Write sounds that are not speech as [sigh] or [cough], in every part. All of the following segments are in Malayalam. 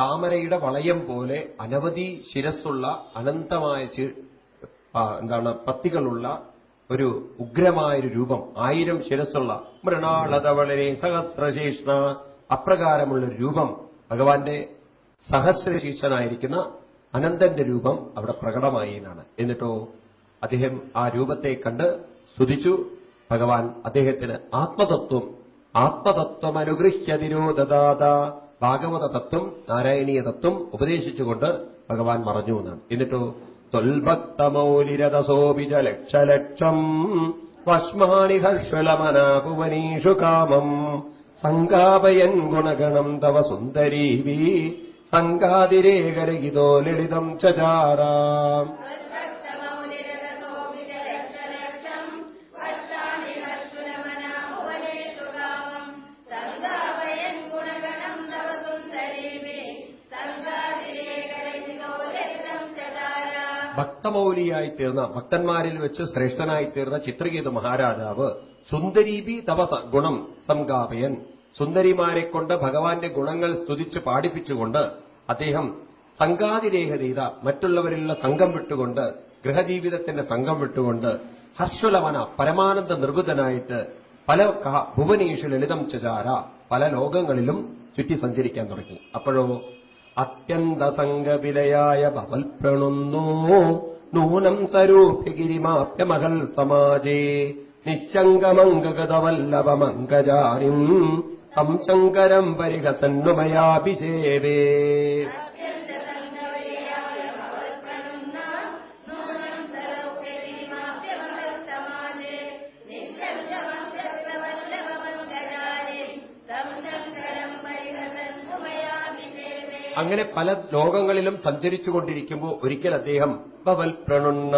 താമരയുടെ വളയം പോലെ അനവധി ശിരസ്സുള്ള അനന്തമായ എന്താണ് പത്തികളുള്ള ഒരു ഉഗ്രമായൊരു രൂപം ആയിരം ശിരസ്സുള്ള മൃണാളത വളരെ സഹസ്രശീഷ്ണ അപ്രകാരമുള്ള രൂപം ഭഗവാന്റെ സഹസ്രശേഷനായിരിക്കുന്ന അനന്തന്റെ രൂപം അവിടെ പ്രകടമായി എന്നാണ്. എന്നിട്ടോ അദ്ദേഹം ആ രൂപത്തെ കണ്ട് സ്തുതിച്ചു. ഭഗവാൻ അദ്ദേഹത്തിന് ആത്മതത്വം ആത്മതത്വം അനുഗൃഹ്യതിരോദാത ഭാഗവത തത്വം നാരായണീയ തത്വം ഉപദേശിച്ചുകൊണ്ട് ഭഗവാൻ മറഞ്ഞു എന്നാണ്. എന്നിട്ടോ ത്വൽഭക്തമൗലിരതസോപിച ലക്ഷലക്ഷം വഷ്മാണി ഹർഷലമനാപുവനീഷു കാമം സങ്കാപയൻ ഗുണഗണം തവ സുന്ദരീവി സങ്കാതിരേഖരഹിതോ ലളിതം ചചാരാം. ഭക്തമൗലിയായി തീർന്ന ഭക്തന്മാരിൽ വെച്ച് ശ്രേഷ്ഠനായി തീർന്ന ചിത്രഗീത മഹാരാജാവ് സുന്ദരീപി തവ ഗുണം സംഗാപയൻ. സുന്ദരിമാരെ കൊണ്ട് ഭഗവാന്റെ ഗുണങ്ങൾ സ്തുതിച്ച് പാടിപ്പിച്ചുകൊണ്ട് അദ്ദേഹം സംഘാതിരേഖതീത മറ്റുള്ളവരിലുള്ള സംഘം വിട്ടുകൊണ്ട് ഗൃഹജീവിതത്തിന്റെ സംഘം വിട്ടുകൊണ്ട് ഹർഷുലവന പരമാനന്ദ നിർവൃതനായിട്ട് പല ഭുവനേഷു ലളിതം ചചാര പല ലോകങ്ങളിലും ചുറ്റി സഞ്ചരിക്കാൻ തുടങ്ങി. അപ്പോഴോ അത്യന്തസംഗവിലയായ ഭവൽ പ്രണുന്നു. നൂനം സരൂപ്യഗിരിമാപ്യമഹൽ സമാജേ. നിശങ്കമംഗഗതവല്ലഭമംഗജാനിം തം ശങ്കരം പരിഹസന്നുമയാഭിഷേവേ. അങ്ങനെ പല ലോകങ്ങളിലും സഞ്ചരിച്ചുകൊണ്ടിരിക്കുമ്പോൾ ഒരിക്കൽ അദ്ദേഹം ബവൽ പ്രണുണ്ണ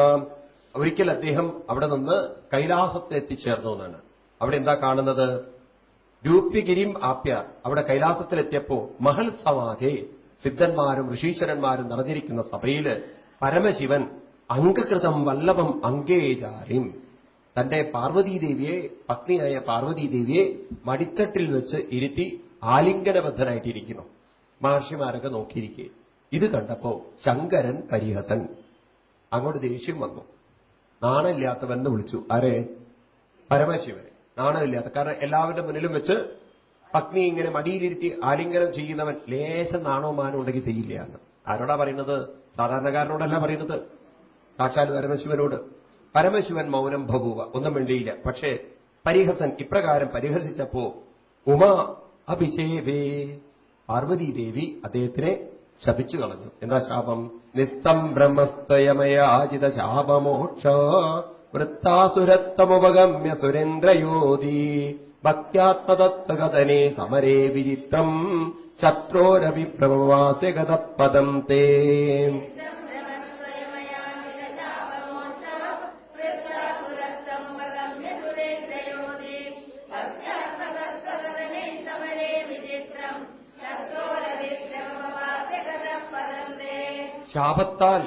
ഒരിക്കൽ അദ്ദേഹം അവിടെ നിന്ന് കൈലാസത്തിൽ എത്തിച്ചേർന്നു എന്നാണ്. അവിടെ എന്താ കാണുന്നത്? രൂപ്യഗിരിം ആപ്യ. അവിടെ കൈലാസത്തിലെത്തിയപ്പോ മഹൽ സമാധി. സിദ്ധന്മാരും ഋഷീശ്വരന്മാരും നിറഞ്ഞിരിക്കുന്ന സഭയിൽ പരമശിവൻ അംഗകൃതം വല്ലഭം അങ്കേചാരിം തന്റെ പാർവതീദേവിയെ പത്നിയായ പാർവതീദേവിയെ മടിത്തട്ടിൽ വെച്ച് ഇരുത്തി ആലിംഗനബദ്ധനായിട്ടിരിക്കുന്നു. മഹർഷിമാരൊക്കെ നോക്കിയിരിക്കെ. ഇത് കണ്ടപ്പോ ശങ്കരൻ പരിഹസൻ. അങ്ങോട്ട് ദേഷ്യം വന്നു. നാണമില്ലാത്തവൻ എന്ന് വിളിച്ചു. ആരെ? പരമശിവനെ. നാണമില്ലാത്ത. കാരണം എല്ലാവരുടെ മുന്നിലും വെച്ച് പത്നി ഇങ്ങനെ മടിയിലിരുത്തി ആലിംഗനം ചെയ്യുന്നവൻ ലേശം നാണോ മാനോ ഉണ്ടെങ്കിൽ ചെയ്യില്ല എന്ന്. ആരോടാ പറയുന്നത്? സാധാരണക്കാരനോടല്ല പറയുന്നത്. സാക്ഷാൽ പരമശിവനോട്. പരമശിവൻ മൗനം ഭഗുവ. ഒന്നും വേണ്ടിയില്ല പക്ഷേ പരിഹസൻ ഇപ്രകാരം പരിഹസിച്ചപ്പോ ഉമാ അഭിഷേവേ പാർവതീദേവി അദ്ദേഹത്തിനെ ശപിച്ചു കളഞ്ഞു. എന്താ ശാപം? നിസ്തംഭ്രമസ്തയമയാചിത ശാപമോക്ഷ വൃത്താസുരത്തമുപഗമ്യ സുരേന്ദ്രയോതി ഭക്യാത്മതത്വകഥനെ സമരേ വിചിത്രം ശത്രോരവിപ്രഭവാസ്യഗതപദം തേ ശാപത്താൽ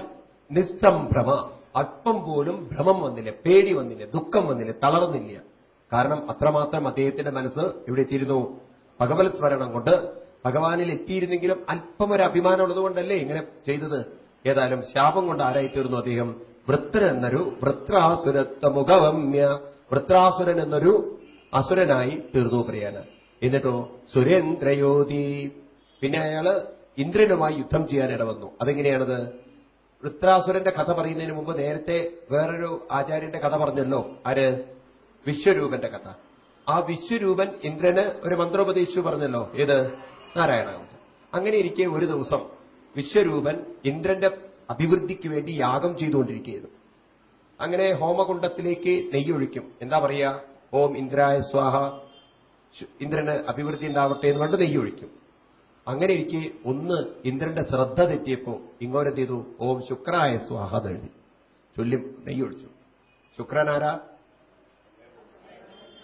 നിസ്സംഭ്രമ. അല്പം പോലും ഭ്രമം വന്നില്ല പേടി വന്നില്ല ദുഃഖം വന്നില്ല തളർന്നില്ല. കാരണം അത്രമാത്രം അദ്ദേഹത്തിന്റെ മനസ്സ് ഇവിടെ എത്തിയിരുന്നു. ഭഗവത് സ്മരണം കൊണ്ട് ഭഗവാനിൽ എത്തിയിരുന്നെങ്കിലും അല്പം ഒരു അഭിമാനം ഉള്ളതുകൊണ്ടല്ലേ ഇങ്ങനെ ചെയ്തത്. ഏതായാലും ശാപം കൊണ്ട് ആരായിത്തീർന്നു അദ്ദേഹം? വൃത്ര എന്നൊരു വൃത്രാസുരത്വ മുഖവമ്യ വൃത്രാസുരൻ എന്നൊരു അസുരനായി തീർന്നു പറയാണ് എന്നിട്ടോ സുരേന്ദ്രയോതി പിന്നെ അയാൾ ഇന്ദ്രനുമായി യുദ്ധം ചെയ്യാൻ ഇടവന്നു. അതെങ്ങനെയാണത്? വൃത്രാസുരന്റെ കഥ പറയുന്നതിന് മുമ്പ് നേരത്തെ വേറൊരു ആചാര്യന്റെ കഥ പറഞ്ഞല്ലോ. ആര്? വിശ്വരൂപന്റെ കഥ. ആ വിശ്വരൂപൻ ഇന്ദ്രന് ഒരു മന്ത്രോപദേശിച്ചു പറഞ്ഞല്ലോ. ഏത്? നാരായണ അങ്ങനെ ഇരിക്കെ ഒരു ദിവസം വിശ്വരൂപൻ ഇന്ദ്രന്റെ അഭിവൃദ്ധിക്ക് വേണ്ടി യാഗം ചെയ്തുകൊണ്ടിരിക്കുകയായിരുന്നു അങ്ങനെ ഹോമകുണ്ടത്തിലേക്ക് നെയ്യൊഴിക്കും. എന്താ പറയുക ഓം ഇന്ദ്രായ സ്വാഹ. ഇന്ദ്രന് അഭിവൃദ്ധി ഉണ്ടാവട്ടെ എന്ന് കണ്ട് നെയ്യൊഴിക്കും. അങ്ങനെ ഇരിക്കെ ഒന്ന് ഇന്ദ്രന്റെ ശ്രദ്ധ തെറ്റിയപ്പോ ഇങ്ങോരെന്ത് ചെയ്തു? ഓം ശുക്രായ സ്വാഹ എഴുതി. ചൊല്ലി നെയ്യൊഴിച്ചു ശുക്രനാരാ?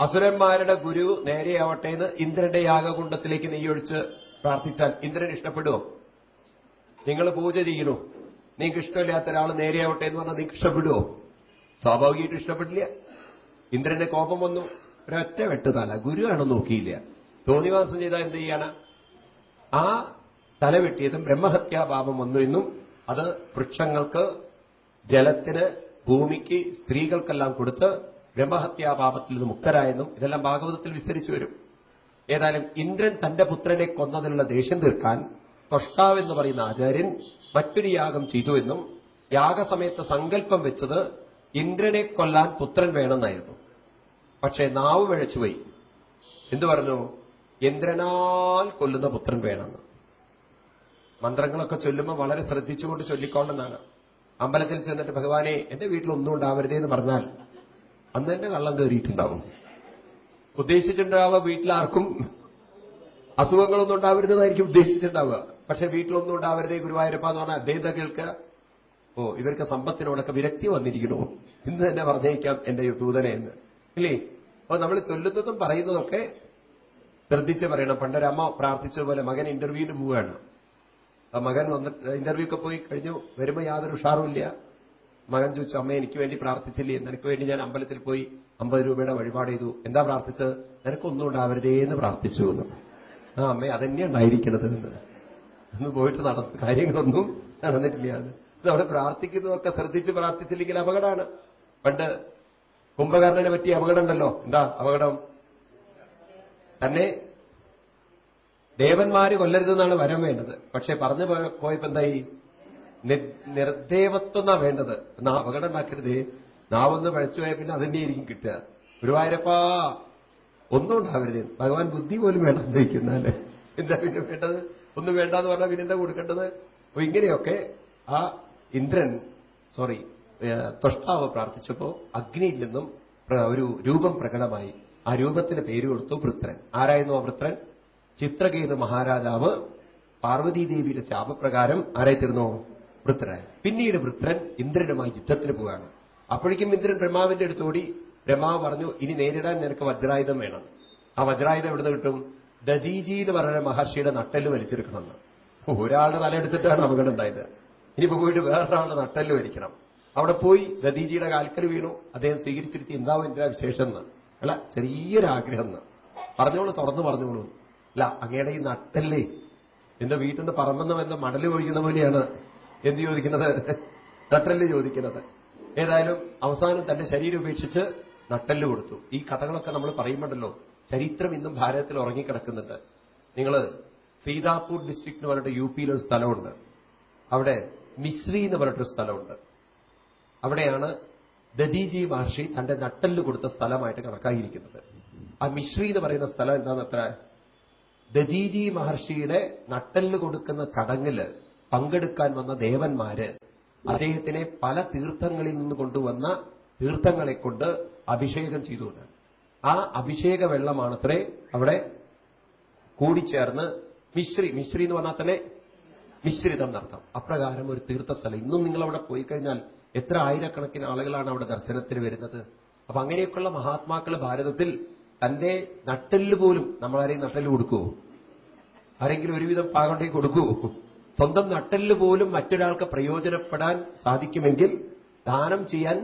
അസുരന്മാരുടെ ഗുരു നേരെയാവട്ടെ എന്ന് ഇന്ദ്രന്റെ യാഗകുണ്ടത്തിലേക്ക് നെയ്യൊഴിച്ച് പ്രാർത്ഥിച്ചാൽ ഇന്ദ്രൻ ഇഷ്ടപ്പെടുമോ നിങ്ങൾ പൂജ ചെയ്യണോ നിങ്ങൾക്ക് ഇഷ്ടമില്ലാത്ത ഒരാൾ നേരെയാവട്ടെ എന്ന് പറഞ്ഞാൽ നിങ്ങൾക്ക് ഇഷ്ടപ്പെടുമോ സ്വാഭാവികമായിട്ട് ഇഷ്ടപ്പെട്ടില്ല. ഇന്ദ്രന്റെ കോപം വന്നു. ഒരൊറ്റ വെട്ടുതല. ഗുരുവാണോ നോക്കിയില്ല. തോന്നിവാസം ചെയ്താൽ എന്ത് ചെയ്യാണ്? ആ തലവെട്ടിയതും ബ്രഹ്മഹത്യാപാപം വന്നു എന്നും അത് വൃക്ഷങ്ങൾക്ക് ജലത്തിന് ഭൂമിക്ക് സ്ത്രീകൾക്കെല്ലാം കൊടുത്ത് ബ്രഹ്മഹത്യാപാപത്തിൽ നിന്ന് മുക്തരായെന്നും ഇതെല്ലാം ഭാഗവതത്തിൽ വിസ്തരിച്ചു വരും. ഏതായാലും ഇന്ദ്രൻ തന്റെ പുത്രനെ കൊന്നതിനുള്ള ദേഷ്യം തീർക്കാൻ തൊഷ്ടാവ് എന്ന് പറയുന്ന ആചാര്യൻ മറ്റൊരു യാഗം ചെയ്തു എന്നും യാഗസമയത്ത് സങ്കല്പം വെച്ചത് ഇന്ദ്രനെ കൊല്ലാൻ പുത്രൻ വേണമെന്നായിരുന്നു. പക്ഷേ നാവ് വിഴച്ചുപോയി. എന്തു പറഞ്ഞു? ഇന്ദ്രനാൽ കൊല്ലുന്ന പുത്രൻ വേണമെന്ന്. മന്ത്രങ്ങളൊക്കെ ചൊല്ലുമ്പോൾ വളരെ ശ്രദ്ധിച്ചുകൊണ്ട് ചൊല്ലിക്കോണ്ടെന്നാണ്. അമ്പലത്തിൽ ചെന്നിട്ട് ഭഗവാനെ എന്റെ വീട്ടിലൊന്നും ഉണ്ടാവരുതേ എന്ന് പറഞ്ഞാൽ അന്ന് തന്നെ കള്ളം കയറിയിട്ടുണ്ടാവും. ഉദ്ദേശിച്ചിട്ടുണ്ടാവുക വീട്ടിലാർക്കും അസുഖങ്ങളൊന്നും ഉണ്ടാവരുതെന്നായിരിക്കും ഉദ്ദേശിച്ചിട്ടുണ്ടാവുക. പക്ഷെ വീട്ടിലൊന്നും ഉണ്ടാവരുതേ ഗുരുവായൂരപ്പ എന്ന് പറഞ്ഞാൽ അദ്ദേഹത്തെ കേൾക്കുക? ഓ ഇവർക്ക് സമ്പത്തിനോടൊക്കെ വിരക്തി വന്നിരിക്കണോ. ഇന്ന് തന്നെ പറഞ്ഞേക്കാം എന്റെ ദൂതനെ എന്ന്. ഇല്ലേ? അപ്പൊ നമ്മൾ ചൊല്ലുന്നതും പറയുന്നതൊക്കെ ശ്രദ്ധിച്ച് പറയണം. പണ്ടൊരമ്മ പ്രാർത്ഥിച്ചതുപോലെ മകൻ ഇന്റർവ്യൂവിന് പോവുകയാണ്. ആ മകൻ വന്നിട്ട് ഇന്റർവ്യൂ ഒക്കെ പോയി കഴിഞ്ഞു. വരുമ്പോൾ യാതൊരു ഉഷാറുമില്ല. മകൻ ചോദിച്ചു അമ്മ എനിക്ക് വേണ്ടി പ്രാർത്ഥിച്ചില്ലേ? നിനക്ക് വേണ്ടി ഞാൻ അമ്പലത്തിൽ പോയി അമ്പത് രൂപയുടെ വഴിപാട് ചെയ്തു. എന്താ പ്രാർത്ഥിച്ചത്? നിനക്കൊന്നും ഉണ്ടാവരുതേ എന്ന് പ്രാർത്ഥിച്ചു എന്ന്. ആ അമ്മ അതന്നെ ഉണ്ടായിരിക്കണത് എന്ന്. അന്ന് പോയിട്ട് നടന്ന കാര്യങ്ങളൊന്നും നടന്നിട്ടില്ല അത്. അവിടെ പ്രാർത്ഥിക്കുന്നതൊക്കെ ശ്രദ്ധിച്ച് പ്രാർത്ഥിച്ചില്ലെങ്കിൽ അപകടമാണ്. പണ്ട് കുംഭകർണനെ പറ്റിയ അപകടം ഉണ്ടല്ലോ. എന്താ അപകടം? തന്നെ ദേവന്മാര് കൊല്ലരുതെന്നാണ് വരം വേണ്ടത്. പക്ഷെ പറഞ്ഞു പോയപ്പോ എന്തായി? നിർദ്ദേവത്വം വേണ്ടത്. എന്നാ അപകടം ഉണ്ടാക്കരുത് നാവൊന്ന് പഴച്ചു പോയാൽ പിന്നെ അതിന്റെ ആയിരിക്കും കിട്ടുക. ഗുരുവായൂരപ്പാ ഒന്നും ഉണ്ടാവരുത്. ഭഗവാൻ ബുദ്ധി പോലും വേണ്ടെന്ന് വയ്ക്കുന്നല്ലേ എന്താ പിന്നെ വേണ്ടത്? ഒന്നും വേണ്ടെന്ന് പറഞ്ഞാൽ പിന്നെ എന്താ കൊടുക്കേണ്ടത്? അപ്പൊ ഇങ്ങനെയൊക്കെ ആ ഇന്ദ്രൻ സോറി തൊഷ്ടാവ് പ്രാർത്ഥിച്ചപ്പോ അഗ്നിയിൽ നിന്നും ഒരു രൂപം പ്രകടമായി. ആ രൂപത്തിന് പേര് കൊടുത്തു വൃത്രൻ. ആരായിരുന്നു ആ വൃത്രൻ? ചിത്രകേതു മഹാരാജാവ് പാർവതീദേവിയുടെ ശാപപ്രകാരം ആരായിത്തീർന്നു? വൃത്രൻ. പിന്നീട് വൃത്രൻ ഇന്ദ്രനുമായി യുദ്ധത്തിന് പോവുകയാണ്. അപ്പോഴേക്കും ഇന്ദ്രൻ ബ്രഹ്മാവിന്റെ അടുത്തോടി ബ്രഹ്മാവ് പറഞ്ഞു ഇനി നേരിടാൻ നിനക്ക് വജ്രായുധം വേണം. ആ വജ്രായുധം എവിടുന്ന് കിട്ടും? ദദീജി എന്ന് പറയുന്ന മഹർഷിയുടെ നട്ടൽ വലിച്ചെടുക്കണമെന്ന് ഒരാളുടെ തലയെടുത്തിട്ടാണ് അപകടം ഉണ്ടായത്. ഇനിയിപ്പോ പോയിട്ട് വേറൊരാളുടെ നട്ടൽ വലിക്കണം. അവിടെ പോയി ദദീജിയുടെ കാൽക്കൽ വീണു. അദ്ദേഹം സ്വീകരിച്ചിരുത്തി എന്താവും എന്റെ വിശേഷം എന്ന്. അല്ല ചെറിയൊരാഗ്രഹം എന്ന് പറഞ്ഞോളൂ തുറന്നു പറഞ്ഞോളൂ. അല്ല അങ്ങയുടെ ഈ നട്ടല്ലേ? എന്റെ വീട്ടിൽ നിന്ന് പറമ്പെന്ന് വന്ന മടൽ ഒഴിക്കുന്ന പോലെയാണ് എന്ത് ചോദിക്കുന്നത്? നട്ടൽ ചോദിക്കുന്നത്. ഏതായാലും അവസാനം തന്റെ ശരീരം ഉപേക്ഷിച്ച് നട്ടൽ കൊടുത്തു. ഈ കഥകളൊക്കെ നമ്മൾ പറയുമ്പോണ്ടല്ലോ ചരിത്രം ഇന്നും ഭാരതത്തിൽ ഉറങ്ങിക്കിടക്കുന്നുണ്ട്. നിങ്ങൾ സീതാപൂർ ഡിസ്ട്രിക്ട് എന്ന് പറഞ്ഞിട്ട് യു പിയിലൊരു സ്ഥലമുണ്ട്. അവിടെ മിശ്രി എന്ന് പറഞ്ഞിട്ടൊരു സ്ഥലമുണ്ട്. അവിടെയാണ് ദദീജി മഹർഷി തന്റെ നട്ടൽ കൊടുത്ത സ്ഥലമായിട്ട് കണക്കാക്കിയിരിക്കുന്നത്. ആ മിശ്രി എന്ന് പറയുന്ന സ്ഥലം എന്താണെന്നത്ര ദദീജി മഹർഷിയുടെ നട്ടൽ കൊടുക്കുന്ന ചടങ്ങിൽ പങ്കെടുക്കാൻ വന്ന ദേവന്മാര് അദ്ദേഹത്തിനെ പല തീർത്ഥങ്ങളിൽ നിന്ന് കൊണ്ടുവന്ന തീർത്ഥങ്ങളെ കൊണ്ട് അഭിഷേകം ചെയ്തുകൊണ്ട്. ആ അഭിഷേക വെള്ളമാണത്രേ അവിടെ കൂടിച്ചേർന്ന് മിശ്രി. മിശ്രി എന്ന് പറഞ്ഞാൽ തന്നെ മിശ്രിതം എന്നർത്ഥം. അപ്രകാരം ഒരു തീർത്ഥസ്ഥലം. ഇന്നും നിങ്ങൾ അവിടെ പോയി കഴിഞ്ഞാൽ എത്ര ആയിരക്കണക്കിന് ആളുകളാണ് അവിടെ ദർശനത്തിന് വരുന്നത്? അപ്പൊ അങ്ങനെയൊക്കെയുള്ള മഹാത്മാക്കൾ ഭാരതത്തിൽ തന്റെ നട്ടെല്ല് പോലും നമ്മളാരെയും നട്ടെല്ല് കൊടുക്കുവോ ആരെങ്കിലും ഒരുവിധം പാകണ്ടേ കൊടുക്കുവോ സ്വന്തം നട്ടെല്ല് പോലും മറ്റൊരാൾക്ക് പ്രയോജനപ്പെടാൻ സാധിക്കുമെങ്കിൽ ദാനം ചെയ്യാൻ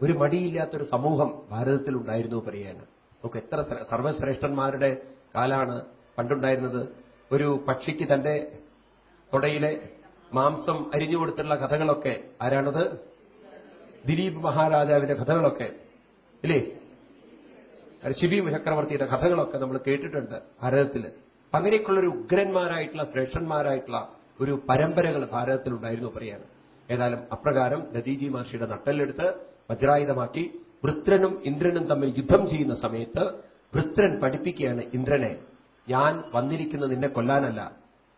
ഒരു മടിയില്ലാത്തൊരു സമൂഹം ഭാരതത്തിൽ ഉണ്ടായിരുന്നു പറയാണ് നമുക്ക് എത്ര സർവശ്രേഷ്ഠന്മാരുടെ കാലാണ് പണ്ടുണ്ടായിരുന്നത്. ഒരു പക്ഷിക്ക് തന്റെ തൊടയിലെ മാംസം അരിഞ്ഞു കൊടുത്തിട്ടുള്ള കഥകളൊക്കെ ആരാണത്? ദിലീപ് മഹാരാജാവിന്റെ കഥകളൊക്കെ ഇല്ലേ? ശിബി ചക്രവർത്തിയുടെ കഥകളൊക്കെ നമ്മൾ കേട്ടിട്ടുണ്ട് ഭാരതത്തിൽ അങ്ങനെയൊക്കെയുള്ളൊരു ഉഗ്രന്മാരായിട്ടുള്ള ശ്രേഷ്ഠന്മാരായിട്ടുള്ള ഒരു പരമ്പരകൾ ഭാരതത്തിലുണ്ടായിരുന്നു പറയാണ്. ഏതായാലും അപ്രകാരം നദീജി മഹർഷിയുടെ നട്ടെല്ലെടുത്ത് വജ്രായുധമാക്കി വൃത്രനും ഇന്ദ്രനും തമ്മിൽ യുദ്ധം ചെയ്യുന്ന സമയത്ത് വൃത്രൻ പഠിപ്പിക്കുകയാണ് ഇന്ദ്രനെ ഞാൻ വന്നിരിക്കുന്നത് നിന്നെ കൊല്ലാനല്ല.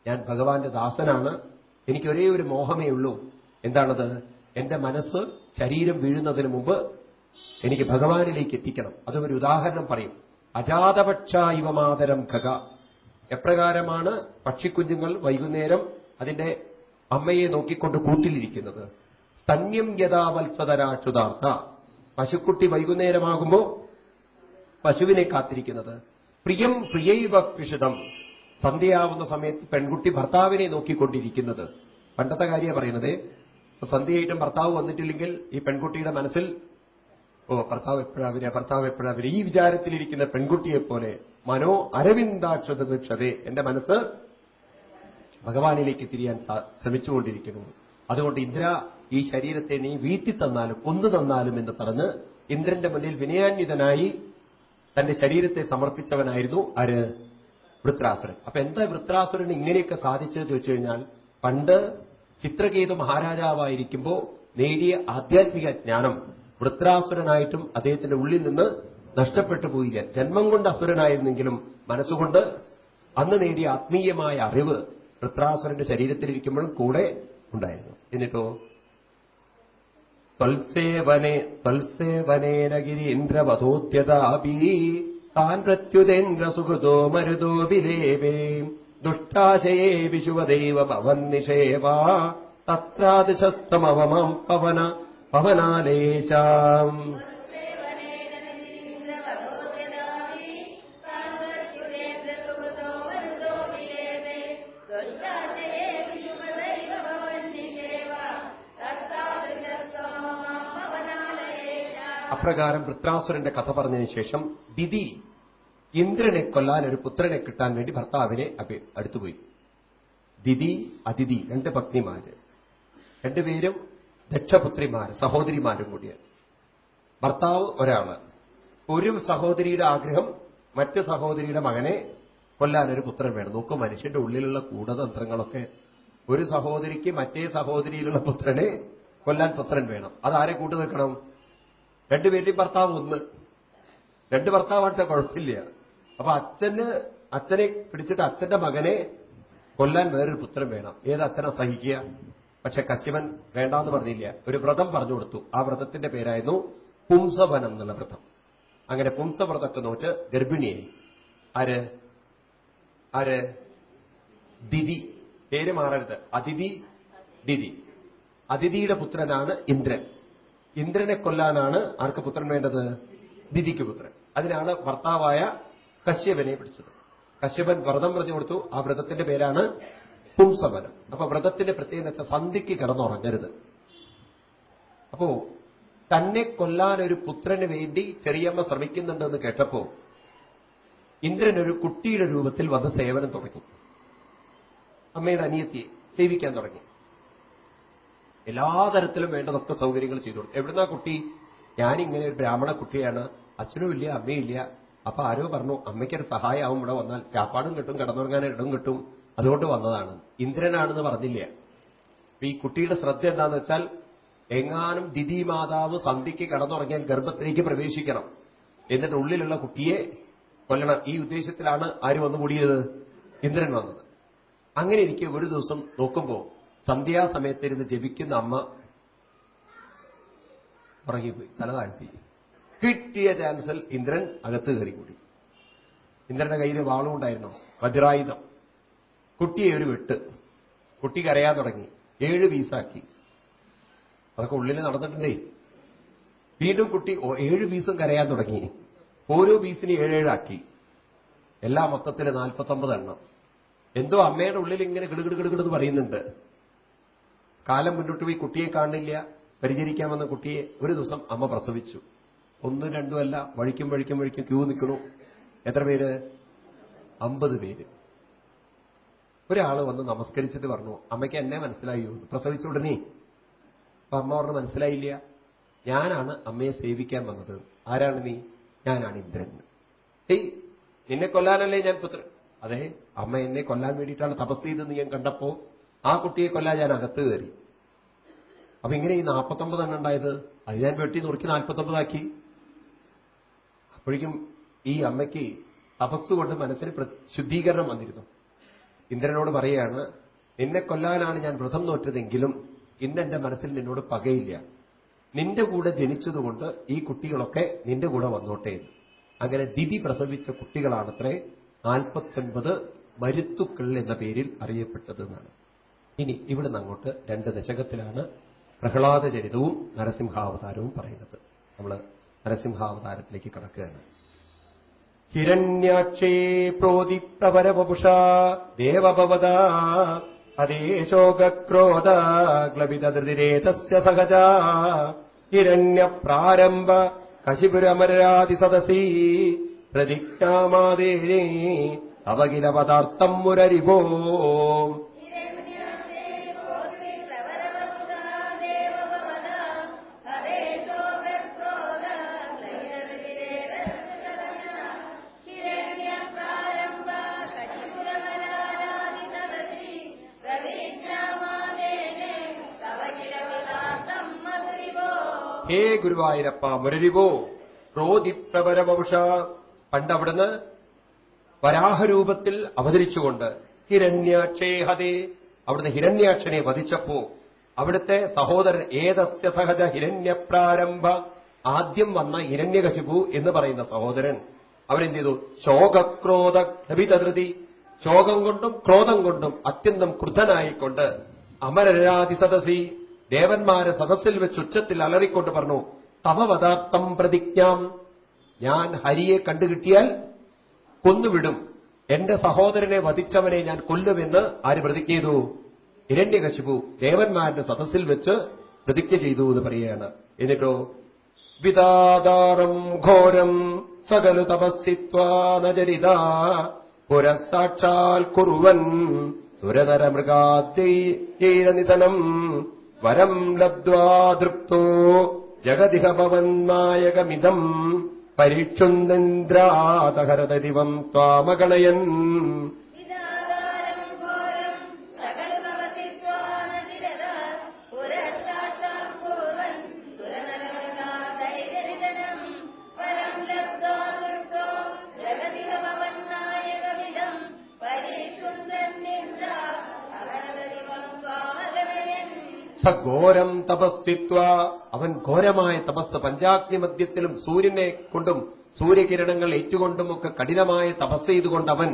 ഞാൻ ഭഗവാന്റെ ദാസനാണ്. എനിക്ക് ഒരേ ഒരു മോഹമേ ഉള്ളൂ. എന്താണത്? എന്റെ മനസ്സ് ശരീരം വീഴുന്നതിന് മുമ്പ് എനിക്ക് ഭഗവാനിലേക്ക് എത്തിക്കണം. അതും ഒരു ഉദാഹരണം പറയും. അജാതപക്ഷ ഇവമാതരം ഖഗ. എപ്രകാരമാണ് പക്ഷിക്കുഞ്ഞുങ്ങൾ വൈകുന്നേരം അതിന്റെ അമ്മയെ നോക്കിക്കൊണ്ട് കൂട്ടിലിരിക്കുന്നത്? സ്തന്യം യഥാവത്സതരാക്ഷുതാർത്ഥ പശുക്കുട്ടി വൈകുന്നേരമാകുമ്പോ പശുവിനെ കാത്തിരിക്കുന്നത്. പ്രിയം പ്രിയൈവ പിഷിതം സന്ധ്യയാവുന്ന സമയത്ത് പെൺകുട്ടി ഭർത്താവിനെ നോക്കിക്കൊണ്ടിരിക്കുന്നത്. പണ്ടത്തെ കാര്യമാണ് പറയുന്നത്. സന്ധ്യയായിട്ടും ഭർത്താവ് വന്നിട്ടില്ലെങ്കിൽ ഈ പെൺകുട്ടിയുടെ മനസ്സിൽ ഓ ഭർത്താവ് എപ്പോഴാവിനെ ഭർത്താവ് എപ്പോഴാവിനെ ഈ വിചാരത്തിലിരിക്കുന്ന പെൺകുട്ടിയെ പോലെ മനോ അരവിന്ദാക്ഷതേ എന്റെ മനസ്സ് ഭഗവാനിലേക്ക് തിരിയാൻ ശ്രമിച്ചുകൊണ്ടിരിക്കുന്നു. അതുകൊണ്ട് ഇന്ദ്ര ഈ ശരീരത്തെ നീ വീട്ടി തന്നാലും കൊന്നു തന്നാലും എന്ന് പറഞ്ഞ് ഇന്ദ്രന്റെ മുന്നിൽ വിനയാന്വിതനായി തന്റെ ശരീരത്തെ സമർപ്പിച്ചവനായിരുന്നു ആര്? വൃത്രാസുരൻ. അപ്പൊ എന്താ വൃത്രാസുരൻ ഇങ്ങനെയൊക്കെ സാധിച്ചത് ചോദിച്ചു കഴിഞ്ഞാൽ പണ്ട് ചിത്രകേതു മഹാരാജാവായിരിക്കുമ്പോൾ നേടിയ ആധ്യാത്മിക ജ്ഞാനം വൃത്രാസുരനായിട്ടും അദ്ദേഹത്തിന്റെ ഉള്ളിൽ നിന്ന് നഷ്ടപ്പെട്ടു പോയില്ല. ജന്മം കൊണ്ട് അസുരനായിരുന്നെങ്കിലും മനസ്സുകൊണ്ട് അന്ന് നേടിയ ആത്മീയമായ അറിവ് വൃത്രാസുരന്റെ ശരീരത്തിലിരിക്കുമ്പോഴും കൂടെ ഉണ്ടായിരുന്നു. എന്നിട്ടോ? ത്വൽസേവനെ ത്വൽസേവനേന താൻ പ്രത്യുതേന്ദ്രസുഹൃതോ മരുതോ വിലേവേ ദുഷ്ടാശയേ വിശുവദൈവ ഭവന്നിഷേവാ തത്രാതിശസ്തമവമം പവന പവനാലേശാം. അപ്രകാരം വൃത്രാസുരന്റെ കഥ പറഞ്ഞതിന് ശേഷം ദിതി ഇന്ദ്രനെ കൊല്ലാൻ ഒരു പുത്രനെ കിട്ടാൻ വേണ്ടി ഭർത്താവിനെ അടുത്തുപോയി. ദിതി അതിഥി രണ്ട് പത്നിമാര്. രണ്ടുപേരും ദക്ഷപുത്രിമാര് സഹോദരിമാരും കൂടിയാണ്. ഭർത്താവ് ഒരാൾ. ഒരു സഹോദരിയുടെ ആഗ്രഹം മറ്റു സഹോദരിയുടെ മകനെ കൊല്ലാൻ ഒരു പുത്രൻ വേണം. നോക്കും മനുഷ്യന്റെ ഉള്ളിലുള്ള കൂടതന്ത്രങ്ങളൊക്കെ ഒരു സഹോദരിക്ക് മറ്റേ സഹോദരിയിലുള്ള പുത്രനെ കൊല്ലാൻ പുത്രൻ വേണം. അതാരെ കൂട്ടു നിൽക്കണം രണ്ടുപേരുടെയും ഭർത്താവ് ഒന്ന്. രണ്ട് ഭർത്താവാണെച്ചാൽ കുഴപ്പമില്ല. അപ്പൊ അച്ഛന് അച്ഛനെ പിടിച്ചിട്ട് അച്ഛന്റെ മകനെ കൊല്ലാൻ വേറൊരു പുത്രൻ വേണം. ഏത് അച്ഛനെ സഹിക്കുക? പക്ഷെ കശ്യപൻ വേണ്ടാന്ന് പറഞ്ഞില്ല. ഒരു വ്രതം പറഞ്ഞു കൊടുത്തു. ആ വ്രതത്തിന്റെ പേരായിരുന്നു പുംസവനം എന്നുള്ള വ്രതം. അങ്ങനെ പുംസവ്രതമൊക്കെ നോറ്റ് ഗർഭിണിയായി. ആര്? ആര്? ദിതി. പേര് മാറരുത്. അതിഥി ദിതി. അതിഥിയുടെ പുത്രനാണ് ഇന്ദ്രൻ. ഇന്ദ്രനെ കൊല്ലാനാണ് ആർക്ക് പുത്രൻ വേണ്ടത്? ദിതിക്ക് പുത്രൻ. അതിനാണ് ഭർത്താവായ കശ്യപനെ പിടിച്ചത്. കശ്യപൻ വ്രതം പറഞ്ഞു കൊടുത്തു. ആ വ്രതത്തിന്റെ പേരാണ് പുംസവനം. അപ്പൊ വ്രതത്തിന്റെ പ്രത്യേകത വെച്ചാൽ സന്ധിക്ക് കിടന്നുറങ്ങരുത്. അപ്പോ തന്നെ കൊല്ലാൻ ഒരു പുത്രന് വേണ്ടി ചെറിയമ്മ ശ്രമിക്കുന്നുണ്ടെന്ന് കേട്ടപ്പോ ഇന്ദ്രൻ ഒരു കുട്ടിയുടെ രൂപത്തിൽ വന്ന് സേവനം തുടങ്ങി. അമ്മയുടെ അനിയത്തിയെ സേവിക്കാൻ തുടങ്ങി. എല്ലാ തരത്തിലും വേണ്ടതൊക്കെ സൗകര്യങ്ങൾ ചെയ്തു കൊടുത്തു. എവിടുന്നാ കുട്ടി? ഞാനിങ്ങനെ ഒരു ബ്രാഹ്മണ കുട്ടിയാണ്. അച്ഛനും ഇല്ല അമ്മയും ഇല്ല. അപ്പൊ ആരോ പറഞ്ഞു അമ്മയ്ക്കൊരു സഹായമാവും ഇവിടെ വന്നാൽ. ചാപ്പാടും കിട്ടും കിടന്നുറങ്ങാൻ ഇടം കിട്ടും. അതുകൊണ്ട് വന്നതാണ്. ഇന്ദ്രനാണെന്ന് പറഞ്ഞില്ല. അപ്പൊ ഈ കുട്ടിയുടെ ശ്രദ്ധ എന്താന്ന് വെച്ചാൽ എങ്ങാനും ദിതി മാതാവ് സന്ധിക്ക് കടന്നുറങ്ങിയാൽ ഗർഭത്തിലേക്ക് പ്രവേശിക്കണം. എന്നിട്ട് ഉള്ളിലുള്ള കുട്ടിയെ കൊല്ലണം. ഈ ഉദ്ദേശത്തിലാണ് ആര് വന്നു കൂടിയത് ഇന്ദ്രൻ വന്നത്. അങ്ങനെ എനിക്ക് ഒരു ദിവസം നോക്കുമ്പോ സന്ധ്യാസമയത്തിരുന്ന് ജപിക്കുന്ന അമ്മ ഉറങ്ങിപ്പോയി തല താഴ്ത്തി. കിട്ടിയ ചാൻസിൽ ഇന്ദ്രൻ അകത്ത് കൂടി ഇന്ദ്രന്റെ കയ്യിൽ വാളുണ്ടായിരുന്നു വജ്രായുധം. കുട്ടിയെ ഒരു വെട്ട്. കുട്ടി കരയാൻ തുടങ്ങി ഏഴ് പീസാക്കി. അതൊക്കെ ഉള്ളിൽ നടന്നിട്ടുണ്ടേ. വീണ്ടും കുട്ടി ഏഴ് പീസും കരയാൻ തുടങ്ങി. ഓരോ പീസിനെ ഏഴേഴാക്കി. എല്ലാ മൊത്തത്തിൽ നാൽപ്പത്തൊമ്പത് എണ്ണം എന്തോ അമ്മയുടെ ഉള്ളിൽ ഇങ്ങനെ കിടുകിടുകിടുകിടുന്ന് പറയുന്നുണ്ട്. കാലം മുന്നോട്ട് പോയി കുട്ടിയെ കാണില്ല. പരിചരിക്കാൻ വന്ന കുട്ടിയെ ഒരു ദിവസം അമ്മ പ്രസവിച്ചു. ഒന്നും രണ്ടുമല്ല വഴിക്കും വഴിക്കും വഴിക്കും ക്യൂ നിൽക്കണു എത്ര പേര്? അമ്പത് പേര്. ഒരാൾ വന്ന് നമസ്കരിച്ചിട്ട് പറഞ്ഞു അമ്മയ്ക്ക് എന്നെ മനസ്സിലായി? പ്രസവിച്ച ഉടനെ. അപ്പൊ അമ്മ പറഞ്ഞു മനസ്സിലായില്ല. ഞാനാണ് അമ്മയെ സേവിക്കാൻ വന്നത്. ആരാണ് നീ? ഞാനാണ് ഇന്ദ്രൻ. ഏയ് നിന്നെ കൊല്ലാനല്ലേ ഞാൻ പുത്രൻ അതെ അമ്മ എന്നെ കൊല്ലാൻ വേണ്ടിയിട്ടാണ് തപസ് ചെയ്തെന്ന് ഞാൻ കണ്ടപ്പോ ആ കുട്ടിയെ കൊല്ലാൻ ഞാൻ അകത്ത് കയറി. അപ്പൊ ഇങ്ങനെ ഈ നാൽപ്പത്തൊമ്പത് എണ്ണം ഉണ്ടായത്? അത് ഞാൻ വെട്ടി നുറുക്കി നാൽപ്പത്തൊമ്പതാക്കി അപ്പോഴേക്കും ഈ അമ്മയ്ക്ക് തപസ്സുകൊണ്ട് മനസ്സിന് ശുദ്ധീകരണം വന്നിരുന്നു. ഇന്ദ്രനോട് പറയുകയാണ് നിന്നെ കൊല്ലാനാണ് ഞാൻ വ്രതം നോറ്റതെങ്കിലും ഇന്ന് എന്റെ മനസ്സിൽ നിന്നോട് പകയില്ല. നിന്റെ കൂടെ ജനിച്ചതുകൊണ്ട് ഈ കുട്ടികളൊക്കെ നിന്റെ കൂടെ വന്നോട്ടേ. അങ്ങനെ ദിതി പ്രസവിച്ച കുട്ടികളാണത്രേ നാൽപ്പത്തൊൻപത് മരുത്തുക്കൾ എന്ന പേരിൽ അറിയപ്പെട്ടത് എന്നാണ്. ഇനി ഇവിടുന്ന് അങ്ങോട്ട് രണ്ട് ദശകത്തിലാണ് പ്രഹ്ലാദ ചരിതവും നരസിംഹാവതാരവും പറയുന്നത്. നമ്മൾ നരസിംഹാവതാരത്തിലേക്ക് കടക്കുകയാണ്. ഹിരണ്യാക്ഷേ പ്രോദിപ്തപരമപുഷ ദേവഭവത അതേശോകക്രോധ ക്ലബിതൃതിരേതസ്യ സഹജ ഹിരണ്യപ്രാരംഭ കശിപുരമരാതി സദസി അവകില പദാർത്ഥം മുരരിഭോ ഹേ ഗുരുവായൂരപ്പ മുരരിവോ? ക്രോധിപ്രപരവംഷ പണ്ടവിടുന്ന് വരാഹരൂപത്തിൽ അവതരിച്ചുകൊണ്ട് ഹിരണ്യാക്ഷേ ഹതേ അവിടുന്ന് ഹിരണ്യാക്ഷനെ വധിച്ചപ്പോ അവിടുത്തെ സഹോദരൻ ഏതസ്യ സഹജ ഹിരണ്യപ്രാരംഭ? ആദ്യം വന്ന ഹിരണ്യകശിപു എന്ന് പറയുന്ന സഹോദരൻ. അവരെന്ത് ചെയ്തു ശോകക്രോധ ധൃതി ശോകം കൊണ്ടും ക്രോധം കൊണ്ടും അത്യന്തം ക്രുദ്ധനായിക്കൊണ്ട് അമരരാതി സദസി ദേവന്മാരെ സദസ്സിൽ വെച്ച് ഉച്ചത്തിൽ അലറിക്കൊണ്ട് പറഞ്ഞു തവപദാർത്ഥം പ്രതിജ്ഞാം. ഞാൻ ഹരിയെ കണ്ടുകിട്ടിയാൽ കൊന്നുവിടും. എന്റെ സഹോദരനെ വധിച്ചവനെ ഞാൻ കൊല്ലുമെന്ന് ആര് പ്രതിജ്ഞ ചെയ്തു? ഹിരണ്യകശിപു ദേവന്മാരുടെ സദസ്സിൽ വെച്ച് പ്രതിജ്ഞ ചെയ്തു എന്ന് പറയുകയാണ്. എന്നിട്ടോ വിതാദാറം ഘോരം സകലു തപസ്സിത്വാനചരിത പുരസാക്ഷാൽ കുറുവൻ സുരതര സുരനരമൃഗാദ്യൈരനിതനം വരം ലബ്ധ്വാ തൃപ്തോ ജഗതിഹ ഭവന്നായകമിതം പരീക്ഷുന്ദിന്ദ്രാതഹരതരിവം ത്വാമഗണയൻ സഘോരം തപസ്സിത്വ. അവൻ ഘോരമായ തപസ് പഞ്ചാഗ്നി മധ്യത്തിലും സൂര്യനെ കൊണ്ടും സൂര്യകിരണങ്ങൾ ഏറ്റുകൊണ്ടും ഒക്കെ കഠിനമായ തപസ് ചെയ്തുകൊണ്ടവൻ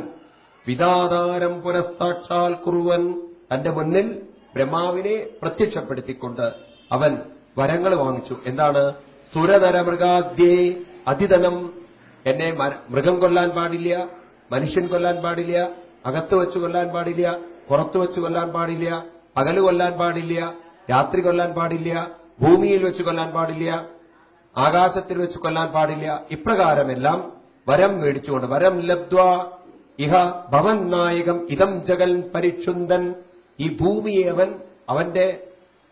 വിദാതാരം പുരസാക്ഷാൽ കുറുവൻ തന്റെ മുന്നിൽ ബ്രഹ്മാവിനെ പ്രത്യക്ഷപ്പെടുത്തിക്കൊണ്ട് അവൻ വരങ്ങൾ വാങ്ങിച്ചു. എന്താണ്? സുരതര മൃഗാദ്യേ അതിധനം. എന്നെ മൃഗം കൊല്ലാൻ പാടില്ല മനുഷ്യൻ കൊല്ലാൻ പാടില്ല അകത്ത് വെച്ച് കൊല്ലാൻ പാടില്ല പുറത്തു വെച്ച് കൊല്ലാൻ പാടില്ല പകൽ കൊല്ലാൻ പാടില്ല രാത്രി കൊല്ലാൻ പാടില്ല ഭൂമിയിൽ വെച്ച് കൊല്ലാൻ പാടില്ല ആകാശത്തിൽ വെച്ച് കൊല്ലാൻ പാടില്ല. ഇപ്രകാരമെല്ലാം വരം മേടിച്ചുകൊണ്ട് വരം ലബ്ധ്വ ഇഹ ഭവൻ നായകം ഇതം ജഗൽ പരിക്ഷുന്തൻ ഈ ഭൂമിയെ അവൻ അവന്റെ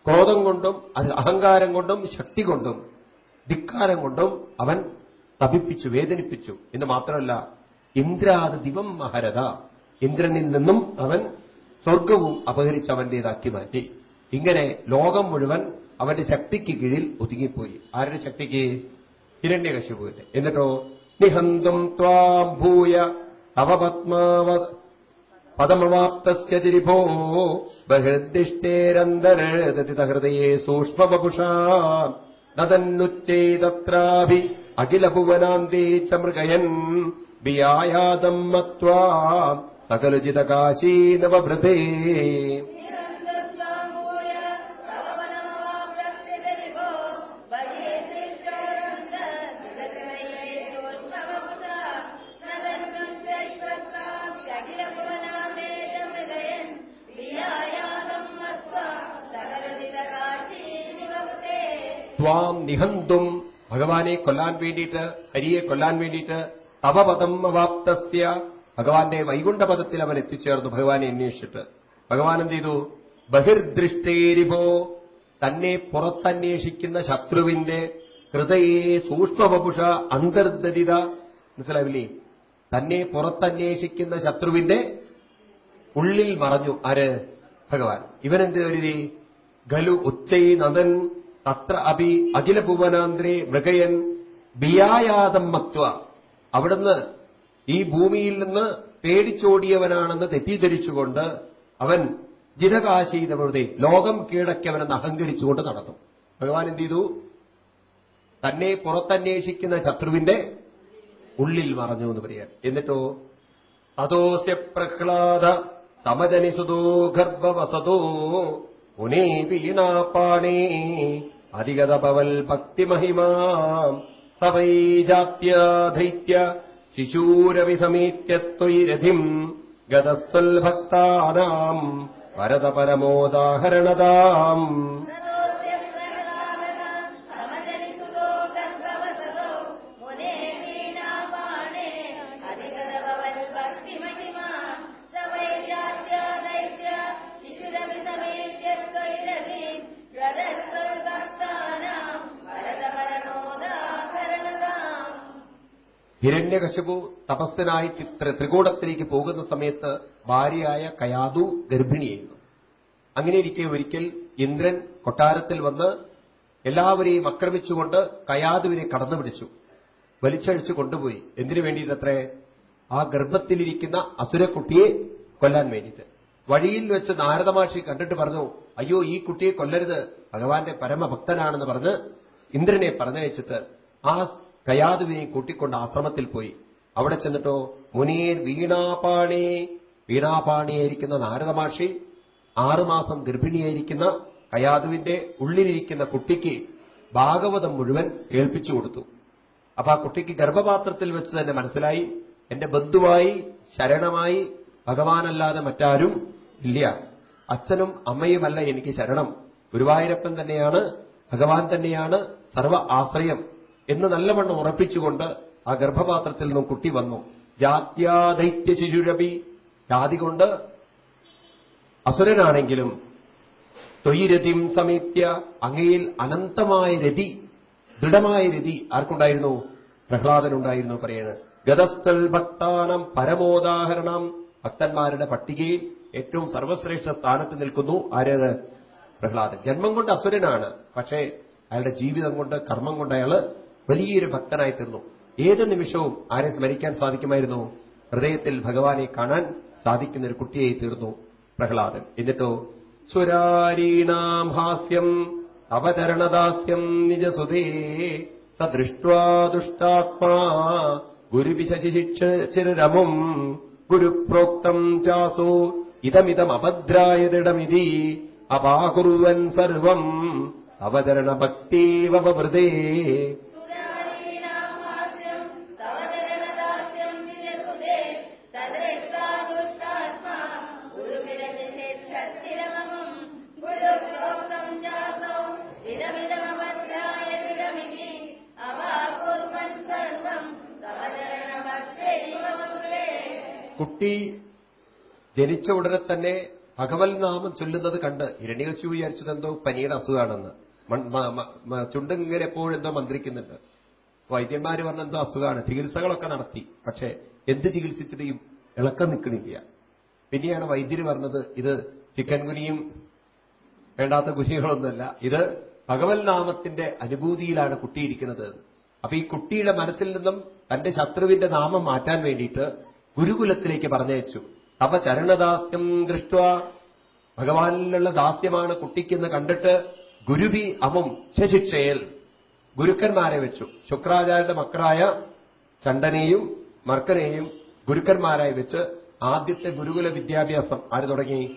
ക്രോധം കൊണ്ടും അഹങ്കാരം കൊണ്ടും ശക്തി കൊണ്ടും ധിക്കാരം കൊണ്ടും അവൻ തപിപ്പിച്ചു വേദനിപ്പിച്ചു. എന്ന് മാത്രമല്ല ഇന്ദ്രാത് ദിവം മഹരത ഇന്ദ്രനിൽ നിന്നും അവൻ സ്വർഗവും അപഹരിച്ച് അവന്റേതാക്കി മാറ്റി. ഇങ്ങനെ ലോകം മുഴുവൻ അവന്റെ ശക്തിക്ക് കീഴിൽ ഒതുങ്ങിപ്പോയി. ആരുടെ ശക്തിക്ക്? ഹിരണ്യകശിപുവിന്റെ. എന്നിട്ടോ നിഹന്തും ത്വാം ഭൂയ അവപത്മാവ പത്മാവ പദമവാപ്തസ്യ തിരിഭോ ബഹിർദിഷ്ടേരന്തരഹൃദയേ സൂക്ഷ്മവപുഷാ നതന്നുച്ചൈതത്രാഭി അഖിലഭുവനാന്തേ ച മൃഗയൻ ബിയായാതം മത്വാ സകലുചിതകാശീ ത്വാം നിഹന്തും ഭഗവാനെ കൊല്ലാൻ വേണ്ടിയിട്ട് ഹരിയെ കൊല്ലാൻ വേണ്ടിയിട്ട് തവപദം അവാപ്തസ്യ. ഭഗവാന്റെ വൈകുണ്ഠപദത്തിൽ അവൻ എത്തിച്ചേർന്നു ഭഗവാനെ അന്വേഷിച്ചിട്ട്. ഭഗവാൻ എന്ത് ചെയ്തു? ബഹിർദൃഷ്ടേരിപോ തന്നെ പുറത്തന്വേഷിക്കുന്ന ശത്രുവിന്റെ ഹൃദയേ സൂക്ഷ്മപുഷ അന്തർദരിത മനസ്സിലാവില്ലേ തന്നെ പുറത്തന്വേഷിക്കുന്ന ശത്രുവിന്റെ ഉള്ളിൽ മറഞ്ഞു. ആര്? ഭഗവാൻ. ഇവനെന്ത് കരുതി ഖലു ഉച്ചൈ നദൻ തത്ര അഭി അഖില ഭുവനാന്ത്രേ മൃഗയൻ ബിയായാതം മത്വ. അവിടുന്ന് ഈ ഭൂമിയിൽ നിന്ന് പേടിച്ചോടിയവനാണെന്ന് തെറ്റിദ്ധരിച്ചുകൊണ്ട് അവൻ ജിതകാശീത വെറുതെ ലോകം കീഴക്കവനെന്ന് അഹങ്കരിച്ചുകൊണ്ട് നടന്നു. ഭഗവാൻ എന്ത് ചെയ്തു? തന്നെ പുറത്തന്വേഷിക്കുന്ന ശത്രുവിന്റെ ഉള്ളിൽ മറഞ്ഞു എന്ന് പറയാൻ. എന്നിട്ടോ? അതോസ്യ പ്രഹ്ലാദ സമജനിസുതോ ഗർഭവസതോ മുനേ വീണാപാണേ അധികതപവൽ ഭക്തിമഹിമാ. സവൈ ശിശൂരവി ദൈത്യ ശിശൂരവിസമീത്യത്വൈരഥിം ഗതസ്തുൽഭക്താനാം ഹിരണ്യകശപു തപസ്സിനായി ചിത്ര ത്രികൂടത്തിലേക്ക് പോകുന്ന സമയത്ത് ഭാര്യയായ കയാതു ഗർഭിണിയായിരുന്നു. അങ്ങനെ ഇരിക്കെ ഒരിക്കൽ ഇന്ദ്രൻ കൊട്ടാരത്തിൽ വന്ന് എല്ലാവരെയും ആക്രമിച്ചുകൊണ്ട് കയാതുവിനെ കടന്നുപിടിച്ചു. വലിച്ചഴിച്ചു കൊണ്ടുപോയി. എന്തിനു വേണ്ടിയിട്ടത്രേ? ആ ഗർഭത്തിലിരിക്കുന്ന അസുരക്കുട്ടിയെ കൊല്ലാൻ വേണ്ടിയിട്ട്. വഴിയിൽ വെച്ച് നാരദമാഷി കണ്ടിട്ട് പറഞ്ഞു അയ്യോ ഈ കുട്ടിയെ കൊല്ലരുത്. ഭഗവാന്റെ പരമഭക്തനാണെന്ന് പറഞ്ഞ് ഇന്ദ്രനെ പറഞ്ഞയച്ചിട്ട് ആ കയാതുവിനെ കൂട്ടിക്കൊണ്ട് ആശ്രമത്തിൽ പോയി. അവിടെ ചെന്നിട്ടോ മുനീർ വീണാപാണി. വീണാപാണിയായിരിക്കുന്ന നാരദമാഷി ആറുമാസം ഗർഭിണിയായിരിക്കുന്ന കയാതുവിന്റെ ഉള്ളിലിരിക്കുന്ന കുട്ടിക്ക് ഭാഗവതം മുഴുവൻ കേൾപ്പിച്ചു കൊടുത്തു. അപ്പൊ ആ കുട്ടിക്ക് ഗർഭപാത്രത്തിൽ വെച്ച് തന്നെ മനസ്സിലായി എന്റെ ബന്ധുവായി ശരണമായി ഭഗവാനല്ലാതെ മറ്റാരും ഇല്ല. അച്ഛനും അമ്മയുമല്ല എനിക്ക് ശരണം. ഗുരുവായൂരപ്പൻ തന്നെയാണ് ഭഗവാൻ തന്നെയാണ് സർവ ആശ്രയം. എന്ന് നല്ലവണ്ണം ഉറപ്പിച്ചുകൊണ്ട് ആ ഗർഭപാത്രത്തിൽ നിന്നും കുട്ടി വന്നു. ജാത്യാദൈത്യ ശിശുരപി ജാതി കൊണ്ട് അസുരനാണെങ്കിലും തൊയ്രതിം സമീത്യ. അങ്ങയിൽ അനന്തമായ രതി ദൃഢമായ രതി ആർക്കുണ്ടായിരുന്നു? പ്രഹ്ലാദനുണ്ടായിരുന്നു പറയുന്നത് ഗതസ്ഥൽ ഭക്താനം പരമോദാഹരണം. ഭക്തന്മാരുടെ പട്ടികയിൽ ഏറ്റവും സർവശ്രേഷ്ഠ സ്ഥാനത്ത് നിൽക്കുന്നു ആരേത്? പ്രഹ്ലാദൻ. ജന്മം കൊണ്ട് അസുരനാണ്. പക്ഷേ അയാളുടെ ജീവിതം കൊണ്ട് കർമ്മം കൊണ്ട് അയാൾ വലിയൊരു ഭക്തനായി തീർന്നു. ഏത് നിമിഷവും ആരെ സ്മരിക്കാൻ സാധിക്കുമായിരുന്നു? ഹൃദയത്തിൽ ഭഗവാനെ കാണാൻ സാധിക്കുന്ന ഒരു കുട്ടിയായി തീർന്നു പ്രഹ്ലാദൻ. എന്നിട്ടോ സ്വരാരീണാം ഹാസ്യം അവതരണദാസ്യം നിജസുതേ സദൃഷ്ട്വാ ദുഷ്ടാത്മാ ഗുരുവിശിക്ഷിച്ചിരമും ഗുരുപ്രോക്തം ചാസു ഇതമിതം അഭദ്രായതിടമിതി അപാകുറുവൻ സർവം അവതരണ ഭക്തീവൃതേ സുരാരീണാം ഹാസ്യം തവതരണദാസ്യം നിജസുതേ സദൃഷ്ടാ ദുഷ്ടാത്മാ ഗുരുവിരചിരമമം ഗുരുപ്രോക്തം ചാസൗ ഇതമിതമഭദ്രായ ദൃഢമിതി അവാകുർവൻ സർവം തവതരണഭക്തൈവമുദേ കുട്ടി ജനിച്ച ഉടനെ തന്നെ ഭഗവൽ നാമം ചൊല്ലുന്നത് കണ്ട് ഇരണികശു വിചാരിച്ചത് എന്തോ പനിയുടെ അസുഖമാണെന്ന്. ചുണ്ടിങ്ങനെ എപ്പോഴും എന്തോ മന്ത്രിക്കുന്നുണ്ട്. വൈദ്യന്മാർ പറഞ്ഞ എന്തോ അസുഖമാണ്. ചികിത്സകളൊക്കെ നടത്തി. പക്ഷെ എന്ത് ചികിത്സിച്ചിട്ടും ഇളക്കം നിൽക്കണില്ല. പിന്നെയാണ് വൈദ്യര് പറഞ്ഞത് ഇത് ചിക്കൻ കുനിയും വേണ്ടാത്ത കുനികളൊന്നുമല്ല ഇത് ഭഗവത് നാമത്തിന്റെ അനുഭൂതിയിലാണ് കുട്ടിയിരിക്കുന്നത് അപ്പൊ ഈ കുട്ടിയുടെ മനസ്സിൽ നിന്നും തന്റെ ശത്രുവിന്റെ നാമം മാറ്റാൻ വേണ്ടിയിട്ട് ഗുരുകുലത്തിലേക്ക് പറഞ്ഞയച്ചു. അപ്പൊ ചരണദാസ്യം ദൃഷ്ട ഭഗവാനിലുള്ള ദാസ്യമാണ് കുട്ടിക്കെന്ന് കണ്ടിട്ട് ഗുരുവി അമം ശശിക്ഷയിൽ ഗുരുക്കന്മാരെ വെച്ചു. ശുക്രാചാര്യന്റെ മക്കളായ ചണ്ടനെയും മർക്കനെയും ഗുരുക്കന്മാരായി വെച്ച് ആദ്യത്തെ ഗുരുകുല വിദ്യാഭ്യാസം ആര് തുടങ്ങി?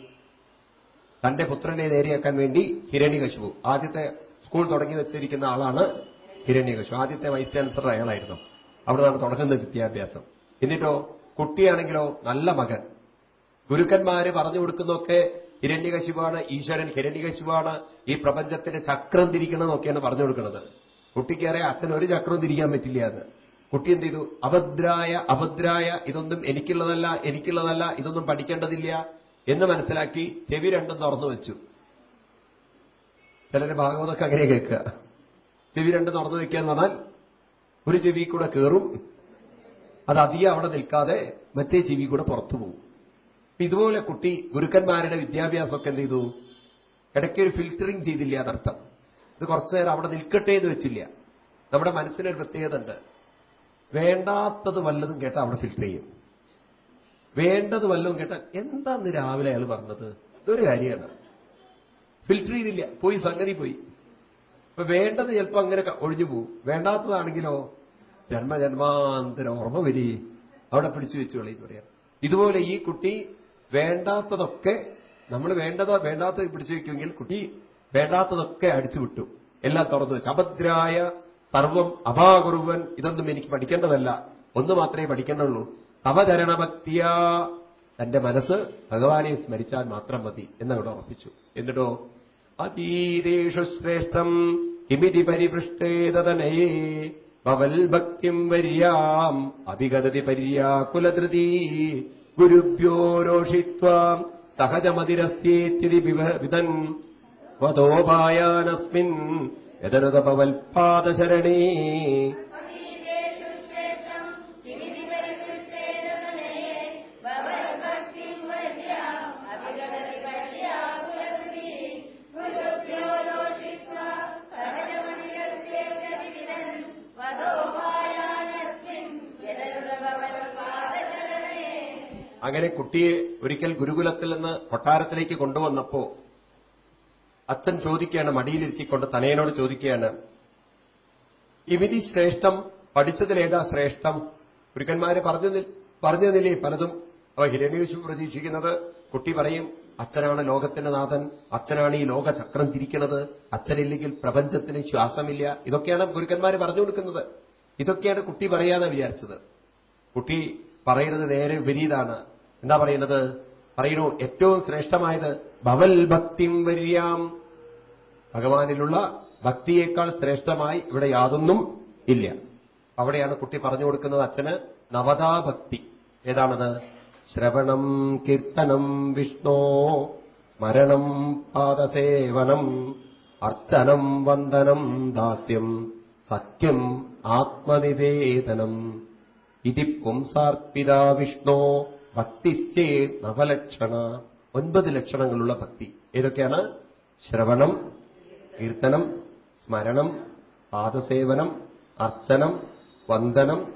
തന്റെ പുത്രനെ നേരെയാക്കാൻ വേണ്ടി ഹിരണ്യകശുപു. ആദ്യത്തെ സ്കൂൾ തുടങ്ങി വെച്ചിരിക്കുന്ന ആളാണ് ഹിരണ്യകശു ആദ്യത്തെ വൈസ് ചാൻസലർ അയാളായിരുന്നു അവിടെയാണ് തുടങ്ങുന്നത് വിദ്യാഭ്യാസം. എന്നിട്ടോ കുട്ടിയാണെങ്കിലോ നല്ല മകൻ. ഗുരുക്കന്മാര് പറഞ്ഞു കൊടുക്കുന്നൊക്കെ ഹിരണ്യകശിവാണ് ഈശ്വരൻ ഹിരണ്യകശിവാണ് ഈ പ്രപഞ്ചത്തിന്റെ ചക്രം തിരിക്കണമെന്നൊക്കെയാണ് പറഞ്ഞു കൊടുക്കുന്നത്. കുട്ടിക്കേറെ അച്ഛൻ ഒരു ചക്രം തിരിക്കാൻ പറ്റില്ല എന്ന് കുട്ടി എന്ത് ചെയ്തു? അഭദ്രായ അഭദ്രായ ഇതൊന്നും എനിക്കുള്ളതല്ല എനിക്കുള്ളതല്ല ഇതൊന്നും പഠിക്കേണ്ടതില്ല എന്ന് മനസ്സിലാക്കി ചെവി രണ്ടും തുറന്നു വെച്ചു. ചിലര് ഭാഗവതൊക്കെ അങ്ങനെ കേൾക്കുക. ചെവി രണ്ടും തുറന്നു വെക്കുക എന്ന് പറഞ്ഞാൽ ഒരു ചെവി കൂടെ കയറും അത് അധികം അവിടെ നിൽക്കാതെ മറ്റേ ജീവി കൂടെ പുറത്തു പോകും. ഇതുപോലെ കുട്ടി ഗുരുക്കന്മാരുടെ വിദ്യാഭ്യാസമൊക്കെ എന്ത് ചെയ്തു? ഇടയ്ക്ക് ഒരു ഫിൽറ്ററിങ് ചെയ്തില്ല അതർത്ഥം ഇത് കുറച്ചു നേരം അവിടെ നിൽക്കട്ടെ എന്ന് വെച്ചില്ല. നമ്മുടെ മനസ്സിനൊരു പ്രത്യേകത ഉണ്ട്. വേണ്ടാത്തത് വല്ലതും കേട്ടാൽ അവിടെ ഫിൽറ്റർ ചെയ്യും. വേണ്ടത് വല്ലതും കേട്ടാൽ എന്താന്ന് രാവിലെ അയാൾ പറഞ്ഞത്? ഇതൊരു കാര്യമാണ്. ഫിൽറ്റർ ചെയ്തില്ല. പോയി സംഗതി പോയി. അപ്പൊ വേണ്ടത് ചിലപ്പോ അങ്ങനെ ഒഴിഞ്ഞു പോകും. വേണ്ടാത്തതാണെങ്കിലോ ജന്മജന്മാന്തര ഓർമ്മ വരി അവിടെ പിടിച്ചു വെച്ചു കളയെന്ന് പറയാം. ഇതുപോലെ ഈ കുട്ടി വേണ്ടാത്തതൊക്കെ നമ്മൾ വേണ്ടതോ വേണ്ടാത്തത് പിടിച്ചു വെക്കുമെങ്കിൽ കുട്ടി വേണ്ടാത്തതൊക്കെ അടിച്ചു വിട്ടു. എല്ലാം തുറന്നു വെച്ചു. അഭദ്രായ സർവം അഭാകുറുവൻ ഇതൊന്നും എനിക്ക് പഠിക്കേണ്ടതല്ല. ഒന്ന് മാത്രമേ പഠിക്കേണ്ടുള്ളൂ. അവതരണഭക്തിയ തന്റെ മനസ്സ് ഭഗവാനെ സ്മരിച്ചാൽ മാത്രം മതി എന്നവിടെ ഉറപ്പിച്ചു. എന്നിട്ടോ? അതീതേഷു ശ്രേഷ്ഠം കിമിതി പരിപൃഷ്ടേതനയേ ഭക്തിം വര്യാം. അഭിഗതതി പര്യാകുലധൃതി ഗുരുഭ്യോ രോഷിത്വാം. സഹജമതിരസ്യേത്യതി വിതൻ. വതോപായാനസ്മിൻ യതനുതപവൽപാദശരണേ അങ്ങനെ കുട്ടിയെ ഒരിക്കൽ ഗുരുകുലത്തിൽ നിന്ന് കൊട്ടാരത്തിലേക്ക് കൊണ്ടുവന്നപ്പോ അച്ഛൻ ചോദിക്കുകയാണ് മടിയിലിരുത്തിക്കൊണ്ട് തനയനോട് ചോദിക്കുകയാണ് ഇമിതി ശ്രേഷ്ഠം? പഠിച്ചതിലേതാ ശ്രേഷ്ഠം? ഗുരുക്കന്മാര് പറഞ്ഞു പറഞ്ഞു തന്നില്ലേ പലതും. അവ ഹിരണ്യേശു പ്രതീക്ഷിക്കുന്നത് കുട്ടി പറയും അച്ഛനാണ് ലോകത്തിന്റെ നാഥൻ അച്ഛനാണ് ഈ ലോകചക്രം തിരിക്കുന്നത് അച്ഛനില്ലെങ്കിൽ പ്രപഞ്ചത്തിന് ശ്വാസമില്ല. ഇതൊക്കെയാണ് ഗുരുക്കന്മാര് പറഞ്ഞു കൊടുക്കുന്നത്. ഇതൊക്കെയാണ് കുട്ടി പറയാതെ വിചാരിച്ചത്. കുട്ടി പറയുന്നത് നേരെ വിപരീതാണ് എന്താ പറയുന്നത്? പറയുന്നു ഏറ്റവും ശ്രേഷ്ഠമായത് ഭവൽ ഭക്തിം വര്യാം. ഭഗവാനിലുള്ള ഭക്തിയേക്കാൾ ശ്രേഷ്ഠമായി ഇവിടെ യാതൊന്നും ഇല്ല. അവിടെയാണ് കുട്ടി പറഞ്ഞു കൊടുക്കുന്നത് അച്ഛന് നവതാഭക്തി ഏതാണത്? ശ്രവണം കീർത്തനം വിഷ്ണോ മരണം പാദസേവനം അർച്ചനം വന്ദനം ദാസ്യം സത്യം ആത്മനിവേദനം. ഇതി പുംസാർപ്പിത വിഷ്ണോ. ഭക്തിശ്ചേ നവലക്ഷണ. ഒൻപത് ലക്ഷണങ്ങളുള്ള ഭക്തി. ഏതൊക്കെയാണ്? ശ്രവണം കീർത്തനം സ്മരണം പാദസേവനം അർച്ചനം വന്ദനം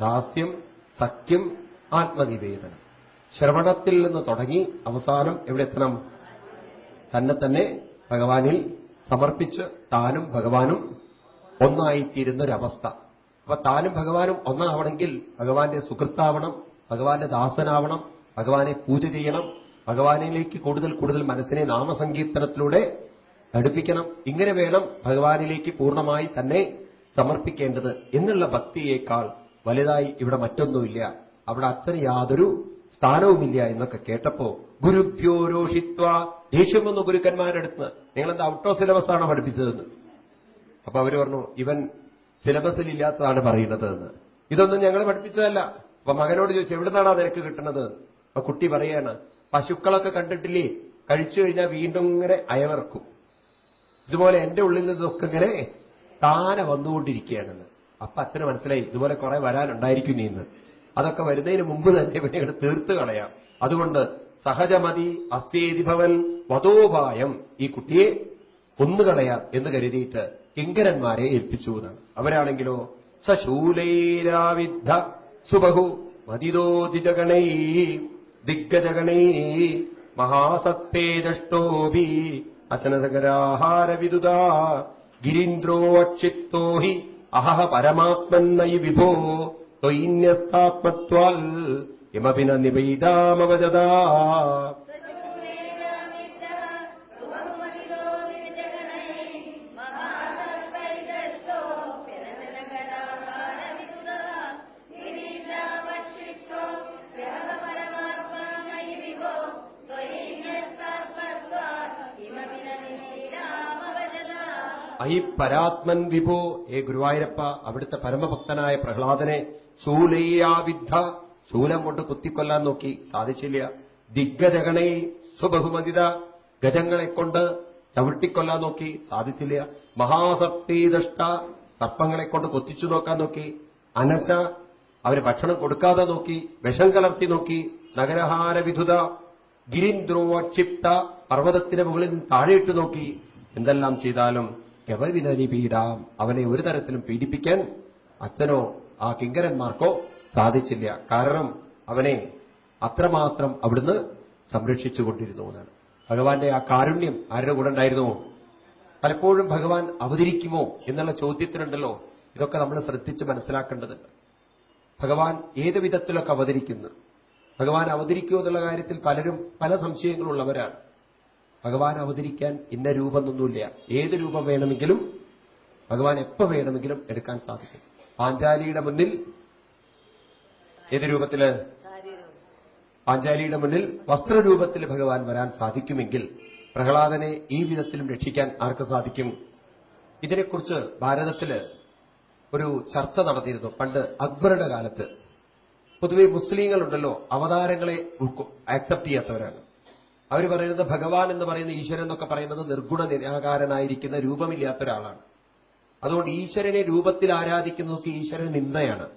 ദാസ്യം സഖ്യം ആത്മനിവേദനം. ശ്രവണത്തിൽ നിന്ന് തുടങ്ങി അവസാനം എവിടെ എത്തണം? തന്നെ തന്നെ ഭഗവാനിൽ സമർപ്പിച്ച് താനും ഭഗവാനും ഒന്നായിത്തീരുന്നൊരവസ്ഥ. അപ്പൊ താനും ഭഗവാനും ഒന്നാവണമെങ്കിൽ ഭഗവാന്റെ സുഹൃത്താവണം ഭഗവാന്റെ ദാസനാവണം ഭഗവാനെ പൂജ ചെയ്യണം ഭഗവാനിലേക്ക് കൂടുതൽ കൂടുതൽ മനസ്സിനെ നാമസങ്കീർത്തനത്തിലൂടെ ഘടിപ്പിക്കണം ഇങ്ങനെ വേണം ഭഗവാനിലേക്ക് പൂർണമായി തന്നെ സമർപ്പിക്കേണ്ടത് എന്നുള്ള ഭക്തിയേക്കാൾ വലുതായി ഇവിടെ മറ്റൊന്നുമില്ല. അവിടെ അച്ഛന് യാതൊരു സ്ഥാനവുമില്ല എന്നൊക്കെ കേട്ടപ്പോ ഗുരുഭ്യോ രോഷിത്വ ദേഷ്യം ഗുരുക്കന്മാരെടുത്ത്. നിങ്ങളെന്താ ഔട്ട് സിലബസ് ആണോ പഠിപ്പിച്ചതെന്ന്? അപ്പൊ അവർ പറഞ്ഞു ഇവൻ സിലബസിൽ ഇല്ലാത്തതാണ് പറയുന്നത് എന്ന്. ഇതൊന്നും ഞങ്ങൾ പഠിപ്പിച്ചതല്ല. അപ്പൊ മകനോട് ചോദിച്ചു എവിടുന്നാണ് നിനക്ക് കിട്ടുന്നത്? അപ്പൊ കുട്ടി പറയാണ് പശുക്കളൊക്കെ കണ്ടിട്ടില്ലേ? കഴിച്ചു കഴിഞ്ഞാൽ വീണ്ടും ഇങ്ങനെ അയവർക്കും ഇതുപോലെ എന്റെ ഉള്ളിൽ നിന്നൊക്കെ ഇങ്ങനെ താനെ വന്നുകൊണ്ടിരിക്കുകയാണെന്ന്. അപ്പൊ അച്ഛന് മനസ്സിലായി ഇതുപോലെ കുറെ വരാനുണ്ടായിരിക്കും നീന്ന് അതൊക്കെ വരുന്നതിന് മുമ്പ് തന്നെ ഇവനെ ഇവിടെ തീർത്ത് കളയാം. അതുകൊണ്ട് സഹജമതി അസ്യേതിഭവൻ വധോപായം ഈ കുട്ടിയെ കൊന്നുകളയാം എന്ന് കരുതിയിട്ട് കിങ്കരന്മാരെ ഏൽപ്പിച്ചു എന്നാണ്. അവരാണെങ്കിലോ സശൂലൈരാവിദ്ധ സുബഹു മതിദോതിജഗണൈ ദിഗ്ഗജഗണൈ മഹാസത്തേജഷ്ടോഭി അശനതകരാഹാരവിദുത ഗിരീന്ദ്രോ അക്ഷിപ്തോ ഹി അഹഹ പരമാത്മന്നയി വിഭോ ത്വൈന്യസ്താത്മത്വാൽ കിമപി ന നിവൈതാമവജതാ ഐ പരാത്മൻ വിഭോ ഏ ഗുരുവായൂരപ്പ അവിടുത്തെ പരമഭക്തനായ പ്രഹ്ലാദനെ ശൂലയ്യാവിദ്ധ ശൂലം കൊണ്ട് കുത്തിക്കൊല്ലാൻ നോക്കി. സാധിച്ചില്ല. ദിഗ്ഗജഗണൈ സ്വബഹുമതിത. ഗജങ്ങളെ കൊണ്ട് ചവിട്ടിക്കൊല്ലാൻ നോക്കി. സാധിച്ചില്ല. മഹാസർപ്പീദഷ്ട സർപ്പങ്ങളെ കൊണ്ട് കൊത്തിച്ചു നോക്കാൻ നോക്കി. അനശ. അവർ ഭക്ഷണം കൊടുക്കാതെ നോക്കി. വിഷം കലർത്തി നോക്കി. നഗരഹാര വിധുത. ഗിരിന്ദ്രോക്ഷിപ്ത. പർവതത്തിന്റെ മുകളിൽ താഴെയിട്ട് നോക്കി. എന്തെല്ലാം ചെയ്താലും കെവവിനനി പീഡാം അവനെ ഒരു തരത്തിലും പീഡിപ്പിക്കാൻ അച്ഛനോ ആ കിങ്കരന്മാർക്കോ സാധിച്ചില്ല. കാരണം അവനെ അത്രമാത്രം അവിടുന്ന് സംരക്ഷിച്ചുകൊണ്ടിരുന്നു എന്നാണ്. ഭഗവാന്റെ ആ കാരുണ്യം ആരുടെ കൂടെ ഉണ്ടായിരുന്നു? പലപ്പോഴും ഭഗവാൻ അവതരിക്കുമോ എന്നുള്ള ചോദ്യത്തിനുണ്ടല്ലോ ഇതൊക്കെ നമ്മൾ ശ്രദ്ധിച്ച് മനസ്സിലാക്കേണ്ടതുണ്ട്. ഭഗവാൻ ഏത് വിധത്തിലൊക്കെ അവതരിക്കുന്നു? ഭഗവാൻ അവതരിക്കുമോ എന്നുള്ള കാര്യത്തിൽ പലരും പല സംശയങ്ങളുള്ളവരാണ്. ഭഗവാൻ അവതരിക്കാൻ ഇന്ന രൂപമൊന്നുമില്ല. ഏത് രൂപം വേണമെങ്കിലും ഭഗവാൻ എപ്പോ വേണമെങ്കിലും എടുക്കാൻ സാധിക്കും. പാഞ്ചാലിയുടെ മുന്നിൽ ഏത് രൂപത്തിൽ? പാഞ്ചാലിയുടെ മുന്നിൽ വസ്ത്രരൂപത്തിൽ ഭഗവാൻ വരാൻ സാധിക്കുമെങ്കിൽ പ്രഹ്ലാദനെ ഈ വിധത്തിലും രക്ഷിക്കാൻ ആർക്ക് സാധിക്കും? ഇതിനെക്കുറിച്ച് ഭാരതത്തിൽ ഒരു ചർച്ച നടത്തിയിരുന്നു പണ്ട് അക്ബറുടെ കാലത്ത്. പൊതുവെ മുസ്ലിങ്ങളുണ്ടല്ലോ അവതാരങ്ങളെ ആക്സെപ്റ്റ് ചെയ്യാത്തവരാണ്. അവർ പറയുന്നത് ഭഗവാൻ എന്ന് പറയുന്ന ഈശ്വരൻ എന്നൊക്കെ പറയുന്നത് നിർഗുണ നിരാകാരനായിരിക്കുന്ന രൂപമില്ലാത്ത ഒരാളാണ് അതുകൊണ്ട് ഈശ്വരനെ രൂപത്തിൽ ആരാധിക്കുന്നതൊക്കെ ഈശ്വരൻ നിന്ദയാണ്.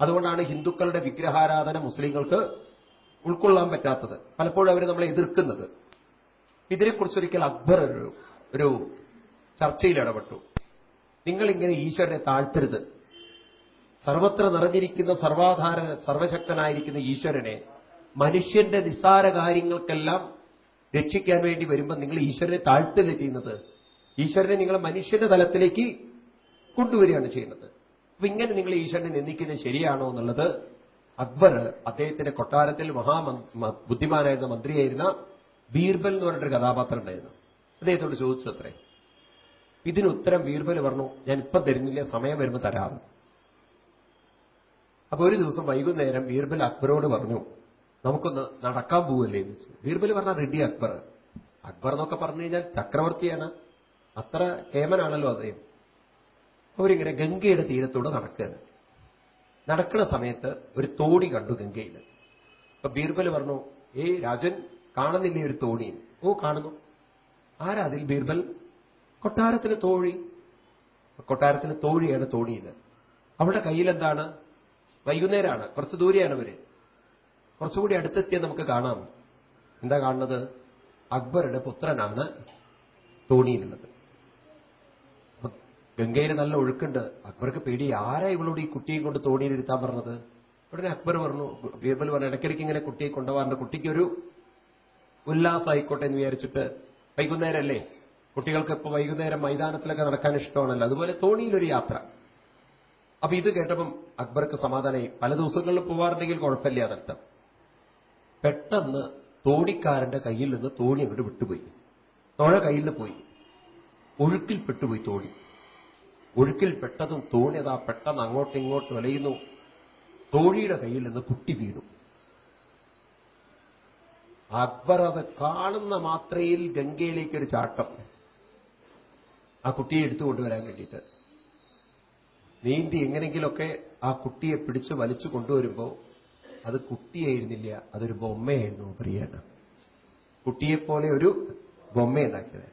അതുകൊണ്ടാണ് ഹിന്ദുക്കളുടെ വിഗ്രഹാരാധന മുസ്ലിങ്ങൾക്ക് ഉൾക്കൊള്ളാൻ പറ്റാത്തത്. പലപ്പോഴും അവർ നമ്മളെ എതിർക്കുന്നത്. ഇതിനെക്കുറിച്ചൊരിക്കൽ അക്ബർ ഒരു ഒരു ചർച്ചയിൽ ഇടപെട്ടു. നിങ്ങളിങ്ങനെ ഈശ്വരനെ താഴ്ത്തരുത്. സർവത്ര നിറഞ്ഞിരിക്കുന്ന സർവാധാര സർവശക്തനായിരിക്കുന്ന ഈശ്വരനെ മനുഷ്യന്റെ നിസ്സാര കാര്യങ്ങൾക്കെല്ലാം രക്ഷിക്കാൻ വേണ്ടി വരുമ്പോൾ നിങ്ങൾ ഈശ്വരനെ താഴ്ത്തുക ചെയ്യുന്നത്? ഈശ്വരനെ നിങ്ങൾ മനുഷ്യന്റെ തലത്തിലേക്ക് കൊണ്ടുവരികയാണ് ചെയ്യുന്നത്. അപ്പൊ ഇങ്ങനെ നിങ്ങൾ ഈശ്വരനെ നിന്ദിക്കുന്നത് ശരിയാണോ എന്നുള്ളത് അക്ബർ അദ്ദേഹത്തിന്റെ കൊട്ടാരത്തിൽ മഹാ ബുദ്ധിമാനായിരുന്ന മന്ത്രിയായിരുന്ന ബീർബൽ എന്ന് പറഞ്ഞിട്ടൊരു കഥാപാത്രം ഉണ്ടായിരുന്നു. അദ്ദേഹത്തോട് ചോദിച്ചു അത്രേ. ഇതിന് ഉത്തരം ബീർബൽ പറഞ്ഞു ഞാൻ ഇപ്പം തരുന്നില്ല സമയം വരുമ്പോൾ തരാറ് അപ്പൊ ഒരു ദിവസം വൈകുന്നേരം ബീർബൽ അക്ബറോട് പറഞ്ഞു നമുക്കൊന്ന് നടക്കാൻ പോവല്ലേ എന്ന് വെച്ചു. ബീർബൽ പറഞ്ഞ റെഡി അക്ബർ. അക്ബർ എന്നൊക്കെ പറഞ്ഞു കഴിഞ്ഞാൽ ചക്രവർത്തിയാണ്. അത്ര കേമനാണല്ലോ അദ്ദേഹം. അവരിങ്ങനെ ഗംഗയുടെ തീരത്തൂടെ നടക്കുകയാണ്. നടക്കുന്ന സമയത്ത് ഒരു തോണി കണ്ടു ഗംഗയിൽ അപ്പൊ ബീർബൽ പറഞ്ഞു ഏ രാജൻ കാണുന്നില്ലേ ഒരു തോണി? ഓ കാണുന്നു. ആരാ അതിൽ ബീർബൽ? കൊട്ടാരത്തിന് തോഴി. കൊട്ടാരത്തിന് തോഴിയാണ് തോണിയിൽ അവളുടെ കയ്യിൽ എന്താണ് വൈകുന്നേരമാണ് കുറച്ച് ദൂരെയാണ് അവർ. കുറച്ചുകൂടി അടുത്തെത്തിയാൽ നമുക്ക് കാണാം. എന്താ കാണുന്നത്? അക്ബറുടെ പുത്രനാണ് തോണിയിലുള്ളത് ഗംഗയിൽ നല്ല ഒഴുക്കുണ്ട്. അക്ബർക്ക് പേടി. ആരാ ഇവളോട് ഈ കുട്ടിയെ കൊണ്ട് തോണിയിൽ ഇരുത്താൻ പറഞ്ഞത്? ഉടനെ അക്ബർ പറഞ്ഞു ബീർബൽ പറഞ്ഞു ഇടയ്ക്കിടയ്ക്ക് ഇങ്ങനെ കുട്ടിയെ കൊണ്ടുപോകാറുണ്ട്. കുട്ടിക്ക് ഒരു ഉല്ലാസമായിക്കോട്ടെ എന്ന് വിചാരിച്ചിട്ട് വൈകുന്നേരമല്ലേ കുട്ടികൾക്ക് ഇപ്പൊ വൈകുന്നേരം മൈതാനത്തിലൊക്കെ നടക്കാൻ ഇഷ്ടമാണല്ലോ. അതുപോലെ തോണിയിലൊരു യാത്ര. അപ്പൊ ഇത് കേട്ടപ്പം അക്ബർക്ക് സമാധാനമായി. പല ദിവസങ്ങളിൽ പോവാറുണ്ടെങ്കിൽ കുഴപ്പമില്ല അതർത്ഥം പെട്ടെന്ന് തോണിക്കാരന്റെ കയ്യിൽ നിന്ന് തോണി അങ്ങോട്ട് വിട്ടുപോയി. തോഴ കയ്യിൽ നിന്ന് പോയി. ഒഴുക്കിൽ പെട്ടുപോയി തോണി. ഒഴുക്കിൽ പെട്ടതും തോണി അതാ പെട്ടെന്ന് അങ്ങോട്ടും ഇങ്ങോട്ടും അലയുന്നു തോണിയുടെ കയ്യിൽ നിന്ന് കുട്ടി വീണു. അക്ബർ അത് കാണുന്ന മാത്രയിൽ ഗംഗയിലേക്ക് ഒരു ചാട്ടം. ആ കുട്ടിയെ എടുത്തു കൊണ്ടുവരാൻ വേണ്ടിയിട്ട്. നീന്തി എങ്ങനെങ്കിലൊക്കെ ആ കുട്ടിയെ പിടിച്ച് വലിച്ചു കൊണ്ടുവരുമ്പോൾ അത് കുട്ടിയായിരുന്നില്ല അതൊരു ബൊമ്മയായിരുന്നു പ്രിയാണ് കുട്ടിയെപ്പോലെ ഒരു ബൊമ്മയുണ്ടാക്കിയത്.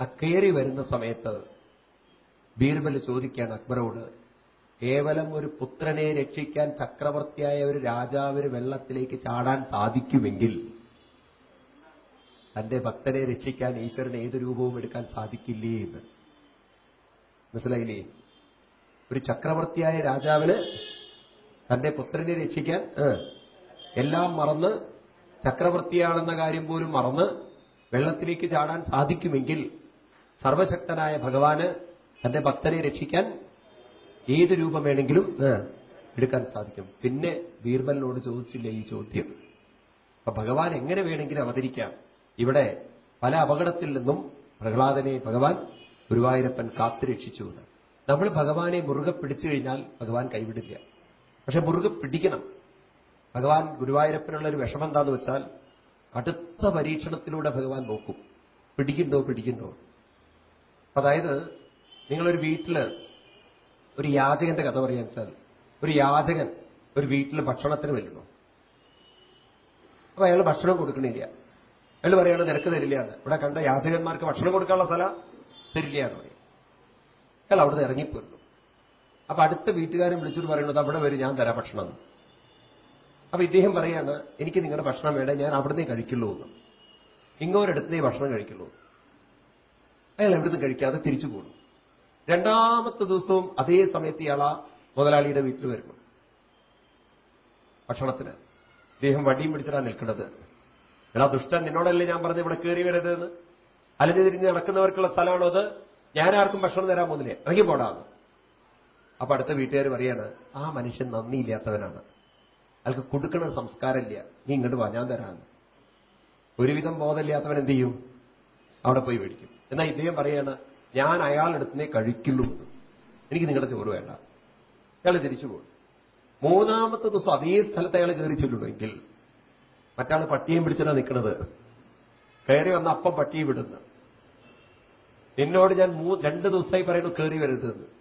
ആ കയറി വരുന്ന സമയത്ത് ബീർബൽ ചോദിക്കാൻ അക്ബറോട് കേവലം ഒരു പുത്രനെ രക്ഷിക്കാൻ ചക്രവർത്തിയായ ഒരു രാജാവിന് വെള്ളത്തിലേക്ക് ചാടാൻ സാധിക്കുമെങ്കിൽ തന്റെ ഭക്തനെ രക്ഷിക്കാൻ ഈശ്വരൻ ഏത് രൂപവും എടുക്കാൻ സാധിക്കില്ലേ എന്ന്. മനസ്സിലായില്ലേ? ഒരു ചക്രവർത്തിയായ രാജാവിന് തന്റെ പുത്രനെ രക്ഷിക്കാൻ എല്ലാം മറന്ന് ചക്രവർത്തിയാണെന്ന കാര്യം പോലും മറന്ന് വെള്ളത്തിലേക്ക് ചാടാൻ സാധിക്കുമെങ്കിൽ സർവശക്തനായ ഭഗവാന് തന്റെ ഭക്തനെ രക്ഷിക്കാൻ ഏത് രൂപം വേണമെങ്കിലും എടുക്കാൻ സാധിക്കും. പിന്നെ ബീർബലിനോട് ചോദിച്ചില്ല ഈ ചോദ്യം. അപ്പൊ ഭഗവാൻ എങ്ങനെ വേണമെങ്കിലും അവതരിക്കാം? ഇവിടെ പല അപകടത്തിൽ നിന്നും പ്രഹ്ലാദനെ ഭഗവാൻ ഗുരുവായൂരപ്പൻ കാത്തുരക്ഷിച്ചു നമ്മൾ ഭഗവാനെ മുറുകെ പിടിച്ചു കഴിഞ്ഞാൽ ഭഗവാൻ കൈവിടില്ല. പക്ഷെ മുറുകെ പിടിക്കണം. ഭഗവാൻ ഗുരുവായൂരപ്പനുള്ള ഒരു വിഷമം എന്താന്ന് വെച്ചാൽ അടുത്ത പരീക്ഷണത്തിലൂടെ ഭഗവാൻ നോക്കും. പിടിക്കുന്നുണ്ടോ പിടിക്കുന്നുണ്ടോ? അതായത് നിങ്ങളൊരു വീട്ടിൽ ഒരു യാചകന്റെ കഥ പറയാൻ വെച്ചാൽ ഒരു യാചകൻ ഒരു വീട്ടിൽ ഭക്ഷണത്തിന് വരുന്നു. അപ്പൊ അയാൾ ഭക്ഷണം കൊടുക്കണില്ല. അയാൾ പറയാണ് നിനക്ക് തരില്ല എന്ന് ഇവിടെ കണ്ട യാചകന്മാർക്ക് ഭക്ഷണം കൊടുക്കാനുള്ള സ്ഥലം തരില്ല എന്ന് പറയും. അയാൾ അവിടുന്ന് ഇറങ്ങിപ്പോരുന്നു. അപ്പൊ അടുത്ത വീട്ടുകാരൻ വിളിച്ചിട്ട് പറയുന്നത് അവിടെ വരും ഞാൻ തരാം ഭക്ഷണം. അപ്പൊ ഇദ്ദേഹം പറയാണ് എനിക്ക് നിങ്ങളുടെ ഭക്ഷണം വേണ്ട ഞാൻ അവിടുന്ന് കഴിക്കുള്ളൂ എന്ന്. ഇങ്ങോരടുത്തേ ഭക്ഷണം കഴിക്കുള്ളൂ. അയാൾ എവിടുന്ന് കഴിക്കാതെ തിരിച്ചു പോകുന്നു രണ്ടാമത്തെ ദിവസവും അതേ സമയത്ത് ഇയാള മുതലാളിയുടെ വീട്ടിൽ വരുന്നു. ഭക്ഷണത്തിന്. ഇദ്ദേഹം വടിയും പിടിച്ചിട്ടാണ് നിൽക്കുന്നത്. എടാ ദുഷ്ടൻ നിന്നോടല്ലേ ഞാൻ പറഞ്ഞു ഇവിടെ കയറി വരരുതെന്ന് അലഞ്ഞു തിരിഞ്ഞ് നടക്കുന്നവർക്കുള്ള സ്ഥലമാണോ അത്? ഞാനാർക്കും ഭക്ഷണം തരാൻ പോകുന്നില്ലേ? ഇറങ്ങി പോടാന്ന് അപ്പൊ അടുത്ത വീട്ടുകാർ പറയാണ് ആ മനുഷ്യൻ നന്ദിയില്ലാത്തവനാണ്. അയാൾക്ക് കൊടുക്കണ സംസ്കാരമില്ല. നീ ഇങ്ങോട്ട് വാ ഞാൻ തരാമെന്ന് ഒരുവിധം ബോധമില്ലാത്തവൻ എന്ത് ചെയ്യും? അവിടെ പോയി മേടിക്കും. എന്നാൽ ഇദ്ദേഹം പറയാണ് ഞാൻ അയാളെടുത്തിനെ കഴിക്കുള്ളൂ എന്ന്. എനിക്ക് നിങ്ങളുടെ ചോറ് വേണ്ട. അയാൾ തിരിച്ചു പോകും മൂന്നാമത്തെ ദിവസം അതേ സ്ഥലത്ത് അയാൾ കയറി ചെല്ലുമെങ്കിൽ മറ്റാൾ പട്ടിയും പിടിച്ചാണ് നിൽക്കുന്നത് കയറി വന്ന അപ്പം പട്ടിയെ വിടുന്നു. നിന്നോട് ഞാൻ രണ്ട് ദിവസമായി പറയുന്നു കയറി വരരുതെന്ന്.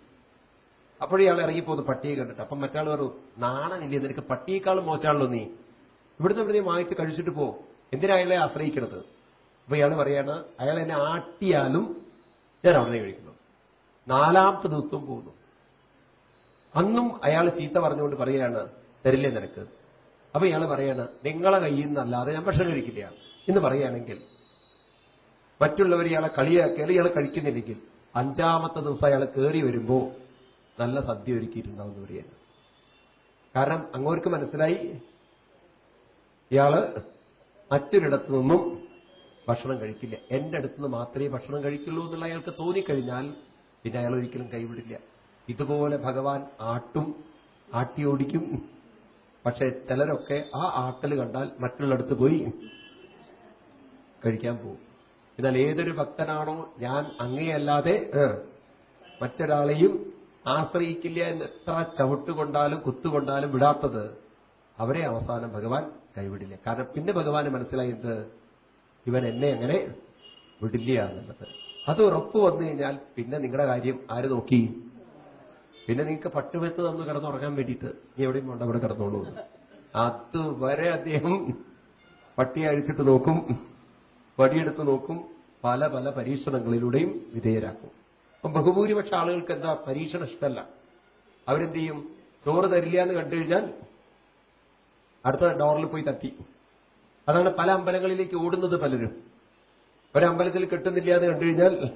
അപ്പോഴേ അയാൾ ഇറങ്ങിപ്പോകുന്നു പട്ടിയെ കണ്ടിട്ട്. അപ്പം മറ്റാൾ പറഞ്ഞു നാണനില്ലേ നിനക്ക്? പട്ടിയേക്കാളും മോശമാണല്ലോ നീ. ഇവിടുന്ന് ഇവിടെ വാങ്ങിച്ച് കഴിച്ചിട്ട് പോ. എന്തിനാ അയാളെ ആശ്രയിക്കണത്? അപ്പൊ ഇയാൾ പറയാണ് അയാൾ എന്നെ ആട്ടിയാലും ഞാൻ അവിടെ കഴിക്കുന്നു നാലാമത്തെ ദിവസവും പോകുന്നു. അന്നും അയാൾ ചീത്ത പറഞ്ഞുകൊണ്ട് പറയാണ് തരില്ലേ നിനക്ക്? അപ്പൊ ഇയാൾ പറയാണ് നിങ്ങളെ കയ്യിൽ നിന്നല്ലാതെ ഞാൻ ഭക്ഷണം കഴിക്കില്ല. എന്ന് പറയുകയാണെങ്കിൽ മറ്റുള്ളവർ ഇയാളെ കളിയാക്കിയാൽ ഇയാൾ കഴിക്കുന്നില്ലെങ്കിൽ അഞ്ചാമത്തെ ദിവസം അയാൾ കയറി വരുമ്പോ നല്ല സദ്യ ഒരുക്കിയിട്ടുണ്ടാവും എന്ന് പറയാണ് കാരണം അങ്ങോർക്ക് മനസ്സിലായി. ഇയാൾ മറ്റൊരിടത്തു നിന്നും ഭക്ഷണം കഴിക്കില്ല. എന്റെ അടുത്ത് നിന്ന് മാത്രമേ ഭക്ഷണം കഴിക്കുള്ളൂ എന്നുള്ള അയാൾക്ക് തോന്നിക്കഴിഞ്ഞാൽ പിന്നെ അയാൾ ഒരിക്കലും കൈവിടില്ല. ഇതുപോലെ ഭഗവാൻ ആട്ടും ആട്ടിയോടിക്കും പക്ഷെ ചിലരൊക്കെ ആ ആട്ടൽ കണ്ടാൽ മറ്റുള്ളടത്ത് പോയി കഴിക്കാൻ പോകും. എന്നാൽ ഏതൊരു ഭക്തനാണോ ഞാൻ അങ്ങേയല്ലാതെ മറ്റൊരാളെയും ആശ്രയിക്കില്ല എന്ന് എത്ര ചവിട്ടുകൊണ്ടാലും കുത്തുകൊണ്ടാലും വിടാത്തത് അവരെ അവസാനം ഭഗവാൻ കൈവിടില്ല. കാരണം പിന്നെ ഭഗവാന് മനസ്സിലായത് ഇവൻ എന്നെ അങ്ങനെ വിടില്ല എന്നുള്ളത്. അത് ഉറപ്പ് വന്നു കഴിഞ്ഞാൽ പിന്നെ നിങ്ങളുടെ കാര്യം ആര് നോക്കി? പിന്നെ നിങ്ങൾക്ക് പട്ടുപെത്ത് തന്നു കിടന്നുറങ്ങാൻ വേണ്ടിയിട്ട് നീ എവിടെയും വേണ്ട അവിടെ കിടന്നോളൂ. അതുവരെ അദ്ദേഹം പട്ടി അഴിച്ചിട്ട് നോക്കും വടിയെടുത്ത് നോക്കും പല പല പരീക്ഷണങ്ങളിലൂടെയും വിധേയരാക്കും. അപ്പം ബഹുഭൂരിപക്ഷ ആളുകൾക്ക് എന്താ? പരീക്ഷണം ഇഷ്ടമല്ല. അവരെന്ത് ചെയ്യും ചോറ് തരില്ല എന്ന് കണ്ടു കഴിഞ്ഞാൽ അടുത്ത ഡോറിൽ പോയി തട്ടി. അതാണ് പല അമ്പലങ്ങളിലേക്ക് ഓടുന്നത് പലരും. ഒരമ്പലത്തിൽ കിട്ടുന്നില്ല എന്ന് കണ്ടു കഴിഞ്ഞാൽ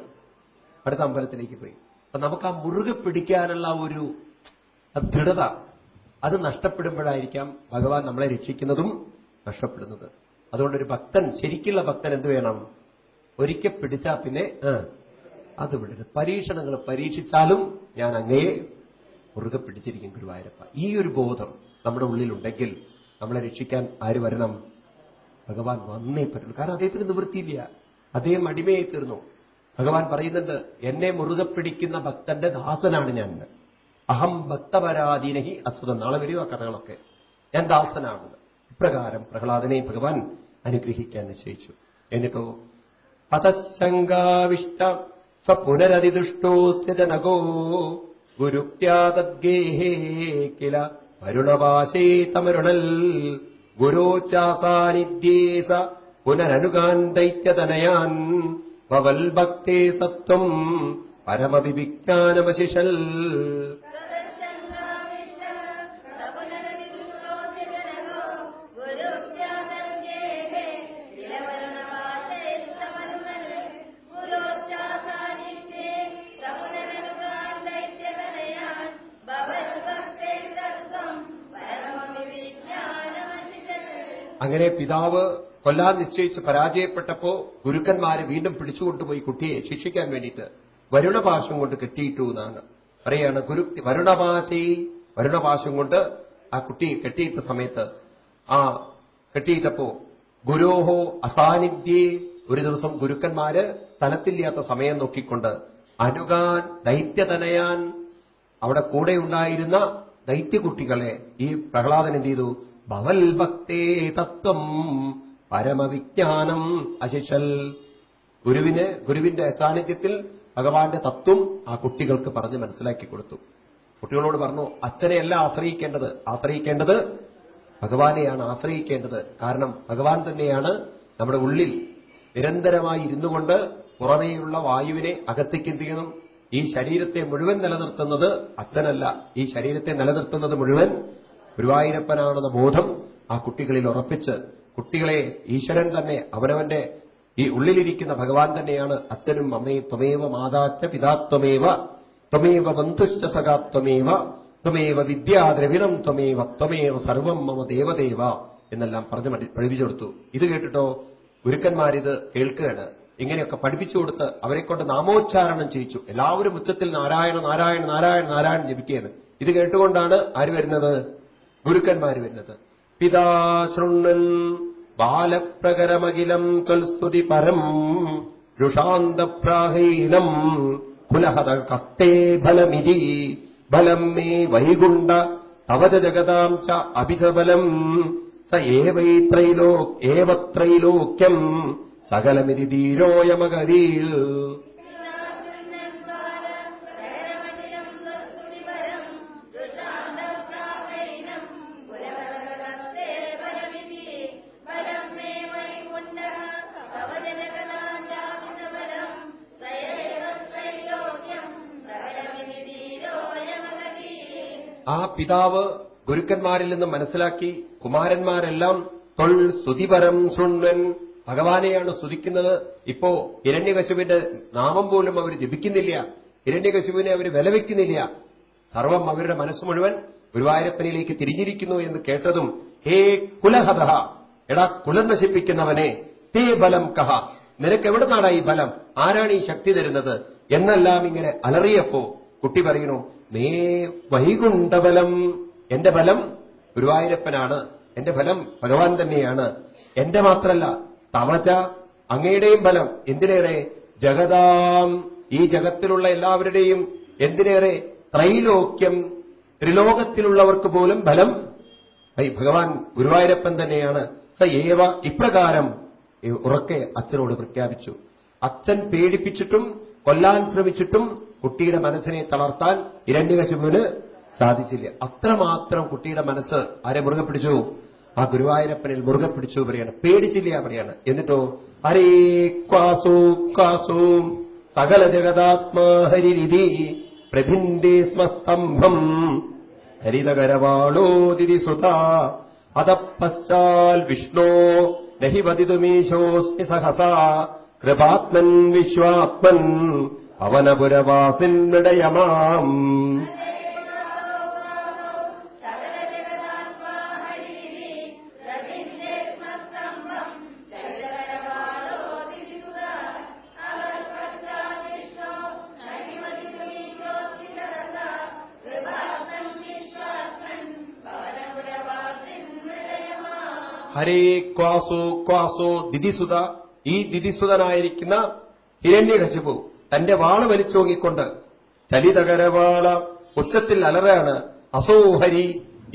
അടുത്ത അമ്പലത്തിലേക്ക് പോയി. അപ്പൊ നമുക്ക് ആ മുറുകെ പിടിക്കാനുള്ള ഒരു ദൃഢത അത് നഷ്ടപ്പെടുമ്പോഴായിരിക്കാം ഭഗവാൻ നമ്മളെ രക്ഷിക്കുന്നതും നഷ്ടപ്പെടുന്നത്. അതുകൊണ്ടൊരു ഭക്തൻ ശരിക്കുള്ള ഭക്തൻ എന്ത് വേണം? ഒരിക്കൽ പിടിച്ചാൽ പിന്നെ അത് വിടരുത്. പരീക്ഷണങ്ങൾ പരീക്ഷിച്ചാലും ഞാൻ അങ്ങയെ മുറുകെ പിടിച്ചിരിക്കും ഗുരുവായൂരപ്പ. ഈ ഒരു ബോധം നമ്മുടെ ഉള്ളിലുണ്ടെങ്കിൽ നമ്മളെ രക്ഷിക്കാൻ ആര് വരണം? ഭഗവാൻ വന്നേ പറ്റുള്ളൂ കാരണം അദ്ദേഹത്തിന് നിവൃത്തിയില്ല. അദ്ദേഹം അടിമയായി തീർന്നു. ഭഗവാൻ പറയുന്നുണ്ട് എന്നെ മുറുകെ പിടിക്കുന്ന ഭക്തന്റെ ദാസനാണ് ഞാൻ. അഹം ഭക്തപരാധീനഹി അസുതം നാളെ വരും ആ കഥകളൊക്കെ. ഞാൻ ദാസനാണെന്ന് ഇപ്രകാരം പ്രഹ്ലാദനെ ഭഗവാൻ അനുഗ്രഹിക്കാൻ നിശ്ചയിച്ചു. എന്നിട്ടോ പതശങ്കാവിഷ്ട സ പുനരതിദുഷ്ടോസ്യ ജനകോ ഗുരുപ്യാതദ്ഗേഹേ കില വരുണവാശേ തമരുണൽ. ഗുരോച്ചാസാനിധ്യേ സ പുനരനുഗാൻ ദൈത്യതനയാൻ ഭവൽ ഭക്തേ സത്വം പരമവിവിജ്ഞാനമശിഷൽ. അങ്ങനെ പിതാവ് കൊല്ലാൻ നിശ്ചയിച്ച് പരാജയപ്പെട്ടപ്പോ ഗുരുക്കന്മാരെ വീണ്ടും പിടിച്ചുകൊണ്ടുപോയി കുട്ടിയെ ശിക്ഷിക്കാൻ വേണ്ടിയിട്ട് വരുണപാശം കൊണ്ട് കെട്ടിയിട്ടു എന്നാണ്. പറയാണ് ഗുരു വരുണപാശി വരുണപാശം കൊണ്ട് ആ കുട്ടി കെട്ടിയിട്ട സമയത്ത് ആ കെട്ടിയിട്ടപ്പോ ഗുരോഹോ അസാന്നിധ്യേ ഒരു ദിവസം ഗുരുക്കന്മാര് സ്ഥലത്തില്ലാത്ത സമയം നോക്കിക്കൊണ്ട് അനുകാൻ ദൈത്യതനയാൻ അവിടെ കൂടെ ഉണ്ടായിരുന്ന ദൈത്യകുട്ടികളെ ഈ പ്രഹ്ലാദൻ എന്ത് ചെയ്തു? ഭവൽ ഭക്തേ തത്വം പരമവിജ്ഞാനം അശിഷൽ. ഗുരുവിന് ഗുരുവിന്റെ സാന്നിധ്യത്തിൽ ഭഗവാന്റെ തത്വം ആ കുട്ടികൾക്ക് പറഞ്ഞ് മനസ്സിലാക്കി കൊടുത്തു. കുട്ടികളോട് പറഞ്ഞു അച്ഛനെയല്ല ആശ്രയിക്കേണ്ടത്. ആശ്രയിക്കേണ്ടത് ഭഗവാനെയാണ് ആശ്രയിക്കേണ്ടത്. കാരണം ഭഗവാൻ തന്നെയാണ് നമ്മുടെ ഉള്ളിൽ നിരന്തരമായി ഇരുന്നു കൊണ്ട് പുറമേയുള്ള വായുവിനെ അകത്തേക്കെന്തിയതും ഈ ശരീരത്തെ മുഴുവൻ നിലനിർത്തുന്നത് അച്ഛനല്ല. ഈ ശരീരത്തെ നിലനിർത്തുന്നത് മുഴുവൻ ഗുരുവായൂരപ്പനാണെന്ന ബോധം ആ കുട്ടികളിൽ ഉറപ്പിച്ച് കുട്ടികളെ ഈശ്വരൻ തന്നെ അവനവന്റെ ഈ ഉള്ളിലിരിക്കുന്ന ഭഗവാൻ തന്നെയാണ് അച്ഛനും അമ്മയും ത്വമേവ മാതാച്ച പിതാത്വമേവ ത്വമേവ ബന്ധുശ്ച സഖാത്വമേവ ത്വമേവ വിദ്യാദ്രവിണം ത്വമേവ ത്വമേവ സർവം മമ ദേവദേവ എന്നെല്ലാം പറഞ്ഞ് പഠി- പഠിപ്പിച്ചു കൊടുത്തു. ഇത് കേട്ടിട്ടോ? ഗുരുക്കന്മാരിത് കേൾക്കുകയാണ്. ഇങ്ങനെയൊക്കെ പഠിപ്പിച്ചു കൊടുത്ത് അവരെക്കൊണ്ട് നാമോച്ചാരണം ചെയ്യിച്ചു. എല്ലാവരും ഉച്ചത്തിൽ നാരായണ നാരായണ നാരായണ നാരായണ ജപിക്കുകയാണ്. ഇത് കേട്ടുകൊണ്ടാണ് ആര് വരുന്നത്? ഗുരുക്കന്മാര് വരുന്നത്. പിതാശൃണ്ണൻ ബാലപ്രകരമഖിലം കൽസ്തുതി പരം രുഷാന്തപ്രാഹീനം കുലഹത കസ്തേ ഫലമിതി ബലം മേ വൈകുണ്ട തവച ജഗതാം ച അഭിചബലം സ ഏവൈത്രൈലോ ഏവത്രൈലോക്യം സകലമിതി ധീരോയമകരീൽ ആ പിതാവ് ഗുരുക്കന്മാരിൽ നിന്ന് മനസ്സിലാക്കി കുമാരന്മാരെല്ലാം തൊൾ സ്തുതിപരം സുണ്ണൻ. ഭഗവാനെയാണ് സ്തുതിക്കുന്നത്. ഇപ്പോ ഇരണ്യകശുവിന്റെ നാമം പോലും അവർ ജപിക്കുന്നില്ല. ഇരണ്യകശുവിനെ അവർ വിലവെക്കുന്നില്ല. സർവം അവരുടെ മനസ്സ് മുഴുവൻ ഗുരുവായൂരപ്പനിലേക്ക് തിരിഞ്ഞിരിക്കുന്നു എന്ന് കേട്ടതും ഹേ കുലഹത എടാ കുലം നശിപ്പിക്കുന്നവനെ തേ ബലം കഹ. നിനക്ക് എവിടെ നിന്നാണ് ഈ ബലം? ആരാണ് ഈ ശക്തി തരുന്നത്? എന്നെല്ലാം ഇങ്ങനെ അലറിയപ്പോ കുട്ടി പറയുന്നു മേ വൈകുണ്ഠബലം. എന്റെ ബലം ഗുരുവായൂരപ്പനാണ്. എന്റെ ഫലം ഭഗവാൻ തന്നെയാണ്. എന്റെ മാത്രമല്ല തമച അങ്ങയുടെയും ഫലം എന്തിനേറെ? ജഗതാം. ഈ ജഗത്തിലുള്ള എല്ലാവരുടെയും എന്തിനേറെ? ത്രൈലോക്യം. ത്രിലോകത്തിലുള്ളവർക്ക് പോലും ഫലം ഭഗവാൻ ഗുരുവായൂരപ്പൻ തന്നെയാണ്. സ ഏവ ഇപ്രകാരം. ഉറക്കെ അച്ഛനോട് പ്രഖ്യാപിച്ചു. അച്ഛൻ പേടിപ്പിച്ചിട്ടും കൊല്ലാൻ ശ്രമിച്ചിട്ടും കുട്ടിയുടെ മനസ്സിനെ തളർത്താൻ ഇരണ്യകശിപുവിന് സാധിച്ചില്ല. അത്രമാത്രം കുട്ടിയുടെ മനസ്സ് ആരെ മുറുകെ പിടിച്ചു? ആ ഗുരുവായൂരപ്പനിൽ മുറുകെ പിടിച്ചു പറയാണ്. പേടിച്ചില്ല പറയാണ്. എന്നിട്ടോ ഹരേ ക്വാസോ ക്വാസൂ സകല ജഗതാത്മാ ഹരിരിതി പ്രഭിന്ദേ സ്മസ്തംഭം ഹരിതകരവാളോതിരി സുത അത പശ്ചാൽ വിഷ്ണോ നഹി വദിതുമീശോസ്മി സഹസ കൃപാത്മൻ വിശ്വാത്മൻ പവനപുരവാസിൻ വിടയമാം. ഹരേ ക്വാസോ ക്വാസോ ദിതിസുത ഈ ദിദിസുതനായിരിക്കുന്ന ഹിരണ്യകശിപു. തന്റെ വാൾ വലിച്ചോങ്ങിക്കൊണ്ട് ചലിതകരവാള ഉച്ചത്തിൽ അലറാണ് അസോ ഹരി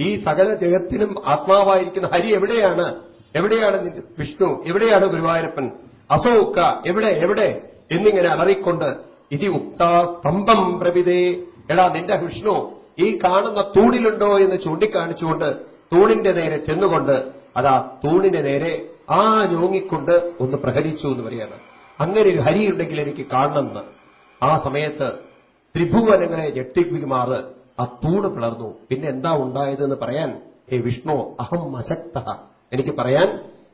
ഈ സകല ജഗത്തിനും ആത്മാവായിരിക്കുന്ന ഹരി എവിടെയാണ്? എവിടെയാണ് വിഷ്ണു? എവിടെയാണ് ഗുരുവായൂരപ്പൻ? അസോക്ക എവിടെ എവിടെ? എന്നിങ്ങനെ അലറിക്കൊണ്ട് ഇതി ഉക്താ സ്തംഭം പ്രവിതേ എടാ നിന്റെ വിഷ്ണു ഈ കാണുന്ന തൂണിലുണ്ടോ? എന്ന് ചൂണ്ടിക്കാണിച്ചുകൊണ്ട് തൂണിന്റെ നേരെ ചെന്നുകൊണ്ട് അതാ തൂണിന്റെ നേരെ ആ ഞോങ്ങിക്കൊണ്ട് ഒന്ന് പ്രഹരിച്ചു എന്ന് പറയാണ് അങ്ങനെ ഒരു ഹരിയുണ്ടെങ്കിൽ എനിക്ക് കാണണമെന്ന് ആ സമയത്ത് ത്രിഭുവനങ്ങളെ ഞെട്ടിപ്പിക്കുമാറ് ആ തൂണ് പിളർന്നു. പിന്നെ എന്താ ഉണ്ടായതെന്ന് പറയാൻ ഹേ വിഷ്ണു അഹം അശക്ത. എനിക്ക് പറയാൻ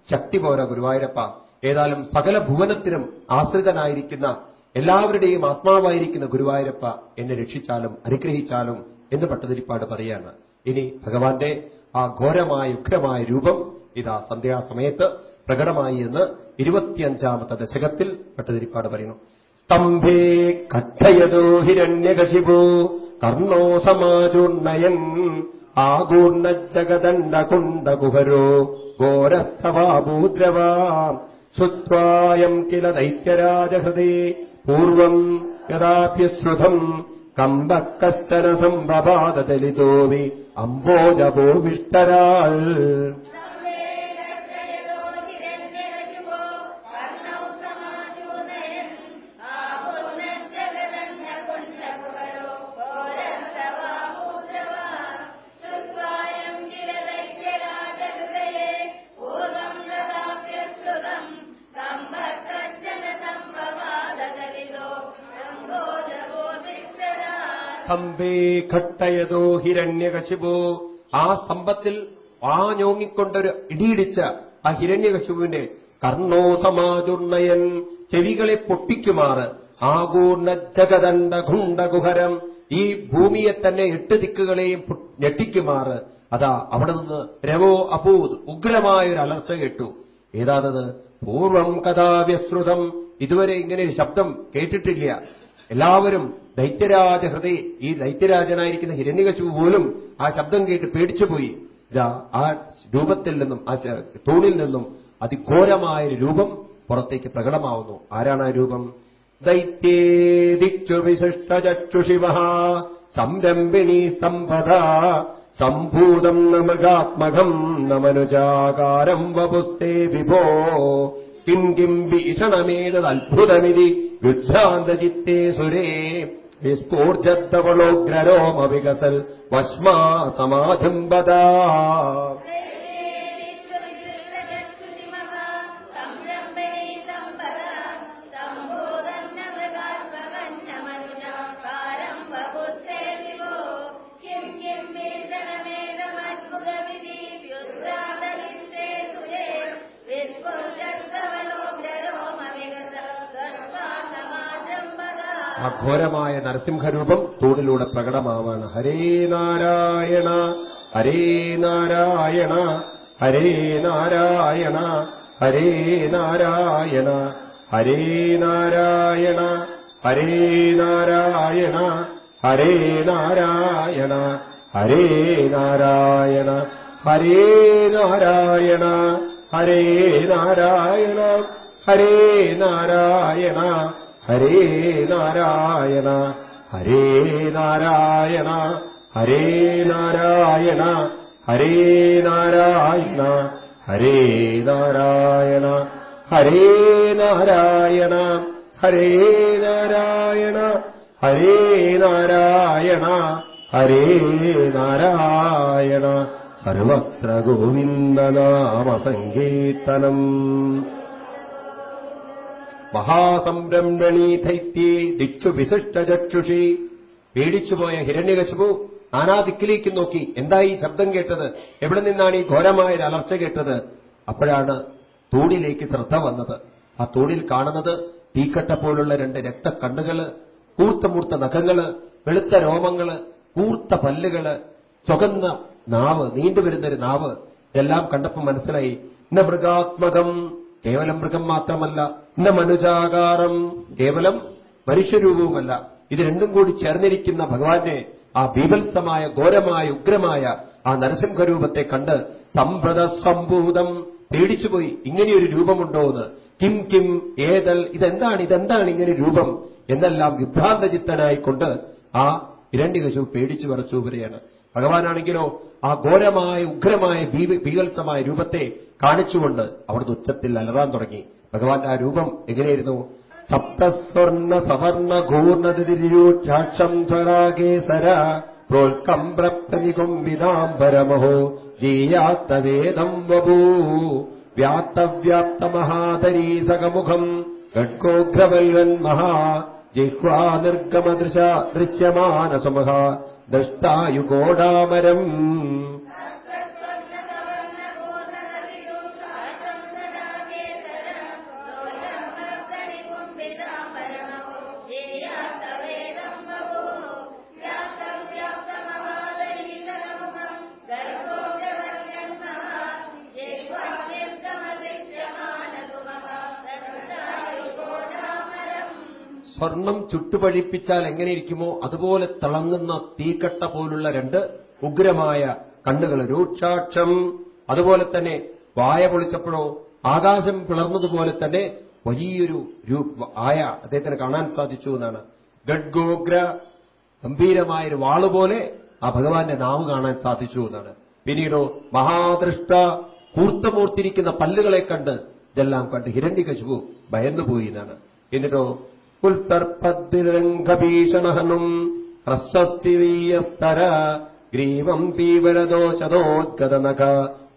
ശക്തി പോര ഗുരുവായൂരപ്പ. ഏതായാലും സകല ഭുവനത്തിനും ആശ്രിതനായിരിക്കുന്ന എല്ലാവരുടെയും ആത്മാവായിരിക്കുന്ന ഗുരുവായൂരപ്പ എന്നെ രക്ഷിച്ചാലും അനുഗ്രഹിച്ചാലും എന്ന് പട്ടതിരിപ്പാട് പറയാണ്. ഇനി ഭഗവാന്റെ ആ ഘോരമായ ഉഗ്രമായ രൂപം ഇതാ സന്ധ്യാസമയത്ത് പ്രകടമായി എന്ന് ഇരുപത്തിയഞ്ചാമത്തെ ദശകത്തിൽ പട്ടതിരിപ്പാട് പറയുന്നു. സ്തംഭേ കഠയതോ ഹിരണ്യകശിപോ കർണോ സമാചൂർണയൻ ആകൂർണജഗദണ്ഡകുണ്ടകുഹരോ ഘോരസ്ഥവാഭൂദ്രവാ ശ്രുത്വായം കില ദൈത്യരാജഹൃദേ പൂർവം യഥാപ്യശ്രുതം കമ്പ കശ്ചന സംഭവാദലിതോവി സ്തംഭേ ഘട്ടയതോ ഹിരണ്യകശിപോ. ആ സ്തംഭത്തിൽ ആ ഞോങ്ങിക്കൊണ്ടൊരു ഇടിയിടിച്ച ആ ഹിരണ്യകശുവിന്റെ കർണോ സമാചുർണയൻ ചെവികളെ പൊട്ടിക്കുമാറ്. ആകൂർണ ജഗദണ്ഡ ഗുണ്ടകുഹരം ഈ ഭൂമിയെ തന്നെ എട്ട് ദിക്കുകളെയും ഞെട്ടിക്കുമാറ്. അതാ അവിടെ നിന്ന് രവോ അപൂത് ഉഗ്രമായൊരു അലർച്ച കേട്ടു. ഏതാണത് പൂർവം കഥാവ്യശ്രുതം. ഇതുവരെ ഇങ്ങനെ ഒരു ശബ്ദം കേട്ടിട്ടില്ല. എല്ലാവരും ദൈത്യരാജ ഹൃദയ ഈ ദൈത്യരാജനായിരിക്കുന്ന ഹിരണ്യകശു പോലും ആ ശബ്ദം കേട്ട് പേടിച്ചുപോയി. ആ രൂപത്തിൽ നിന്നും ആ തൂണിൽ നിന്നും അതിഘോരമായൊരു രൂപം പുറത്തേക്ക് പ്രകടമാവുന്നു. ആരാണ് ആ രൂപം? ദൈത്യേദിക്ഷു വിശിഷ്ടചക്ഷുഷിവ സംരംഭിണി സ്തംഭത സംഭൂതം ന മൃഗാത്മകം ന മനുജാകാരം വപുസ്തേ വിഭോ കിം കിം അത്ഭുതമിതി യുദ്ധാന്തചിത്തേ സുരേ. വിസ്ഫൂർജത്തവളോഗ്രരോമ വികസൽ വശ്മാ സമാജംബദാ ആ ഘോരമായ നരസിംഹരൂപം തോടിലൂടെ പ്രകടമാവാണ് ഹരേ നാരായണ ഹരേ നാരായണ ഹരേ നാരായണ ഹരേ നാരായണ ഹരേ നാരായണ ഹരേ നാരായണ ഹരേ നാരായണ ഹരേ നാരായണ ഹരേ നാരായണ ഹരേ നാരായണ ഹരേ നാരായണ ഹരേ നാരായണ ഹരേ നാരായണ ഹരേ നാരായണ ഹരേ നാരായണ ഹരേ നാരായണ ഹരേ നാരായണ ഹരേ നാരായണ ഹരേ നാരായണ ഹരേ നാരായണ. സർവത്ര ഗോവിന്ദനാമസങ്കീർത്തനം മഹാസംരംഭണീ ദൈത്യേ ദിക്ഷു വിശിഷ്ടചക്ഷുഷി പേടിച്ചുപോയ ഹിരണ്യകശുപു നാനാ ദിക്കിലേക്ക് നോക്കി. എന്തായി ശബ്ദം കേട്ടത്? എവിടെ നിന്നാണ് ഈ ഘോരമായ അലർച്ച കേട്ടത്? അപ്പോഴാണ് തൂണിലേക്ക് ശ്രദ്ധ വന്നത്. ആ തോടിൽ കാണുന്നത് തീക്കട്ട പോലുള്ള രണ്ട് രക്തക്കണ്ണുകൾ കൂർത്ത മൂർത്ത നഖങ്ങൾ വെളുത്ത രോമങ്ങൾ കൂർത്ത പല്ലുകൾ ചുകന്ന നാവ് നീണ്ടുവരുന്നൊരു നാവ്. ഇതെല്ലാം കണ്ടപ്പോൾ മനസ്സിലായി. മൃഗാത്മകം. കേവലം മൃഗം മാത്രമല്ല ഇന്ന മനുജാകാരം കേവലം മനുഷ്യരൂപവുമല്ല. ഇത് രണ്ടും കൂടി ചേർന്നിരിക്കുന്ന ഭഗവാന്റെ ആ ബീഭത്സമായ ഘോരമായ ഉഗ്രമായ ആ നരസിംഹരൂപത്തെ കണ്ട് സമ്പ്രദ സംഭൂതം പേടിച്ചുപോയി. ഇങ്ങനെയൊരു രൂപമുണ്ടോ എന്ന് കിം കിം ഏതൽ ഇതെന്താണ് ഇതെന്താണ് ഇങ്ങനെ രൂപം? എന്നെല്ലാം വിഭ്രാന്തചിത്തനായിക്കൊണ്ട് ആ ഇരണ്യകശു പേടിച്ചു വരച്ചു വരികയാണ് ഭഗവാനാണെങ്കിലോ ആ ഘോരമായ ഉഗ്രമായ ഭീകത്സമായ രൂപത്തെ കാണിച്ചുകൊണ്ട് അവിടുന്ന് ഉച്ചത്തിൽ അലറാൻ തുടങ്ങി. ഭഗവാന്റെ ആ രൂപം എങ്ങനെയായിരുന്നു? സപ്തസ്വർണ സവർണ ഘൂർണതിരിയൂക്ഷാക്ഷം സ്വരാകേസര പ്രോൽക്കംബ്രപ്രതികുംബിതാംബരമഹോ ജീയാത്തവേദം വപൂ വ്യാപ്തവ്യാപ്തമഹാതരീ സകമുഖം ഖഡ്ഗോഗ്രവൽവൻ മഹാ ജിഹ്വാ നിർഗമദൃശ ദൃശ്യമാനസുമഹ ദൃഷ്ടായുഗോടാമരം സ്വർണം ചുട്ടുപഴിപ്പിച്ചാൽ എങ്ങനെയിരിക്കുമോ അതുപോലെ തിളങ്ങുന്ന തീക്കട്ട പോലുള്ള രണ്ട് ഉഗ്രമായ കണ്ണുകൾ. രൂക്ഷാക്ഷം. അതുപോലെ തന്നെ വായ പൊളിച്ചപ്പോഴോ ആകാശം പിളർന്നതുപോലെ തന്നെ വലിയൊരു ആയ അദ്ദേഹത്തിന് കാണാൻ സാധിച്ചു എന്നാണ്. ഗഡ്ഗോഗ്ര ഗംഭീരമായൊരു വാളുപോലെ ആ ഭഗവാന്റെ നാവ് കാണാൻ സാധിച്ചു എന്നാണ്. പിന്നീടോ മഹാദൃഷ്ട കൂർത്തമൂർത്തിരിക്കുന്ന പല്ലുകളെ കണ്ട് ഇതെല്ലാം കണ്ട് ഹിരണ്യകശുപു ഭയന്നുപോയി എന്നാണ്. എന്നിട്ടോ പുൽസർപ്പത്തിരംഗഭീഷണഹനും ഹ്രസ്വസ്ഥിരീയസ്തര ഗ്രീവം പീവരദോഷദോദ്ഗതനക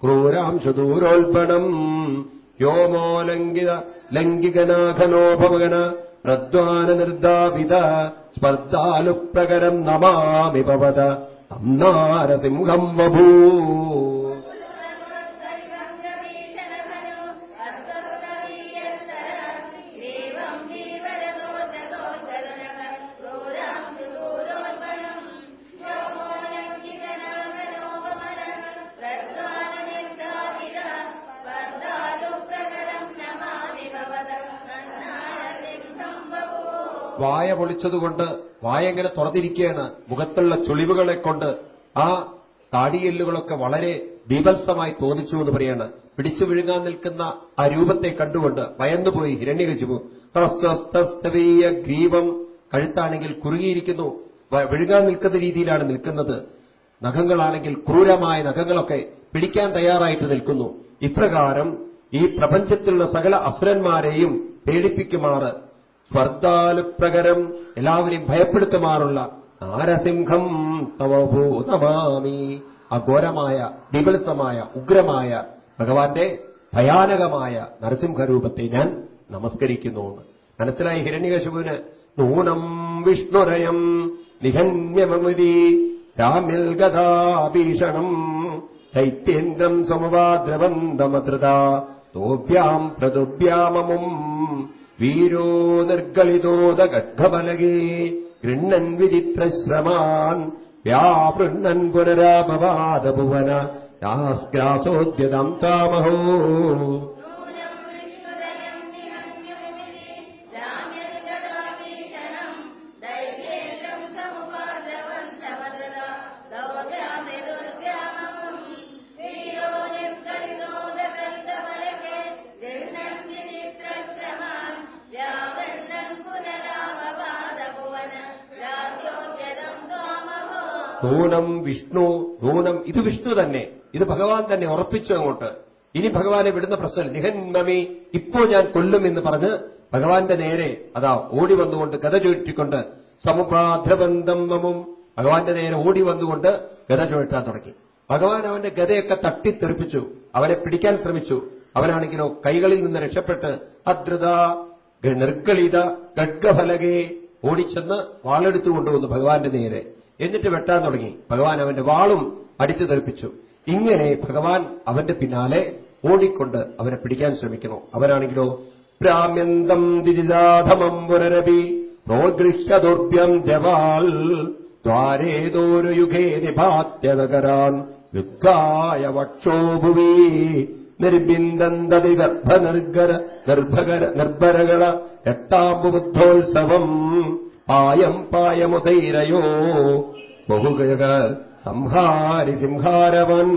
ക്രൂരാംശു ദൂരോൽപണം വ്യോമോലംഘിത ലംഘികനാഘനോപമകന പ്രദ്വാനനിർദ്ധാപിത സ്പർദ്ധാലുപ്രകരം നമാമിപവത നാരസിംഹം വഭൂ വായ പൊളിച്ചതുകൊണ്ട് വായ എങ്ങനെ തുറന്നിരിക്കുകയാണ്. മുഖത്തുള്ള ചുളിവുകളെ കൊണ്ട് ആ താടിയെല്ലുകളൊക്കെ വളരെ ബീഭത്സമായി തോന്നിച്ചു എന്ന് പറയാണ്. പിടിച്ചു വിഴുങ്ങാൻ നിൽക്കുന്ന ആ രൂപത്തെ കണ്ടുകൊണ്ട് ഭയന്നുപോയി ഹിരണ്യകശിപു. ഹ്രസ്വസ്തസ്തവീയ ഗ്രീവം കഴുത്താണെങ്കിൽ കുറുകിയിരിക്കുന്നു. വിഴുങ്ങാൻ നിൽക്കുന്ന രീതിയിലാണ് നിൽക്കുന്നത്. നഖങ്ങളാണെങ്കിൽ ക്രൂരമായ നഖങ്ങളൊക്കെ പിടിക്കാൻ തയ്യാറായിട്ട് നിൽക്കുന്നു. ഇപ്രകാരം ഈ പ്രപഞ്ചത്തിലുള്ള സകല അസുരന്മാരെയും പേടിപ്പിക്കുമാറ് സ്വർദ്ധാലുപ്രകരം എല്ലാവരെയും ഭയപ്പെടുത്തുമാറുള്ള നാരസിംഹം തവഭൂതമാമി. അഘോരമായ വിപൽസമായ ഉഗ്രമായ ഭഗവാന്റെ ഭയാനകമായ നരസിംഹരൂപത്തെ ഞാൻ നമസ്കരിക്കുന്നു മനസ്സിലായി ഹിരണ്യകശുവിന് നൂനം വിഷ്ണുരയം നിഹന്യമമിതി രാമ്യൽ ഗതാഭീഷണം ദൈത്യേന്ദ്രം സമവാദ്രവന്തമധൃത തോഭ്യാം പ്രതുഭ്യാമമും വീരോ നിർഗളിതോദഗദ്ഭബലഗേ ഗൃണ്ണൻ വിചിത്രശ്രമാൻ വ്യാപൃണ്ണൻ പുനരാപവാദഭുവന രാസ്ഗ്രാസോദ്യതാം താമഹോ. നൂനം വിഷ്ണു നൂനം ഇത് വിഷ്ണു തന്നെ. ഇത് ഭഗവാൻ തന്നെ ഉറപ്പിച്ചു അങ്ങോട്ട്. ഇനി ഭഗവാനെ വിടുന്ന പ്രശ്നം നിഹന്മമി ഇപ്പോ ഞാൻ കൊല്ലും എന്ന് പറഞ്ഞ് ഭഗവാന്റെ നേരെ അതാ ഓടി വന്നുകൊണ്ട് ഗത ചുഴറ്റിക്കൊണ്ട് സമുപാധ്രബന്ധം മമും ഭഗവാന്റെ നേരെ ഓടി വന്നുകൊണ്ട് ഗത ചുഴറ്റാൻ തുടങ്ങി. ഭഗവാൻ അവന്റെ ഗതയൊക്കെ തട്ടിത്തെറിപ്പിച്ചു അവനെ പിടിക്കാൻ ശ്രമിച്ചു. അവനാണെങ്കിലോ കൈകളിൽ നിന്ന് രക്ഷപ്പെട്ട് അദ്രുത നിർഗളിത ഗഡ്ഗഫലകെ ഓടിച്ചെന്ന് വാളെടുത്തു കൊണ്ടുവന്നു ഭഗവാന്റെ നേരെ. എന്നിട്ട് വെട്ടാൻ തുടങ്ങി. ഭഗവാൻ അവന്റെ വാളും അടിച്ചു തെറിപ്പിച്ചു. ഇങ്ങനെ ഭഗവാൻ അവന്റെ പിന്നാലെ ഓടിക്കൊണ്ട് അവനെ പിടിക്കാൻ ശ്രമിക്കുന്നു. അവനാണെങ്കിലോ പ്രാമ്യന്തം ദിജിജാധമം പുനരപി പ്രോഗൃഹ്യദുർഭ്യം ജവാൽ ദ്വാരേതോരു യുഗേ നിഭാത്യതകരാൻ യുദ്ധായ വക്ഷോഭുവി നിർബിന്ദന്തതി ഗർഭനിർഗര നിർഭകര നിർഭരകള രക്താംബുബുദ്ധോത്സവം പായം പായമുതൈരയോ ബഹുഗക സംഹാരി സിംഹാരവൻ.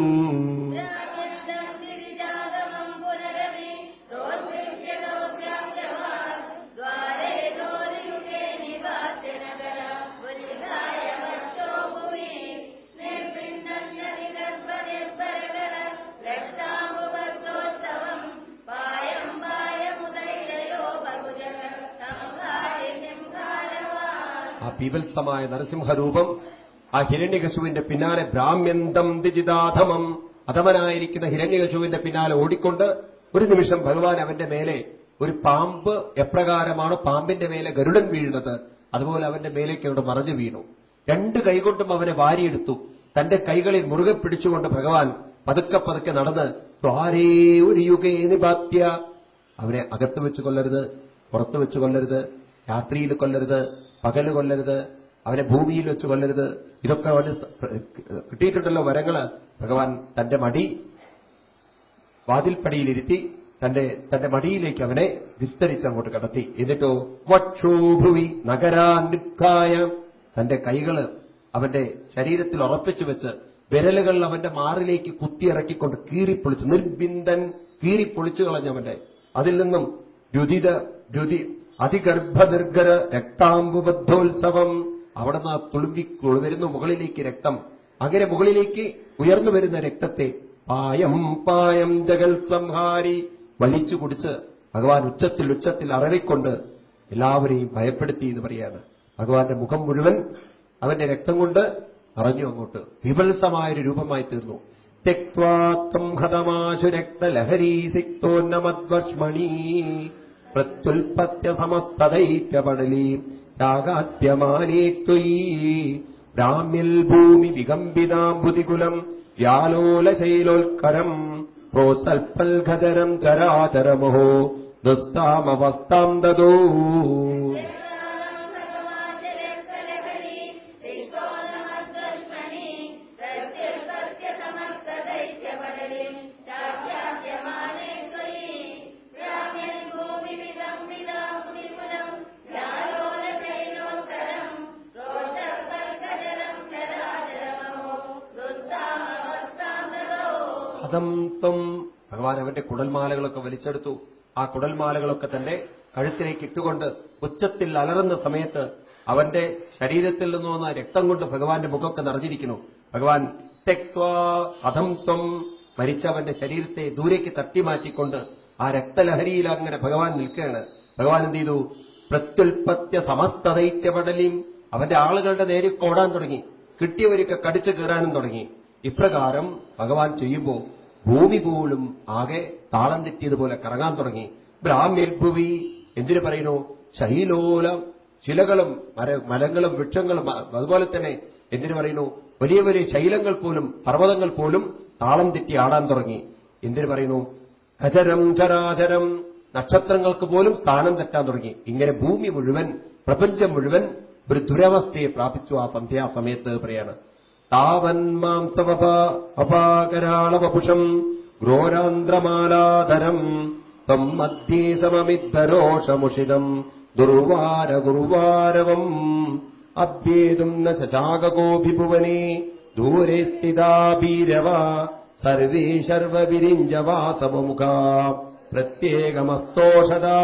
പീവത്സമായ നരസിംഹരൂപം ആ ഹിരണ്യകശുവിന്റെ പിന്നാലെ ബ്രാഹ്മ്യന്തം ദിജിതാധമം അധമനായിരിക്കുന്ന ഹിരണ്യകശുവിന്റെ പിന്നാലെ ഓടിക്കൊണ്ട് ഒരു നിമിഷം ഭഗവാൻ അവന്റെ മേലെ ഒരു പാമ്പ് എപ്രകാരമാണ് പാമ്പിന്റെ മേലെ ഗരുഡൻ വീഴുന്നത് അതുപോലെ അവന്റെ മേലേക്ക് അവിടെ മറഞ്ഞു വീണു. രണ്ട് കൈകൊണ്ടും അവനെ വാരിയെടുത്തു. തന്റെ കൈകളിൽ മുറുകെ പിടിച്ചുകൊണ്ട് ഭഗവാൻ പതുക്കെ പതുക്കെ നടന്ന് ദ്വാരേ ഒരു യുഗേ നിപാത്യ അവനെ അകത്ത് വെച്ച് കൊല്ലരുത് പുറത്തു വെച്ച് കൊല്ലരുത്. രാത്രിയിൽ കൊല്ലരുത് പകൽ കൊല്ലരുത് അവനെ ഭൂമിയിൽ വെച്ച് കൊല്ലരുത്. ഇതൊക്കെ അവന് കിട്ടിയിട്ടുണ്ടല്ലോ വരങ്ങൾ. ഭഗവാൻ തന്റെ മടി വാതിൽപ്പടിയിലിരുത്തി തന്റെ തന്റെ മടിയിലേക്ക് അവനെ വിസ്തരിച്ച് അങ്ങോട്ട് കടത്തി. എന്നിട്ടോ വക്ഷോഭുവി നഗരാനുക്കായ തന്റെ കൈകൾ അവന്റെ ശരീരത്തിൽ ഉറപ്പിച്ചു വെച്ച് വിരലുകൾ അവന്റെ മാറിലേക്ക് കുത്തിയിറക്കിക്കൊണ്ട് കീറിപ്പൊളിച്ചു നിർബിന്ദൻ കീറിപ്പൊളിച്ചു കളഞ്ഞവന്റെ. അതിൽ നിന്നും രുതിത രുതി അതിഗർഭനിർഗര രക്താംബുബദ്ധോത്സവം അവിടെ നിന്ന് തുളുമ്പി വരുന്നു മുകളിലേക്ക് രക്തം. അങ്ങനെ മുകളിലേക്ക് ഉയർന്നു വരുന്ന രക്തത്തെ പായം പായം ജഗൽ സംഹാരി വലിച്ചു കുടിച്ച് ഭഗവാൻ ഉച്ചത്തിൽ ഉച്ചത്തിൽ അററിക്കൊണ്ട് എല്ലാവരെയും ഭയപ്പെടുത്തി എന്ന് പറയാണ്. ഭഗവാന്റെ മുഖം മുഴുവൻ അവന്റെ രക്തം കൊണ്ട് അറിഞ്ഞു അങ്ങോട്ട്. വിപത്സമായൊരു രൂപമായി തീർന്നു. തെക്വാത്വം ഹതമാശു രക്തലഹരീസിക്തോന്നമദ്വശ്മണീ പ്രത്യുൽപത്യ സമസ്തദൈത്യപടലീ യാഗാത്യമാനേ ത്വയീ ബ്രാഹ്മ്യൽ ഭൂമി വികമ്പിതാംബുതികുലം വ്യാലോലശൈലോൽക്കരം പ്രോസൽപ്പൽഘതരം ചരാചരമഹോ. ദുസ്താമവസ്താം ദദോ. ഹതം ത്വം. ഭഗവാൻ അവന്റെ കുടൽമാലകളൊക്കെ വലിച്ചെടുത്തു. ആ കുടൽമാലകളൊക്കെ തന്റെ കഴുത്തിലേക്ക് ഇട്ടുകൊണ്ട് ഉച്ചത്തിൽ അലറുന്ന സമയത്ത് അവന്റെ ശരീരത്തിൽ നിന്ന് വന്ന രക്തം കൊണ്ട് ഭഗവാന്റെ മുഖമൊക്കെ നിറഞ്ഞിരിക്കുന്നു. ഭഗവാൻ തെക്വാ അധംത്വം ത്വം മരിച്ചവന്റെ ശരീരത്തെ ദൂരേക്ക് തട്ടിമാറ്റിക്കൊണ്ട് ആ രക്തലഹരിയിൽ അങ്ങനെ ഭഗവാൻ നിൽക്കുകയാണ്. ഭഗവാൻ എന്ത് ചെയ്തു? പ്രത്യുൽപത്യ സമസ്തദൈത്യപടലിയും അവന്റെ ആളുകളുടെ നേരെ ഓടാൻ തുടങ്ങി. കിട്ടിയവരൊക്കെ കടിച്ചു കയറാനും തുടങ്ങി. ഇപ്രകാരം ഭഗവാൻ ചെയ്യുമ്പോ ഭൂമി പോലും ആകെ താളം തെറ്റിയതുപോലെ കറങ്ങാൻ തുടങ്ങി. ബ്രാഹ്മ്യൽഭുവി എന്തിനു പറയുന്നു? ശൈലോലം ശിലകളും മര മരങ്ങളും വൃക്ഷങ്ങളും അതുപോലെ തന്നെ എന്തിനു പറയുന്നു? വലിയ വലിയ ശൈലങ്ങൾ പോലും പർവതങ്ങൾ പോലും താളം തെറ്റി ആടാൻ തുടങ്ങി. എന്തിനു പറയുന്നു? ഖചരം ചരാചരം നക്ഷത്രങ്ങൾക്ക് പോലും സ്ഥാനം തെറ്റാൻ തുടങ്ങി. ഇങ്ങനെ ഭൂമി മുഴുവൻ പ്രപഞ്ചം മുഴുവൻ ഒരു ദുരവസ്ഥയെ പ്രാപിച്ചു ആ സന്ധ്യാസമയത്ത് പറയാണ്. താവന്മാംസവപ അപാകരാളവപുഷം ഘ്രോരാന്ത്രമാലാധരം ത്വം മധ്യേ സമമിദ്ധരോഷമുഷിതം ദുർവാര ഗുരുവാരവം. അഭ്യേതും ന ശശാകോപി ഭുവനെ ദൂരെ സ്ഥിതാ സർവേ ശർവവിരിഞ്ചവാസവമുഖ പ്രത്യേകമസ്തോഷതാ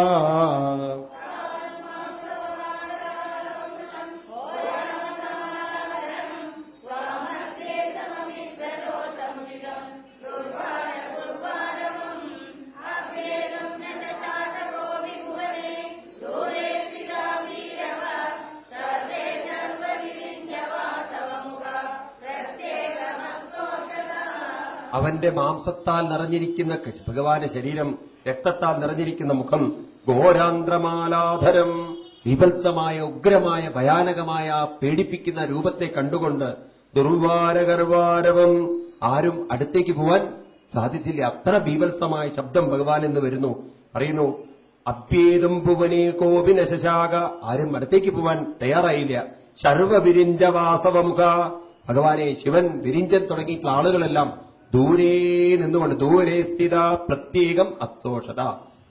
അവന്റെ മാംസത്താൽ നിറഞ്ഞിരിക്കുന്ന ഭഗവാന്റെ ശരീരം രക്തത്താൽ നിറഞ്ഞിരിക്കുന്ന മുഖം ഘോരാന്ത്രമാലാധരം. വിഭത്സമായ ഉഗ്രമായ ഭയാനകമായ പേടിപ്പിക്കുന്ന രൂപത്തെ കണ്ടുകൊണ്ട് ദുർവാരകർവാരവം ആരും അടുത്തേക്ക് പോവാൻ സാധിച്ചില്ല. അത്ര ബീഭത്സമായ ശബ്ദം ഭഗവാൻ എന്ന് വരുന്നു. പറയുന്നു അഭ്യേതും ഭുവനേ കോപിന ശശാക. ആരും അടുത്തേക്ക് പോവാൻ തയ്യാറായില്ല. ശർവവിരിഞ്ച വാസവമുഖ ഭഗവാനെ ശിവൻ വിരിഞ്ചൻ തുടങ്ങിയിട്ടുള്ള ആളുകളെല്ലാം ദൂരേ നിന്നുകൊണ്ട് ദൂരെ സ്ഥിത പ്രത്യേകം അത്തോഷത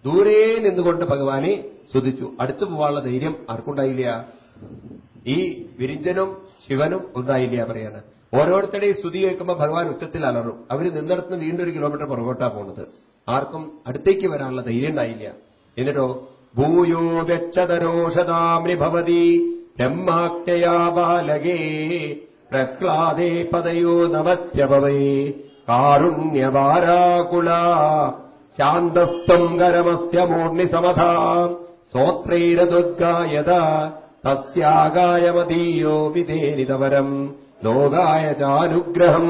ദൂരേ നിന്നുകൊണ്ട് ഭഗവാനെ സ്തുതിച്ചു. അടുത്തു പോവാനുള്ള ധൈര്യം ആർക്കുണ്ടായില്ല? ഈ വിരിഞ്ചനും ശിവനും ഉണ്ടായില്ല പറയാണ്. ഓരോരുത്തരുടെയും സ്തുതി കേൾക്കുമ്പോൾ ഭഗവാൻ ഉച്ചത്തിൽ അലറും. അവർ നിന്നിടത്ത് വീണ്ടും ഒരു കിലോമീറ്റർ പുറകോട്ടാ പോണത്. ആർക്കും അടുത്തേക്ക് വരാനുള്ള ധൈര്യം ഉണ്ടായില്ല. എന്നിട്ടോ ഭൂയോ വ്യക്ഷതരോഷതാമ്രി ഭവതി ബ്രഹ്മാജ്ഞയാ ബാലകേ പ്രഹ്ലാദേ പദയോ നമത്യഭവേ കാരുണ്യവാരാകുല. ശാന്തസ്ഥം കരമസ്യ മൂർണി സമധാ സ്വോത്രൈരദുർഗായത തസ്യാകായമതീയോ വിധേരിതവരം ലോകായ ചാനുഗ്രഹം.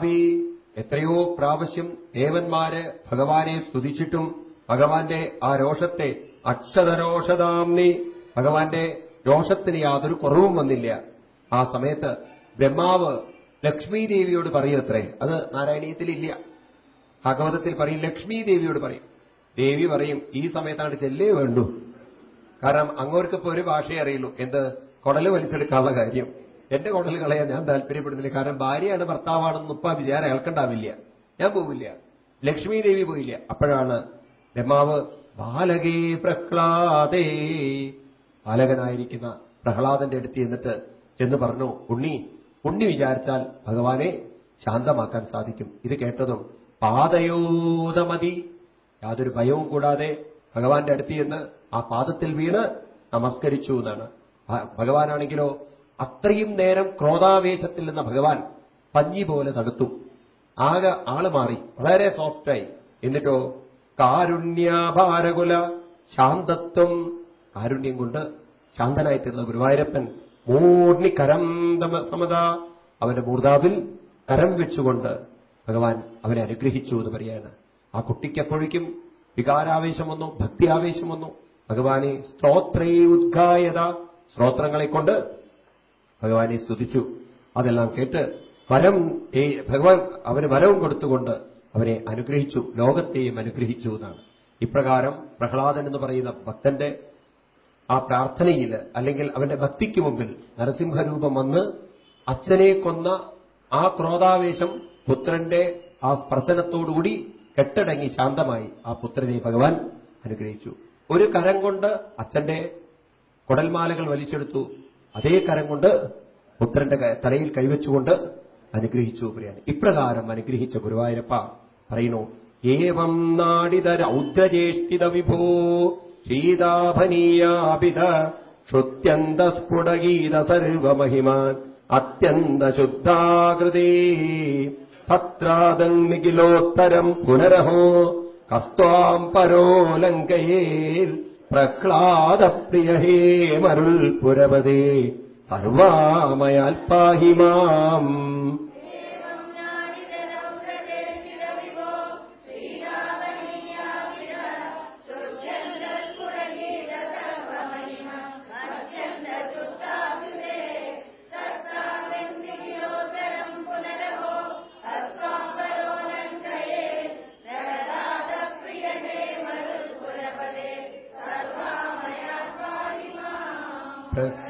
അഭി എത്രയോ പ്രാവശ്യം ദേവന്മാര് ഭഗവാനെ സ്തുതിച്ചിട്ടും ഭഗവാന്റെ ആ രോഷത്തെ അക്ഷതരോഷതാംനി ഭഗവാന്റെ രോഷത്തിന് യാതൊരു കുറവും വന്നില്ല. ആ സമയത്ത് ബ്രഹ്മാവ് ലക്ഷ്മി ദേവിയോട് പറയത്രേ. അത് നാരായണീയത്തിലില്ല. ഭാഗവതത്തിൽ പറയും ലക്ഷ്മി ദേവിയോട് പറയും. ദേവി പറയും ഈ സമയത്താണ് ചെല്ലേ വേണ്ടു. കാരണം അങ്ങോർക്കിപ്പോ ഒരു ഭാഷയെ അറിയുള്ളൂ. എന്ത്? കുടൽ വലിച്ചെടുക്കാനുള്ള കാര്യം. എന്റെ കുടൽ കളയാൻ ഞാൻ താല്പര്യപ്പെടുന്നില്ല. കാരണം ഭാര്യയാണ് ഭർത്താവാണെന്ന് ഉപ്പ വിചാരം അയാൾക്കുണ്ടാവില്ല. ഞാൻ പോവില്ല. ലക്ഷ്മി ദേവി പോയില്ല. അപ്പോഴാണ് ബ്രഹ്മാവ് ബാലകേ പ്രഹ്ലാദേ. ബാലകനായിരിക്കുന്ന പ്രഹ്ലാദന്റെ അടുത്ത് ചെന്നിട്ട് ചെന്ന് പറഞ്ഞു ഉണ്ണി ഉണ്ണി വിചാരിച്ചാൽ ഭഗവാനെ ശാന്തമാക്കാൻ സാധിക്കും. ഇത് കേട്ടതും പാതയോതമതി യാതൊരു ഭയവും കൂടാതെ ഭഗവാന്റെ അടുത്ത് ചെന്ന് ആ പാദത്തിൽ വീണ് നമസ്കരിച്ചു എന്നാണ്. ഭഗവാനാണെങ്കിലോ അത്രയും നേരം ക്രോധാവേശത്തിൽ നിന്ന ഭഗവാൻ പഞ്ഞി പോലെ തടുത്തു ആകെ ആൾ മാറി. വളരെ സോഫ്റ്റായി എന്നിട്ടോ കാരുണ്യാഭാരകുല ശാന്തത്വം. കാരുണ്യം കൊണ്ട് ശാന്തനായിത്തീർന്ന ഗുരുവായൂരപ്പൻ മൂർണി കരം സമത. അവന്റെ മൂർധാവിൽ കരം വെച്ചുകൊണ്ട് ഭഗവാൻ അവനെ അനുഗ്രഹിച്ചു എന്ന് പറയാണ് ആ കുട്ടിക്കപ്പോഴേക്കും വികാരാവേശം വന്നു ഭക്തി ആവേശം വന്നു. ഭഗവാനെ സ്ത്രോത്രേ ഉദ്ഗായത. സ്ത്രോത്രങ്ങളെ കൊണ്ട് ഭഗവാനെ സ്തുതിച്ചു. അതെല്ലാം കേട്ട് വരം ഭഗവാൻ അവന് വരവും കൊടുത്തുകൊണ്ട് അവനെ അനുഗ്രഹിച്ചു. ലോകത്തെയും അനുഗ്രഹിച്ചു എന്നാണ്. ഇപ്രകാരം പ്രഹ്ലാദൻ എന്ന് പറയുന്ന ഭക്തന്റെ ആ പ്രാർത്ഥനയിൽ അല്ലെങ്കിൽ അവന്റെ ഭക്തിക്ക് മുമ്പിൽ നരസിംഹരൂപം വന്ന് അച്ഛനെ കൊന്ന ആ ക്രോധാവേശം പുത്രന്റെ ആ സ്പർശനത്തോടുകൂടി കെട്ടടങ്ങി ശാന്തമായി ആ പുത്രനെ ഭഗവാൻ അനുഗ്രഹിച്ചു. ഒരു കരം കൊണ്ട് അച്ഛന്റെ കുടൽമാലകൾ വലിച്ചെടുത്തു. അതേ കരം കൊണ്ട് പുത്രന്റെ തലയിൽ കൈവച്ചുകൊണ്ട് അനുഗ്രഹിച്ചു പറയാണ് ഇപ്രകാരം അനുഗ്രഹിച്ച ഗുരുവായൂരപ്പ പറയുന്നു ഏവം നാടിത രൗദ്രജേഷ്ഠിത വിഭോ ശീതാഭനീയാപിത ശ്രുത്യന്ത സ്ഫുടഗീത സർവമഹിമാൻ അത്യന്ത ശുദ്ധാകൃതേ ഭദ്രാദങ്ങിലോത്തരം പുനരഹോ കസ്വാം പരോലങ്കയേൽ പ്രഹ്ലാദപ്രിയ ഹേ മരുൾ പുരപതേ സർവാമയാൽ പാഹി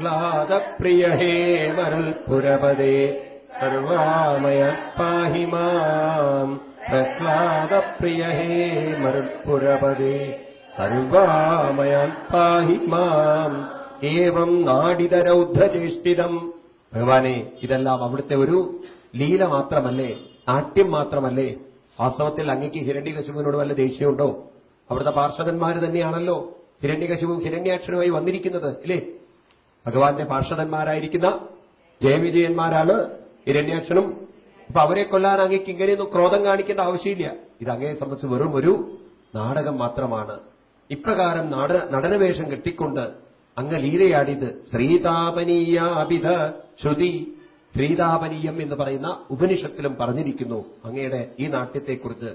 പ്രഹ്ലാദപ്രിയ ഹേ മരുൾപുരപദേ സർവാമയ പാഹി മാം. ഹേ മരുൾപുരപദേ സർവാമയ പാഹി മാം. ഏവം നാടിതരൗദ്ധചേഷ്ടിതം. ഭഗവാനെ ഇതെല്ലാം അവിടുത്തെ ഒരു ലീല മാത്രമല്ലേ? നാട്യം മാത്രമല്ലേ? വാസ്തവത്തിൽ അങ്ങയ്ക്ക് ഹിരണ്യകശുവിനോട് വല്ല ദേഷ്യമുണ്ടോ? അവിടുത്തെ പാർഷദന്മാര് തന്നെയാണല്ലോ ഹിരണ്യകശുവും ഹിരണ്യാക്ഷനുമായി വന്നിരിക്കുന്നത് ഇല്ലേ? ഭഗവാന്റെ പാർഷദന്മാരായിരിക്കുന്ന ജയവിജയന്മാരാണ് ഹിരണ്യാക്ഷനും. അപ്പൊ അവരെ കൊല്ലാൻ അങ്ങേക്ക് ഇങ്ങനെയൊന്നും ക്രോധം കാണിക്കേണ്ട ആവശ്യമില്ല. ഇത് അങ്ങയെ സംബന്ധിച്ച് വെറും ഒരു നാടകം മാത്രമാണ്. ഇപ്രകാരം നാട നടനവേഷം കെട്ടിക്കൊണ്ട് അങ്ങ് ലീലയാടിയത് ശ്രീതാപനീയാഭിധ ശ്രുതി. ശ്രീതാപനീയം എന്ന് പറയുന്ന ഉപനിഷത്തിലും പറഞ്ഞിരിക്കുന്നു അങ്ങയുടെ ഈ നാട്യത്തെക്കുറിച്ച്.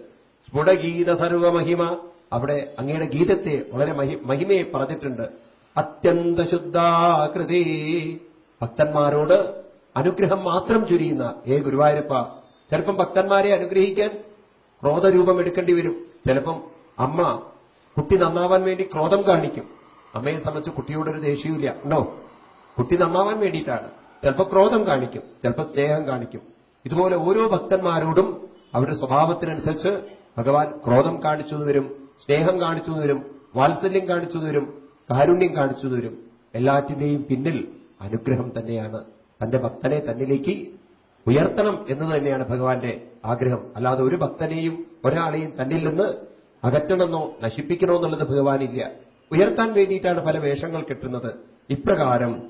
സ്ഫുടഗീത സർവമഹിമ. അവിടെ അങ്ങയുടെ ഗീതത്തെ വളരെ മഹി- മഹിമയെ പറഞ്ഞിട്ടുണ്ട്. അത്യന്ത ശുദ്ധാകൃതി ഭക്തന്മാരോട് അനുഗ്രഹം മാത്രം ചൊരിയുന്ന ഏ ഗുരുവായൂരപ്പ ചിലപ്പം ഭക്തന്മാരെ അനുഗ്രഹിക്കാൻ ക്രോധരൂപം എടുക്കേണ്ടി വരും. ചിലപ്പം അമ്മ കുട്ടി നന്നാവാൻ വേണ്ടി ക്രോധം കാണിക്കും. അമ്മയെ സംബന്ധിച്ച് കുട്ടിയോടൊരു ദേഷ്യമില്ല ഉണ്ടോ? കുട്ടി നന്നാവാൻ വേണ്ടിയിട്ടാണ്. ചിലപ്പോൾ ക്രോധം കാണിക്കും ചിലപ്പോൾ സ്നേഹം കാണിക്കും. ഇതുപോലെ ഓരോ ഭക്തന്മാരോടും അവരുടെ സ്വഭാവത്തിനനുസരിച്ച് ഭഗവാൻ ക്രോധം കാണിച്ചു വരും സ്നേഹം കാണിച്ചു വരും വാത്സല്യം കാണിച്ചു വരും. കാരുണ്യം കാണിച്ചു തരും എല്ലാറ്റിന്റെയും പിന്നിൽ അനുഗ്രഹം തന്നെയാണ്. തന്റെ ഭക്തനെ തന്നിലേക്ക് ഉയർത്തണം എന്ന് തന്നെയാണ് ഭഗവാന്റെ ആഗ്രഹം. അല്ലാതെ ഒരു ഭക്തനെയും ഒരാളെയും തന്നിൽ നിന്ന് അകറ്റണമെന്നോ നശിപ്പിക്കണോ എന്നുള്ളത് ഭഗവാനില്ല. ഉയർത്താൻ വേണ്ടിയിട്ടാണ് പല വേഷങ്ങൾ കെട്ടുന്നത്. ഇപ്രകാരം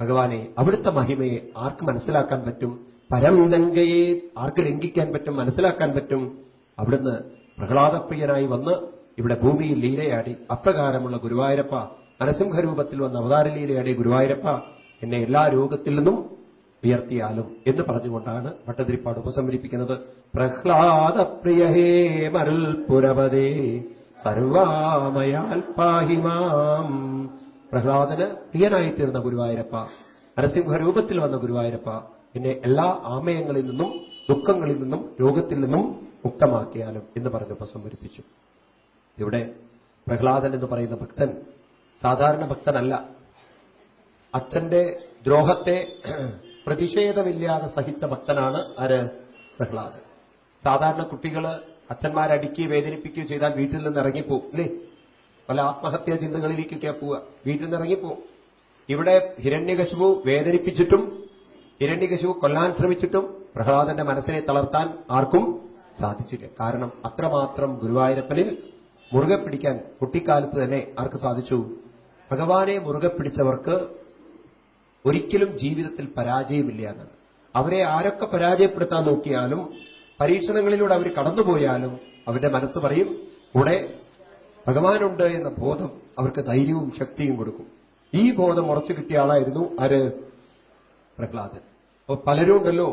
ഭഗവാനെ അവിടുത്തെ മഹിമയെ ആർക്ക് മനസ്സിലാക്കാൻ പറ്റും? പരംഗംഗയെ ആർക്ക് ലംഘിക്കാൻ പറ്റും? മനസ്സിലാക്കാൻ പറ്റും? അവിടുന്ന് പ്രഹ്ലാദപ്രിയനായി വന്ന് ഇവിടെ ഭൂമിയിൽ ലീലയാടി അപ്രകാരമുള്ള ഗുരുവായൂരപ്പ നരസിംഹരൂപത്തിൽ വന്ന അവതാര ലീലയാടി ഗുരുവായൂരപ്പ എന്നെ എല്ലാ രോഗത്തിൽ നിന്നും ഉയർത്തിയാലും എന്ന് പറഞ്ഞുകൊണ്ടാണ് ഭട്ടതിരിപ്പാട് ഉപസംഹരിപ്പിക്കുന്നത്. പ്രഹ്ലാദപ്രിയ ഹേ മരുൾ പുരപതേ സർവാമയാൽ പ്രഹ്ലാദന് പ്രിയനായിത്തീർന്ന ഗുരുവായൂരപ്പ നരസിംഹരൂപത്തിൽ വന്ന ഗുരുവായൂരപ്പ എന്നെ എല്ലാ ആമയങ്ങളിൽ നിന്നും ദുഃഖങ്ങളിൽ നിന്നും രോഗത്തിൽ നിന്നും മുക്തമാക്കിയാലും എന്ന് പറഞ്ഞ് ഉപസംഹരിപ്പിച്ചു. ഇവിടെ പ്രഹ്ലാദൻ എന്ന് പറയുന്ന ഭക്തൻ സാധാരണ ഭക്തനല്ല. അച്ഛന്റെ ദ്രോഹത്തെ പ്രതിഷേധമില്ലാതെ സഹിച്ച ഭക്തനാണ് ആര്? പ്രഹ്ലാദൻ. സാധാരണ കുട്ടികൾ അച്ഛന്മാരടിക്കുകയോ വേദനിപ്പിക്കുകയോ ചെയ്താൽ വീട്ടിൽ നിന്ന് ഇറങ്ങിപ്പോവും അല്ലേ? പല ആത്മഹത്യാ ചിന്തകളിലേക്കൊക്കെ പോവുക വീട്ടിൽ നിന്ന് ഇറങ്ങിപ്പോവും. ഇവിടെ ഹിരണ്യകശുപു വേദനിപ്പിച്ചിട്ടും ഹിരണ്യകശുപു കൊല്ലാൻ ശ്രമിച്ചിട്ടും പ്രഹ്ലാദന്റെ മനസ്സിനെ തളർത്താൻ ആർക്കും സാധിച്ചില്ല. കാരണം അത്രമാത്രം ഗുരുവായൂരപ്പനിൽ മുറുകെ പിടിക്കാൻ കുട്ടിക്കാലത്ത് തന്നെ ആർക്ക് സാധിച്ചു? ഭഗവാനെ മുറുകെ പിടിച്ചവർക്ക് ഒരിക്കലും ജീവിതത്തിൽ പരാജയമില്ല എന്നാണ് അവരെ ആരൊക്കെ പരാജയപ്പെടുത്താൻ നോക്കിയാലും പരീക്ഷണങ്ങളിലൂടെ അവർ കടന്നുപോയാലും അവരുടെ മനസ്സ് പറയും കൂടെ ഭഗവാനുണ്ട് എന്ന ബോധം അവർക്ക് ധൈര്യവും ശക്തിയും കൊടുക്കും. ഈ ബോധം ഉറച്ചു കിട്ടിയ ആളായിരുന്നു ആര്? പ്രഹ്ലാദൻ. അപ്പൊ പലരും ഉണ്ടല്ലോ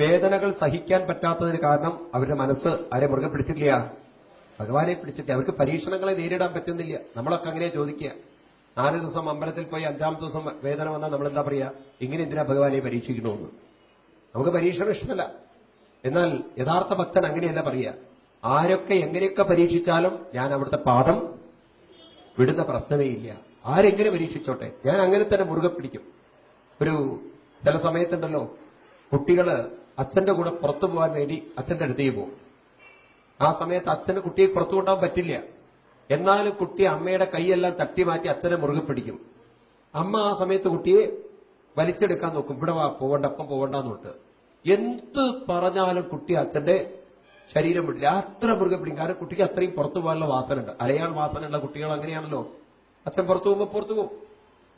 വേദനകൾ സഹിക്കാൻ പറ്റാത്തതിന് കാരണം അവരുടെ മനസ്സ് ആരെ മുറുകെ പിടിച്ചിട്ടില്ല? ഭഗവാനെ പിടിച്ചിട്ട് അവർക്ക് പരീക്ഷണങ്ങളെ നേരിടാൻ പറ്റുന്നില്ല. നമ്മളൊക്കെ അങ്ങനെ ചോദിക്കുക. നാല് ദിവസം അമ്പലത്തിൽ പോയി അഞ്ചാമത്തെ ദിവസം വേദന വന്നാൽ നമ്മൾ എന്താ പറയുക ഇങ്ങനെ എന്തിനാ ഭഗവാനെ പരീക്ഷിക്കണമെന്ന് നമുക്ക് പരീക്ഷണം ഇഷ്ടമല്ല. എന്നാൽ യഥാർത്ഥ ഭക്തൻ അങ്ങനെയല്ല പറയുക ആരൊക്കെ എങ്ങനെയൊക്കെ പരീക്ഷിച്ചാലും ഞാൻ അവിടുത്തെ പാദം വിടുന്ന പ്രശ്നമേ ഇല്ല ആരെങ്ങനെ പരീക്ഷിച്ചോട്ടെ? ഞാൻ അങ്ങനെ തന്നെ മുറുകെ പിടിക്കും. ഒരു ചില സമയത്തുണ്ടല്ലോ കുട്ടികൾ അച്ഛന്റെ കൂടെ പുറത്തു പോകാൻ വേണ്ടി അച്ഛന്റെ അടുത്തേക്ക് പോകും. ആ സമയത്ത് അച്ഛന് കുട്ടിയെ പുറത്തു കൊണ്ടുപോകാൻ പറ്റില്ല. എന്നാലും കുട്ടി അമ്മയുടെ കൈയെല്ലാം തട്ടി മാറ്റി അച്ഛനെ മുറുകെ പിടിക്കും. അമ്മ ആ സമയത്ത് കുട്ടിയെ വലിച്ചെടുക്കാൻ നോക്കും. ഇവിടെ വാ പോവണ്ട അപ്പം പോവണ്ടെന്ന് എന്ത് പറഞ്ഞാലും കുട്ടി അച്ഛന്റെ ശരീരം വിടില്ല. അത്ര മുറുകെ പിടിക്കും. കാരണം കുട്ടിക്ക് അത്രയും പുറത്തു പോകാനുള്ള വാസനുണ്ട് അലയാൾ വാസനയുള്ള കുട്ടികൾ അങ്ങനെയാണല്ലോ. അച്ഛൻ പുറത്തു പോകുമ്പോൾ പുറത്തു പോകും.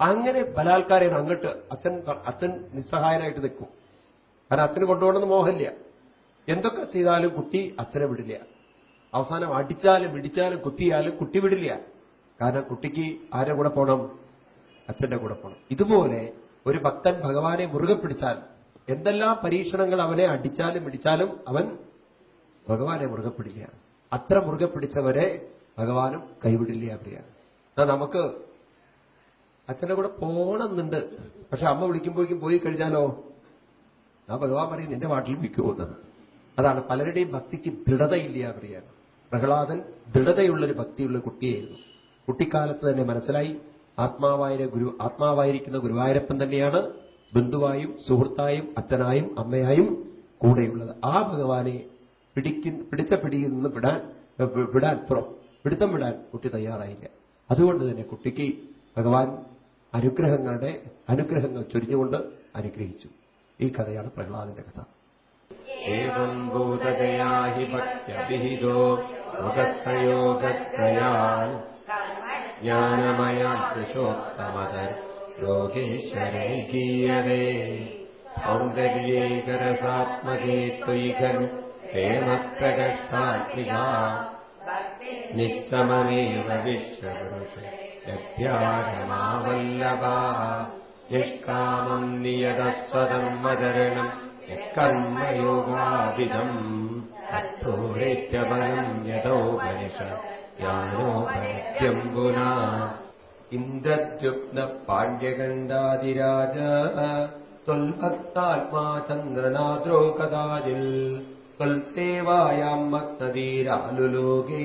അങ്ങനെ ബലാത്കാരാണ് അങ്ങോട്ട് അച്ഛൻ അച്ഛൻ നിസ്സഹായനായിട്ട് നിൽക്കും. കാരണം അച്ഛന് കൊണ്ടുപോകണമെന്ന് മോഹമില്ല. എന്തൊക്കെ ചെയ്താലും കുട്ടി അച്ഛനെ വിടില്ല. അവസാനം അടിച്ചാലും ഇടിച്ചാലും കുത്തിയാലും കുട്ടി വിടില്ല. കാരണം കുട്ടിക്ക് ആരുടെ കൂടെ പോകണം അച്ഛന്റെ കൂടെ പോകണം ഇതുപോലെ ഒരു ഭക്തൻ ഭഗവാനെ മുറുകെ പിടിച്ചാൽ എന്തെല്ലാം പരീക്ഷണങ്ങൾ അവനെ അടിച്ചാലും ഇടിച്ചാലും അവൻ ഭഗവാനെ മുറുകെ പിടില്ല അത്ര മുറുകെ പിടിച്ചവരെ ഭഗവാനും കൈവിടില്ല അവിടെയാണ് എന്നാ നമുക്ക് അച്ഛന്റെ കൂടെ പോകണമെന്നുണ്ട് പക്ഷെ അമ്മ വിളിക്കുമ്പോഴേക്കും പോയി കഴിഞ്ഞാലോ? ആ ഭഗവാൻ പറയും നിന്റെ വാട്ടിൽ വിൽക്കുമെന്ന് അതാണ് പലരുടെയും ഭക്തിക്ക് ദൃഢതയില്ല പ്രിയാണ് പ്രഹ്ലാദൻ ദൃഢതയുള്ളൊരു ഭക്തിയുള്ള കുട്ടിയായിരുന്നു. കുട്ടിക്കാലത്ത് തന്നെ മനസ്സിലായി ആത്മാവായ ഗുരു ആത്മാവായിരിക്കുന്ന ഗുരുവായൂരപ്പൻ തന്നെയാണ് ബന്ധുവായും സുഹൃത്തായും അച്ഛനായും അമ്മയായും കൂടെയുള്ളത്. ആ ഭഗവാനെ പിടിക്കുന്ന പിടിച്ച പിടിയിൽ നിന്ന് വിടാൻ വിടാൻ പുറം പിടുത്തം വിടാൻ കുട്ടി തയ്യാറായില്ല. അതുകൊണ്ട് തന്നെ കുട്ടിക്ക് ഭഗവാൻ അനുഗ്രഹങ്ങളുടെ അനുഗ്രഹങ്ങൾ ചൊരിഞ്ഞുകൊണ്ട് അനുഗ്രഹിച്ചു. ഈ കഥയാണ് പ്രഹ്ലാദന്റെ കഥ. ഏവം ഭൂതയാഹി ഭക്തഭിഹിതോ तः सयोगत्वया ज्ञानमया पुरुषोक्तमत योगेश्वरी सौन्दर्येकरसात्मके त्वयि खलु प्रेमप्रकर्षाक्षिणा निःसममेव विश्व यद्ध्या वल्लभा निष्कामम् नियतस्वदम् कर्मयोगाभिधम् अत्थो वेत्यपण्यतोपरिष यानोत्यम् गुणा इन्द्रद्युप्नपाण्ड्यगण्डादिराज त्वल्भक्तात्मा चन्द्रनाद्रोकदादिल् त्वल्सेवायाम् मत्तदीरालुलोके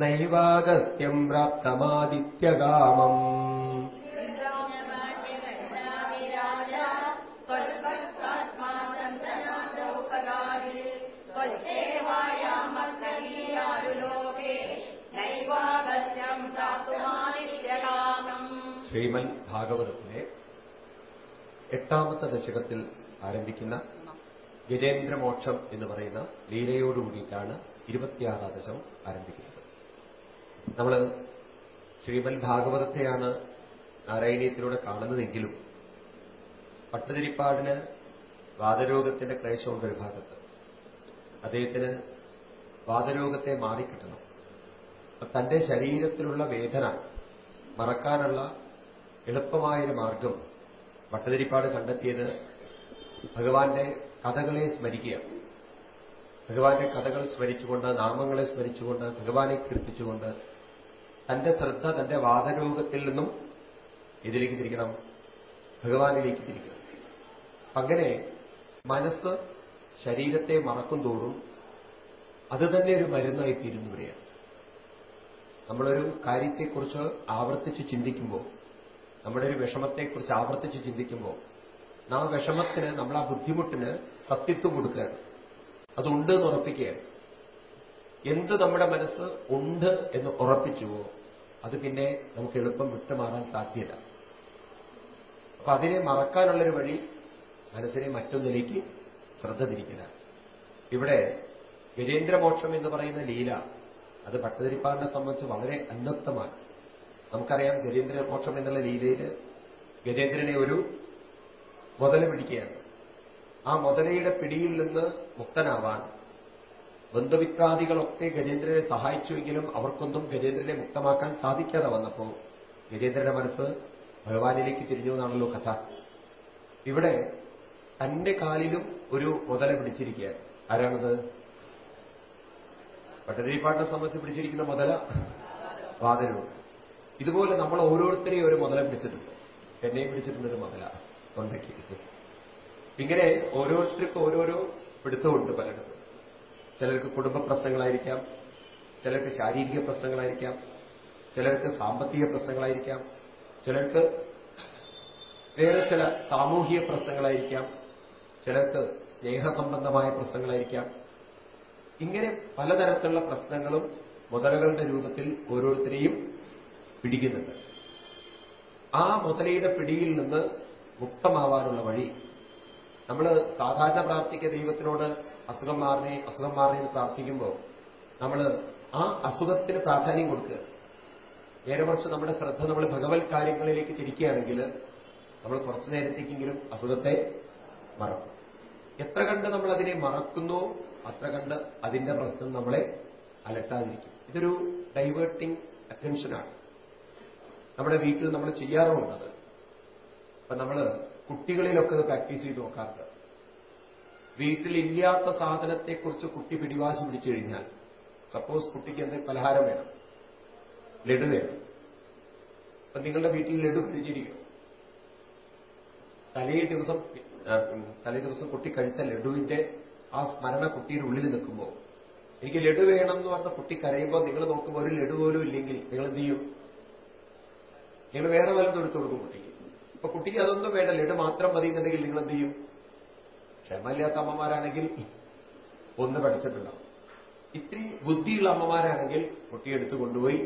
नैवागस्त्यम् प्राप्तमादित्यगामम् ശ്രീമൻ ഭാഗവതത്തിലെ എട്ടാമത്തെ ദശകത്തിൽ ആരംഭിക്കുന്ന ഗജേന്ദ്രമോക്ഷം എന്ന് പറയുന്ന ലീലയോടുകൂടിയിട്ടാണ് ഇരുപത്തിയാറാം ദശം ആരംഭിക്കുന്നത്. നമ്മൾ ശ്രീമൻ ഭാഗവതത്തെയാണ് നാരായണീയത്തിലൂടെ കാണുന്നതെങ്കിലും പട്ടുതിരിപ്പാടിന് വാദരോഗത്തിന്റെ ക്ലേശമുണ്ട് ഒരു ഭാഗത്ത്. അദ്ദേഹത്തിന് വാതരോഗത്തെ മാറിക്കിട്ടണം. തന്റെ ശരീരത്തിലുള്ള വേദന മറക്കാനുള്ള എളുപ്പമായൊരു മാർഗം ഭട്ടതിരിപ്പാട് കണ്ടെത്തിയത് ഭഗവാന്റെ കഥകളെ സ്മരിക്കുക. ഭഗവാന്റെ കഥകൾ സ്മരിച്ചുകൊണ്ട് നാമങ്ങളെ സ്മരിച്ചുകൊണ്ട് ഭഗവാനെ കീർത്തിച്ചുകൊണ്ട് തന്റെ ശ്രദ്ധ തന്റെ വാദരോഗത്തിൽ നിന്നും ഇതിലേക്ക് തിരിക്കണം. ഭഗവാനിലേക്ക് തിരിക്കണം. അങ്ങനെ മനസ്സ് ശരീരത്തെ മറക്കും തോറും അത് തന്നെ ഒരു മരുന്നായി തീരുന്നു വരികയാണ് നമ്മളൊരു കാര്യത്തെക്കുറിച്ച് ആവർത്തിച്ച് ചിന്തിക്കുമ്പോൾ നമ്മുടെ ഒരു വിഷമത്തെക്കുറിച്ച് ആവർത്തിച്ച് ചിന്തിക്കുമ്പോൾ നാം വിഷമത്തിന് നമ്മൾ ആ ബുദ്ധിമുട്ടിന് സത്യത്വം കൊടുക്കുകയാണ്. അതുണ്ട് എന്ന് ഉറപ്പിക്കുകയാണ്. എന്ത് നമ്മുടെ മനസ്സ് ഉണ്ട് എന്ന് ഉറപ്പിച്ചുവോ അത് പിന്നെ നമുക്ക് എളുപ്പം വിട്ടുമാറാൻ സാധ്യത അപ്പൊ അതിനെ മറക്കാനുള്ളൊരു വഴി മനസ്സിനെ മറ്റൊന്നിലേക്ക് ശ്രദ്ധ തിരിക്കുക. ഇവിടെ ഗജേന്ദ്രമോക്ഷം എന്ന് പറയുന്ന ലീല അത് ഭട്ടതിരിപ്പാടിനെ സംബന്ധിച്ച് വളരെ അന്വക്തമാണ് നമുക്കറിയാം ഗജേന്ദ്ര മോക്ഷം എന്നുള്ള രീതിയിൽ ഗജേന്ദ്രനെ ഒരു മുതല പിടിക്കുകയാണ്. ആ മുതലയുടെ പിടിയിൽ നിന്ന് മുക്തനാവാൻ ബന്ധുമിത്രാദികളൊക്കെ ഗജേന്ദ്രനെ സഹായിച്ചുവെങ്കിലും അവർക്കൊന്നും ഗജേന്ദ്രനെ മുക്തമാക്കാൻ സാധിക്കാതെ വന്നപ്പോ ഗജേന്ദ്രന്റെ മനസ്സ് ഭഗവാനിലേക്ക് തിരിഞ്ഞു എന്നാണല്ലോ കഥ. ഇവിടെ തന്റെ കാലിലും ഒരു മുതല പിടിച്ചിരിക്കുകയാണ്. ആരാണത്? പട്ടതിരിപ്പാട്ടിനെ സംബന്ധിച്ച് പിടിച്ചിരിക്കുന്ന മുതല? വാതരവും ഇതുപോലെ നമ്മൾ ഓരോരുത്തരെയും ഒരു മുതല പിടിച്ചിട്ടുണ്ട്. എന്നെയും പിടിച്ചിട്ടുണ്ടൊരു മുതല തൊണ്ടയ്ക്ക് ഇങ്ങനെ ഓരോരുത്തർക്കും ഓരോരോ പിടുത്തമുണ്ട് പലയിടത്തും. ചിലർക്ക് കുടുംബ പ്രശ്നങ്ങളായിരിക്കാം ചിലർക്ക് ശാരീരിക പ്രശ്നങ്ങളായിരിക്കാം ചിലർക്ക് സാമ്പത്തിക പ്രശ്നങ്ങളായിരിക്കാം ചിലർക്ക് വേറെ ചില സാമൂഹിക പ്രശ്നങ്ങളായിരിക്കാം ചിലർക്ക് സ്നേഹസംബന്ധമായ പ്രശ്നങ്ങളായിരിക്കാം. ഇങ്ങനെ പലതരത്തിലുള്ള പ്രശ്നങ്ങളും മുതലകളുടെ രൂപത്തിൽ ഓരോരുത്തരെയും പിടിക്കുന്നുണ്ട്. ആ മുതലയുടെ പിടിയിൽ നിന്ന് മുക്തമാവാനുള്ള വഴി നമ്മൾ സാധാരണ പ്രാർത്ഥിക്കുക ദൈവത്തിനോട് അസുഖം മാറണേ അസുഖം മാറണേ എന്ന് പ്രാർത്ഥിക്കുമ്പോൾ നമ്മൾ ആ അസുഖത്തിന് പ്രാധാന്യം കൊടുക്കുക. നേരെ കുറച്ച് നമ്മുടെ ശ്രദ്ധ നമ്മൾ ഭഗവത് കാര്യങ്ങളിലേക്ക് തിരിക്കുകയാണെങ്കിൽ നമ്മൾ കുറച്ചു നേരത്തേക്കെങ്കിലും അസുഖത്തെ മറക്കും. എത്ര കണ്ട് നമ്മൾ അതിനെ മറക്കുന്നു അത്ര കണ്ട് അതിന്റെ പ്രശ്നം നമ്മളെ അലട്ടാതിരിക്കും. ഇതൊരു ഡൈവേർട്ടിംഗ് അറ്റൻഷനാണ് നമ്മുടെ വീട്ടിൽ നമ്മൾ ചെയ്യാറുമുണ്ടത് അപ്പൊ നമ്മൾ കുട്ടികളിലൊക്കെ അത് പ്രാക്ടീസ് ചെയ്ത് നോക്കാറുണ്ട്. വീട്ടിലില്ലാത്ത സാധനത്തെക്കുറിച്ച് കുട്ടി പിടിവാശി പിടിച്ചു കഴിഞ്ഞാൽ സപ്പോസ് കുട്ടിക്ക് എന്തെങ്കിലും പലഹാരം വേണം. ലഡു വേണം. അപ്പൊ നിങ്ങളുടെ വീട്ടിൽ ലഡു കഴിഞ്ഞിരിക്കണം തലേ ദിവസം തലേ ദിവസം കുട്ടി കഴിച്ച ലഡുവിന്റെ ആ സ്മരണ കുട്ടിയുടെ ഉള്ളിൽ നിൽക്കുമ്പോൾ എനിക്ക് ലഡു വേണം എന്ന് പറഞ്ഞ കുട്ടി കരയുമ്പോൾ നിങ്ങൾ നോക്കുമ്പോൾ ഒരു ലഡു പോലും ഇല്ലെങ്കിൽ നിങ്ങൾ എന്ത് ചെയ്യും? നിങ്ങൾ വേറെ വല്ലതും എടുത്തു കൊടുക്കും കുട്ടിക്ക്. അപ്പൊ കുട്ടിക്ക് അതൊന്നും വേണ്ട ലഡു മാത്രം മതി എന്നുണ്ടെങ്കിൽ നിങ്ങൾ എന്ത് ചെയ്യും? ക്ഷമയില്ലാത്ത അമ്മമാരാണെങ്കിൽ ഒന്ന് പഠിച്ചിട്ടുണ്ടാവും. ഇത്തിരി ബുദ്ധിയുള്ള അമ്മമാരാണെങ്കിൽ കുട്ടിയെ എടുത്തു കൊണ്ടുപോയി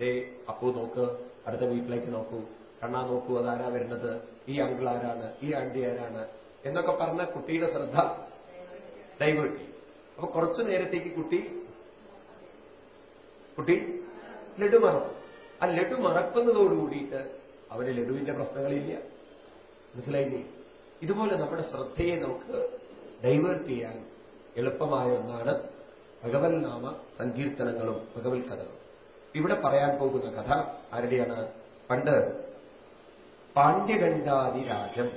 ദേ അപ്പു നോക്ക് അടുത്ത വീട്ടിലേക്ക് നോക്കൂ. കണ്ണാ നോക്കൂ അതാരാ വരുന്നത്? ഈ അങ്കിൾ ആരാണ്? ഈ ആന്റി ആരാണ്? എന്നൊക്കെ പറഞ്ഞ കുട്ടിയുടെ ശ്രദ്ധ ഡൈവേർട്ട് അപ്പൊ കുറച്ചു നേരത്തേക്ക് കുട്ടി കുട്ടി ലഡു മറക്കും ആ ലഡു മറക്കുന്നതോടുകൂടിയിട്ട് അവന് ലഡുവിന്റെ പ്രശ്നങ്ങളില്ല. മനസ്സിലായില്ലേ? ഇതുപോലെ നമ്മുടെ ശ്രദ്ധയെ നമുക്ക് ഡൈവേർട്ട് ചെയ്യാൻ എളുപ്പമായ ഒന്നാണ് ഭഗവത് നാമ സങ്കീർത്തനങ്ങളും ഭഗവത് കഥകളും. ഇവിടെ പറയാൻ പോകുന്ന കഥ ആരുടെയാണ്? പണ്ട് പാണ്ഡ്യഗണ്ഡാതിരാജം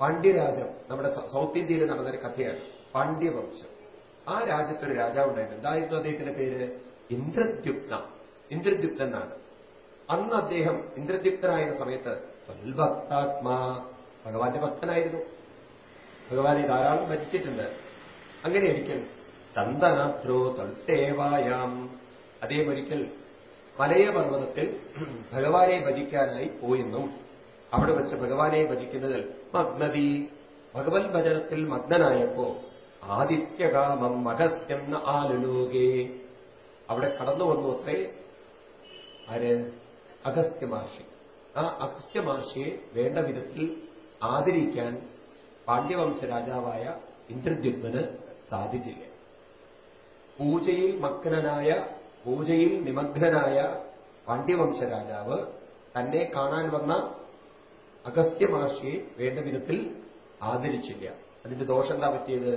പാണ്ഡ്യരാജം നമ്മുടെ സൗത്ത് ഇന്ത്യയിൽ നടന്നൊരു കഥയാണ്. പാണ്ഡ്യവംശം. ആ രാജ്യത്തൊരു രാജാവ് ഉണ്ടായിരുന്നു എന്തായിരുന്നു അദ്ദേഹത്തിന്റെ പേര്? ഇന്ദ്രദ്യുപ്ന ഇന്ദ്രദ്യുപ്തനാണ് അന്ന് അദ്ദേഹം ഇന്ദ്രദ്യുപ്തനായ സമയത്ത് ഭക്താത്മാ ഭഗവാന്റെ ഭക്തനായിരുന്നു. ഭഗവാനെ ധാരാളം ഭജിച്ചിട്ടുണ്ട്. അങ്ങനെ ഒരിക്കൽ ചന്ദനാദ്രോ തൽസേവായാം അദ്ദേഹം ഒരിക്കൽ മലയപർവതത്തിൽ [clears throat] ഭഗവാനെ ഭജിക്കാനായി പോയെന്നും അവിടെ വെച്ച് ഭഗവാനെ ഭജിക്കുന്നതിൽ മഗ്നതി ഭഗവത് ഭജനത്തിൽ മഗ്നനായപ്പോ ആദിത്യകാമം മഹസ്യം ആലുലോകേ. അവിടെ കടന്നു വന്നു അത്രേ. ആര്? അഗസ്ത്യ മഹർഷി ആ അഗസ്ത്യ മഹർഷിയെ വേണ്ട വിധത്തിൽ ആദരിക്കാൻ പാണ്ഡ്യവംശ രാജാവായ ഇന്ദ്രദ്യുഗ്മന് സാധിച്ചില്ല. പൂജയിൽ മഗ്നനായ പൂജയിൽ നിമഗ്നനായ പാണ്ഡ്യവംശ രാജാവ് തന്നെ കാണാൻ വന്ന അഗസ്ത്യ മഹർഷിയെ വേണ്ട വിധത്തിൽ ആദരിച്ചില്ല. അതിന്റെ ദോഷം എന്താ പറ്റിയത്?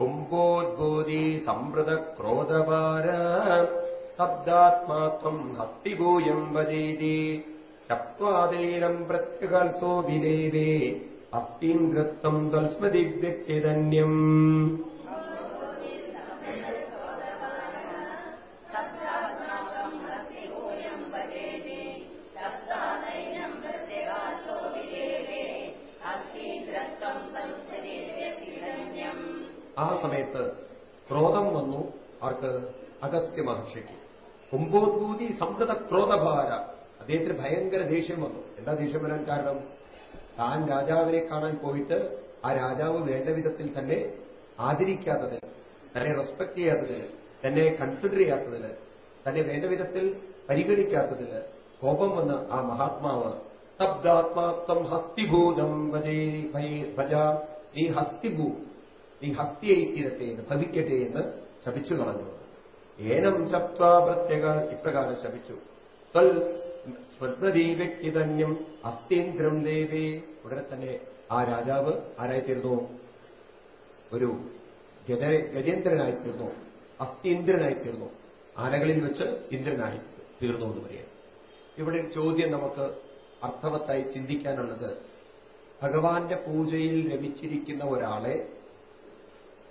കുംഭോദ്ബോധി സംവൃത ക്രോധപാര ശബ്ദാത്മാത്വം ഹസ്തിഭൂയം വജേതി ശപ്വാദേനം പ്രത്യകൽസോ വിദേവേ അസ്ഥീന്ദ്രത്വം തൽസ്മതി വ്യക്തിധന്യം ആ സമയത്ത് ക്രോധം വന്നു. ആർക്ക് അഗസ്ത്യ മഹർഷിക്ക്. കുംഭോദ്ഭൂതി സംഗത ക്രോധഭാര അദ്ദേഹത്തിന് ഭയങ്കര ദേഷ്യം വന്നു. എന്താ ദേഷ്യം വരാൻ കാരണം? താൻ രാജാവിനെ കാണാൻ പോയിട്ട് ആ രാജാവ് വേണ്ട വിധത്തിൽ തന്നെ ആദരിക്കാത്തതിന് തന്നെ റെസ്പെക്ട് ചെയ്യാത്തതിന് തന്നെ കൺസിഡർ ചെയ്യാത്തതിന് തന്നെ വേണ്ട വിധത്തിൽ പരിഗണിക്കാത്തതിന് കോപം വന്ന ആ മഹാത്മാവ്. ശബ്ദാത്മാർത്ഥം ഹസ്തിഭൂതം ഭജ. നീ ഹസ്തിഭൂ നീ ഹസ്തിയായി തീരട്ടെ എന്ന് ഭവിക്കട്ടെ എന്ന് ശപിച്ചു കളഞ്ഞു. ഏനം ശബ്ദ പ്രത്യേക ഇപ്രകാരം ശപിച്ചു. സ്വപ്നദീപക്തിതന്യം അസ്തീന്ദ്രം ദേവേ. ഉടനെ തന്നെ ആ രാജാവ് ആരായിത്തീർന്നു? ഒരു ഗജേന്ദ്രനായിത്തീർന്നു. അസ്ഥീന്ദ്രനായിത്തീർന്നു. ആനകളിൽ വെച്ച് ഇന്ദ്രനായി തീർന്നു എന്ന് പറയാം. ഇവിടെ ചോദ്യം നമുക്ക് അർത്ഥവത്തായി ചിന്തിക്കാനുള്ളത്. ഭഗവാന്റെ പൂജയിൽ രമിച്ചിരിക്കുന്ന ഒരാളെ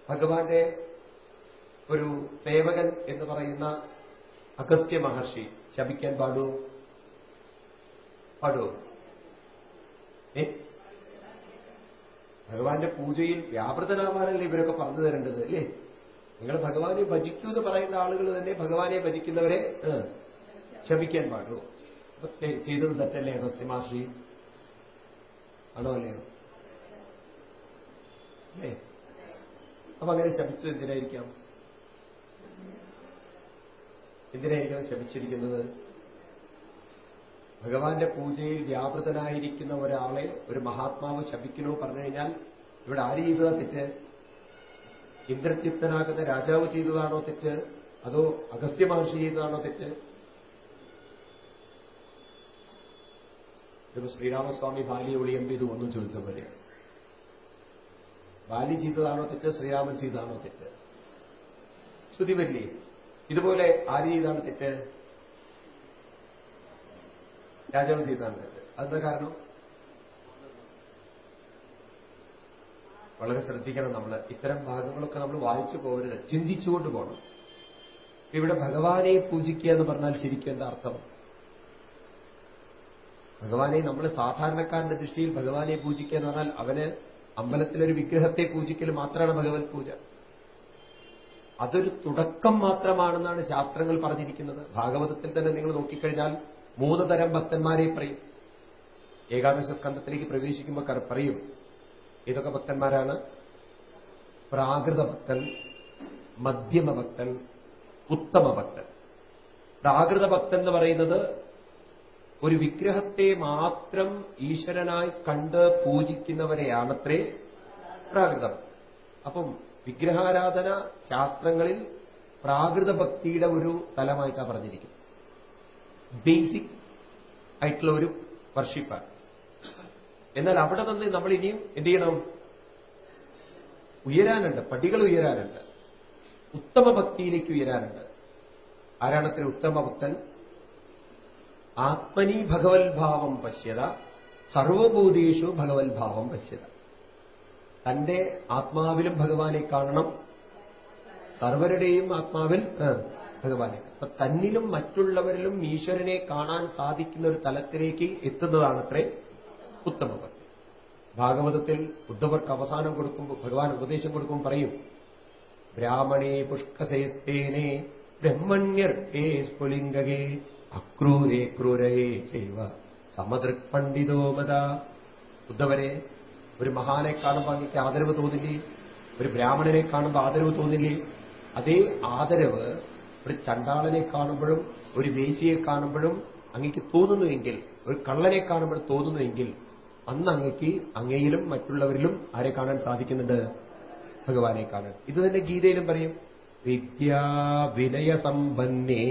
ഭഗവാന്റെ ഒരു സേവകൻ എന്ന് പറയുന്ന അഗസ്ത്യ മഹർഷി ശപിക്കാൻ പാടൂ? പാടൂ? ഏ? ഭഗവാന്റെ പൂജയിൽ വ്യാപൃതനാവാനല്ലേ ഇവരൊക്കെ പറഞ്ഞു തരേണ്ടത് അല്ലേ? നിങ്ങൾ ഭഗവാനെ ഭജിക്കൂ എന്ന് പറയുന്ന ആളുകൾ തന്നെ ഭഗവാനെ ഭജിക്കുന്നവരെ ശപിക്കാൻ പാടൂ? ചെയ്തത് തെറ്റല്ലേ അഗസ്ത്യ മഹർഷി? ആണോ അല്ലയോ? അല്ലേ? അപ്പൊ അങ്ങനെ ശപിച്ചത് എന്തിനായിരിക്കാം? എന്തിനായിരിക്കണം ശ്രമിച്ചിരിക്കുന്നത് ഭഗവാന്റെ പൂജയിൽ വ്യാപൃതനായിരിക്കുന്ന ഒരാളെ ഒരു മഹാത്മാവ് ശപിക്കണോ പറഞ്ഞു കഴിഞ്ഞാൽ ഇവിടെ ആര് ചെയ്തതാ തെറ്റ്? ഇന്ദ്രത്യപ്തനാകുന്ന രാജാവ് ചെയ്തതാണോ തെറ്റ്? അതോ അഗസ്ത്യ മഹർഷി ചെയ്തതാണോ തെറ്റ്? ഇത് ശ്രീരാമസ്വാമി ബാലി ഒളിയം ചെയ്തു ഒന്നും ചോദിച്ച പോലെ. ബാലി ചെയ്തതാണോ തെറ്റ്? ശ്രീരാമൻ ചെയ്തതാണോ തെറ്റ്? ശ്രുതി വരില്ലേ? ഇതുപോലെ ആര് ചെയ്താണ് തെറ്റ്? രാജാവ് ചെയ്താണ് തെറ്റ്. അതെന്താ കാരണം? വളരെ ശ്രദ്ധിക്കണം നമ്മൾ ഇത്തരം ഭാഗങ്ങളൊക്കെ നമ്മൾ വായിച്ചു പോകരുത്. ചിന്തിച്ചുകൊണ്ട് പോകണം. ഇവിടെ ഭഗവാനെ പൂജിക്കുക എന്ന് പറഞ്ഞാൽ ശരിക്കും എന്താ അർത്ഥം? ഭഗവാനെ നമ്മൾ സാധാരണക്കാരന്റെ ദൃഷ്ടിയിൽ ഭഗവാനെ പൂജിക്കുക എന്ന് പറഞ്ഞാൽ അവന് അമ്പലത്തിലൊരു വിഗ്രഹത്തെ പൂജിക്കൽ മാത്രമാണ് ഭഗവത് പൂജ. അതൊരു തുടക്കം മാത്രമാണെന്നാണ് ശാസ്ത്രങ്ങൾ പറഞ്ഞിരിക്കുന്നത്. ഭാഗവതത്തിൽ തന്നെ നിങ്ങൾ നോക്കിക്കഴിഞ്ഞാൽ മൂന്ന് തരം ഭക്തന്മാരെ പറയും. ഏകാദശ സ്കന്ധത്തിലേക്ക് പ്രവേശിക്കുമ്പോൾ പറയും ഏതൊക്കെ ഭക്തന്മാരാണ്. പ്രാകൃത ഭക്തൻ മധ്യമ ഭക്തൻ ഉത്തമ പ്രാകൃത ഭക്തൻ എന്ന് പറയുന്നത് ഒരു വിഗ്രഹത്തെ മാത്രം ഈശ്വരനായി കണ്ട് പൂജിക്കുന്നവരെയാണത്രേ പ്രാകൃതം അപ്പം വിഗ്രഹാരാധന ശാസ്ത്രങ്ങളിൽ പ്രാകൃത ഭക്തിയുടെ ഒരു തലമായിട്ടാണ് പറഞ്ഞിരിക്കുന്നത്. ബേസിക് ആയിട്ടുള്ള ഒരു വർഷിപ്പാണ് എന്നാൽ അവിടെ നിന്ന് നമ്മൾ ഇനിയും എന്ത് ചെയ്യണം? ഉയരാനുണ്ട്. പടികൾ ഉയരാനുണ്ട്. ഉത്തമ ഭക്തിയിലേക്ക് ഉയരാനുണ്ട്. ആരാണത്തിന് ഉത്തമ ഭക്തൻ? ആത്മനി ഭഗവത്ഭാവം പശ്യത. സർവഭൂതേഷു ഭഗവത്ഭാവം പശ്യത. തന്റെ ആത്മാവിലും ഭഗവാനെ കാണണം. സർവരുടെയും ആത്മാവിൽ ഭഗവാനെ. അപ്പൊ തന്നിലും മറ്റുള്ളവരിലും ഈശ്വരനെ കാണാൻ സാധിക്കുന്ന ഒരു തലത്തിലേക്ക് എത്തുന്നതാണത്രേ ഉത്തമ ഭക്തി ഭാഗവതത്തിൽ ഉദ്ധവർക്ക് അവസാനം കൊടുക്കുമ്പോൾ ഭഗവാൻ ഉപദേശം കൊടുക്കുമ്പോൾ പറയും ബ്രാഹ്മണേ പുഷ്കസേസ്തേനെ ബ്രഹ്മണ്യർക്കേ സ്ഫുലിംഗകേ അക്രൂരേ ക്രൂരേ ചെയ്വ സമദൃക് പണ്ഡിതോ മത ഉദ്ധവരെ ഒരു മഹാനെ കാണുമ്പോൾ അങ്ങേക്ക് ആദരവ് തോന്നില്ലേ? ഒരു ബ്രാഹ്മണനെ കാണുമ്പോൾ ആദരവ് തോന്നില്ലേ? അതേ ആദരവ് ഒരു ചണ്ടാളനെ കാണുമ്പോഴും ഒരു വേശിയെ കാണുമ്പോഴും അങ്ങേക്ക് തോന്നുന്നുവെങ്കിൽ ഒരു കള്ളനെ കാണുമ്പോൾ തോന്നുന്നുവെങ്കിൽ അന്ന് അങ്ങേക്ക് അങ്ങയിലും മറ്റുള്ളവരിലും ആരെ കാണാൻ സാധിക്കുന്നുണ്ട്? ഭഗവാനെ കാണാൻ. ഇത് തന്നെ ഗീതയിലും പറയും വിദ്യാ വിനയ സമ്പന്നേ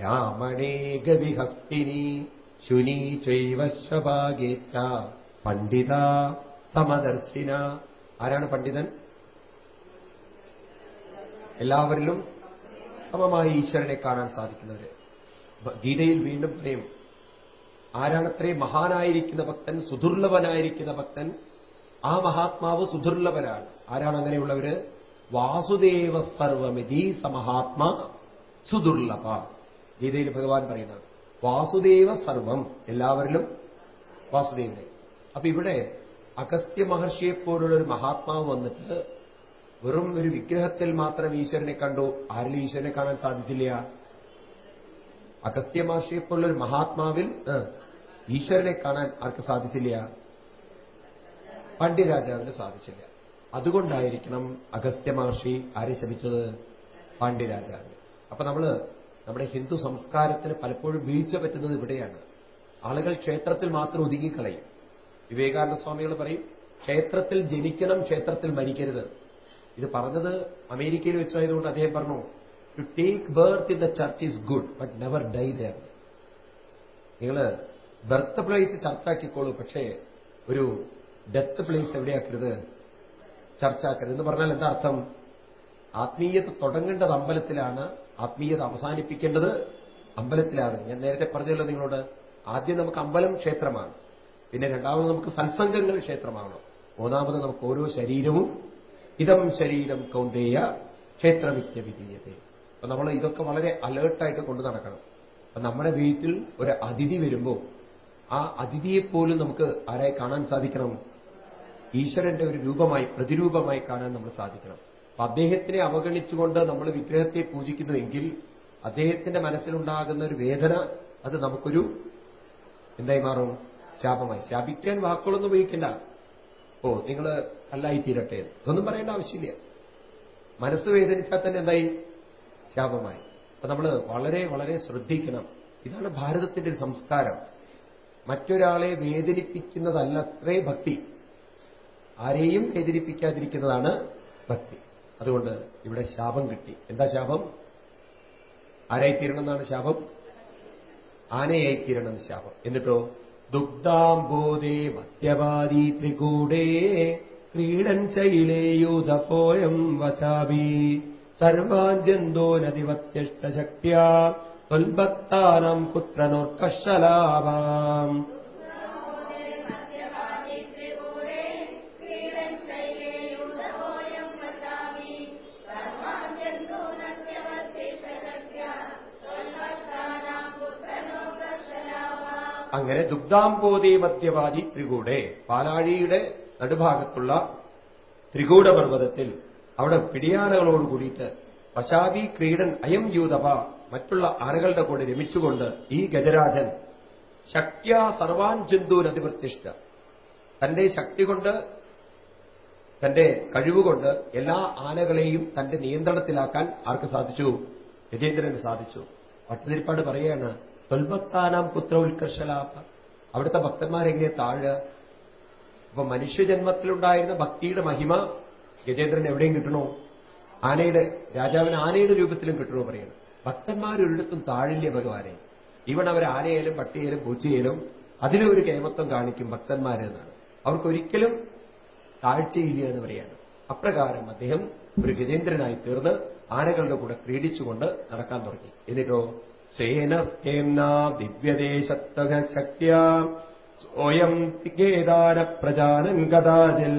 രാമണേ ഗവിഹസ്തിനി ശുനീ ചൈവശ്വഭാഗേച്ച പണ്ഡിത സമദർശിന. ആരാണ് പണ്ഡിതൻ? എല്ലാവരിലും സമമായി ഈശ്വരനെ കാണാൻ സാധിക്കുന്നവര്. ഗീതയിൽ വീണ്ടും പറയും ആരാണത്രേ മഹാനായിരിക്കുന്ന ഭക്തൻ സുദുർലഭനായിരിക്കുന്ന ഭക്തൻ ആ മഹാത്മാവ് സുദുർലഭനാണ്. ആരാണ് അങ്ങനെയുള്ളവര്? വാസുദേവ സർവമിതി സമഹാത്മാ സുദുർലഭ. ഗീതയിൽ ഭഗവാൻ പറയുന്നത് വാസുദേവ സർവം എല്ലാവരിലും വാസുദേവനെ അപ്പൊ ഇവിടെ അഗസ്ത്യ മഹർഷിയെ ഒരു മഹാത്മാവ് വന്നിട്ട് വെറും ഒരു വിഗ്രഹത്തിൽ മാത്രം ഈശ്വരനെ കണ്ടു. ആരിലും ഈശ്വരനെ കാണാൻ സാധിച്ചില്ല. അഗസ്ത്യ മഹർഷിയെ ഒരു മഹാത്മാവിൽ ഈശ്വരനെ കാണാൻ ആർക്ക് സാധിച്ചില്ല? പാണ്ഡ്യരാജാവിന് സാധിച്ചില്ല. അതുകൊണ്ടായിരിക്കണം അഗസ്ത്യ മഹർഷി ആരെ ശപിച്ചത്? പാണ്ഡ്യരാജാവിന്. അപ്പൊ നമ്മൾ നമ്മുടെ ഹിന്ദു സംസ്കാരത്തിന് പലപ്പോഴും വീഴ്ച പറ്റുന്നത് ഇവിടെയാണ്. ആളുകൾ ക്ഷേത്രത്തിൽ മാത്രം ഒതുങ്ങിക്കളയും. വിവേകാനന്ദ സ്വാമികൾ പറയും ക്ഷേത്രത്തിൽ ജനിക്കണം ക്ഷേത്രത്തിൽ മരിക്കരുത്. ഇത് പറഞ്ഞത് അമേരിക്കയിൽ വെച്ചായതുകൊണ്ട് അദ്ദേഹം പറഞ്ഞു to take birth in the church is good but never die there നിങ്ങൾ ബർത്ത് പ്ലേസ് ചർച്ചാക്കിക്കോളൂ പക്ഷേ ഒരു ഡെത്ത് പ്ലേസ് എവിടെയാക്കരുത്? ചർച്ചാക്കരുത്. എന്ന് പറഞ്ഞാൽ എന്താ അർത്ഥം? ആത്മീയത തുടങ്ങേണ്ടത് അമ്പലത്തിലാണ് ആത്മീയത അവസാനിപ്പിക്കേണ്ടത് അമ്പലത്തിലാണ്. ഞാൻ നേരത്തെ പറഞ്ഞല്ലോ നിങ്ങളോട് ആദ്യം നമുക്ക് അമ്പലം ക്ഷേത്രമാണ്. പിന്നെ രണ്ടാമത് നമുക്ക് സത്സംഗങ്ങൾ ക്ഷേത്രമാകണം മൂന്നാമത് നമുക്ക് ഓരോ ശരീരവും ഇതം ശരീരം കൗന്ദേയ ക്ഷേത്രവിദ്യ വിധീയത. അപ്പൊ നമ്മൾ ഇതൊക്കെ വളരെ അലേർട്ടായിട്ട് കൊണ്ടു നടക്കണം. അപ്പൊ നമ്മുടെ വീട്ടിൽ ഒരു അതിഥി വരുമ്പോൾ ആ അതിഥിയെപ്പോലും നമുക്ക് ആരായി കാണാൻ സാധിക്കണം? ഈശ്വരന്റെ ഒരു രൂപമായി പ്രതിരൂപമായി കാണാൻ നമ്മൾ സാധിക്കണം. അപ്പൊ അദ്ദേഹത്തിനെ അവഗണിച്ചുകൊണ്ട് നമ്മൾ വിഗ്രഹത്തെ പൂജിക്കുന്നുവെങ്കിൽ അദ്ദേഹത്തിന്റെ മനസ്സിലുണ്ടാകുന്ന ഒരു വേദന അത് നമുക്കൊരു എന്തായി മാറും? ശാപമായി ശാപിക്കാൻ വാക്കുകളൊന്നും ഉപയോഗിക്കണ്ട. ഓ നിങ്ങൾ അല്ലായി തീരട്ടെ. ഇതൊന്നും പറയേണ്ട ആവശ്യമില്ല. മനസ്സ് വേദനിച്ചാൽ തന്നെ എന്തായി? ശാപമായി. അപ്പൊ നമ്മൾ വളരെ വളരെ ശ്രദ്ധിക്കണം. ഇതാണ് ഭാരതത്തിന്റെ സംസ്കാരം. മറ്റൊരാളെ വേദനിപ്പിക്കുന്നതല്ലത്രേ ഭക്തി. ആരെയും വേദനിപ്പിക്കാതിരിക്കുന്നതാണ് ഭക്തി. അതുകൊണ്ട് ഇവിടെ ശാപം കിട്ടി. എന്താ ശാപം? ആരായിത്തീരണം എന്നാണ് ശാപം? ആനയായിത്തീരണം ശാപം. എന്നിട്ടോ? ദുഗ്ധാംബോധേ മദ്യപാദി ത്രികൂടേ ക്രീഡൻ ശൈലേയൂതപോയം വശാവി സർവാഞ്ജന്തോ നദിവത്യഷ്ടശക്തിയാ ത്വൽഭക്താനം കുത്രനോർക്കശലാഭാം അങ്ങനെ ദുഗ്ധാംബോധി മധ്യവാദി ത്രികൂടെ പാലാഴിയുടെ നടുഭാഗത്തുള്ള ത്രികൂടപർവതത്തിൽ അവിടെ പിടിയാനകളോട് കൂടിയിട്ട് പശാബി ക്രീഡൻ അയം യൂതവ മറ്റുള്ള ആനകളുടെ കൂടെ രമിച്ചുകൊണ്ട് ഈ ഗജരാജൻ ശക്തിയാ സർവാൻ ജന്തൂൻ അതിവൃത്തിഷ്ഠ. തന്റെ ശക്തി കൊണ്ട് തന്റെ കഴിവുകൊണ്ട് എല്ലാ ആനകളെയും തന്റെ നിയന്ത്രണത്തിലാക്കാൻ ആർക്ക് സാധിച്ചു? ഗജേന്ദ്രന് സാധിച്ചു. പട്ടുതിരിപ്പാട് പറയാണ് തൊൽഭക്താനാം പുത്ര ഉത്കർഷലാഭ അവിടുത്തെ ഭക്തന്മാരെങ്ങനെ താഴ്? അപ്പൊ മനുഷ്യജന്മത്തിലുണ്ടായിരുന്ന ഭക്തിയുടെ മഹിമ ഗജേന്ദ്രൻ എവിടെയും കിട്ടണോ? ആനയുടെ രാജാവിന് ആനയുടെ രൂപത്തിലും കിട്ടണോ പറയുന്നത് ഭക്തന്മാരൊരിടത്തും താഴില്ല ഭഗവാനെ. ഇവൺ അവർ ആനയായാലും പട്ടിയായാലും പൂച്ചയായാലും അതിലും ഒരു കേമത്വം കാണിക്കും ഭക്തന്മാരെന്നാണ് അവർക്കൊരിക്കലും താഴ്ചയില്ല എന്ന് പറയാണ്. അപ്രകാരം അദ്ദേഹം ഒരു ഗജേന്ദ്രനായി തീർന്ന് ആനകളുടെ കൂടെ ക്രീഡിച്ചുകൊണ്ട് നടക്കാൻ തുടങ്ങി. എന്നിട്ടോ? സേനസ്തേന്ന ദിവ്യദേശത്തക ശക്തിയ സ്വയം കേദാര പ്രജാനൻ കഥാചിൽ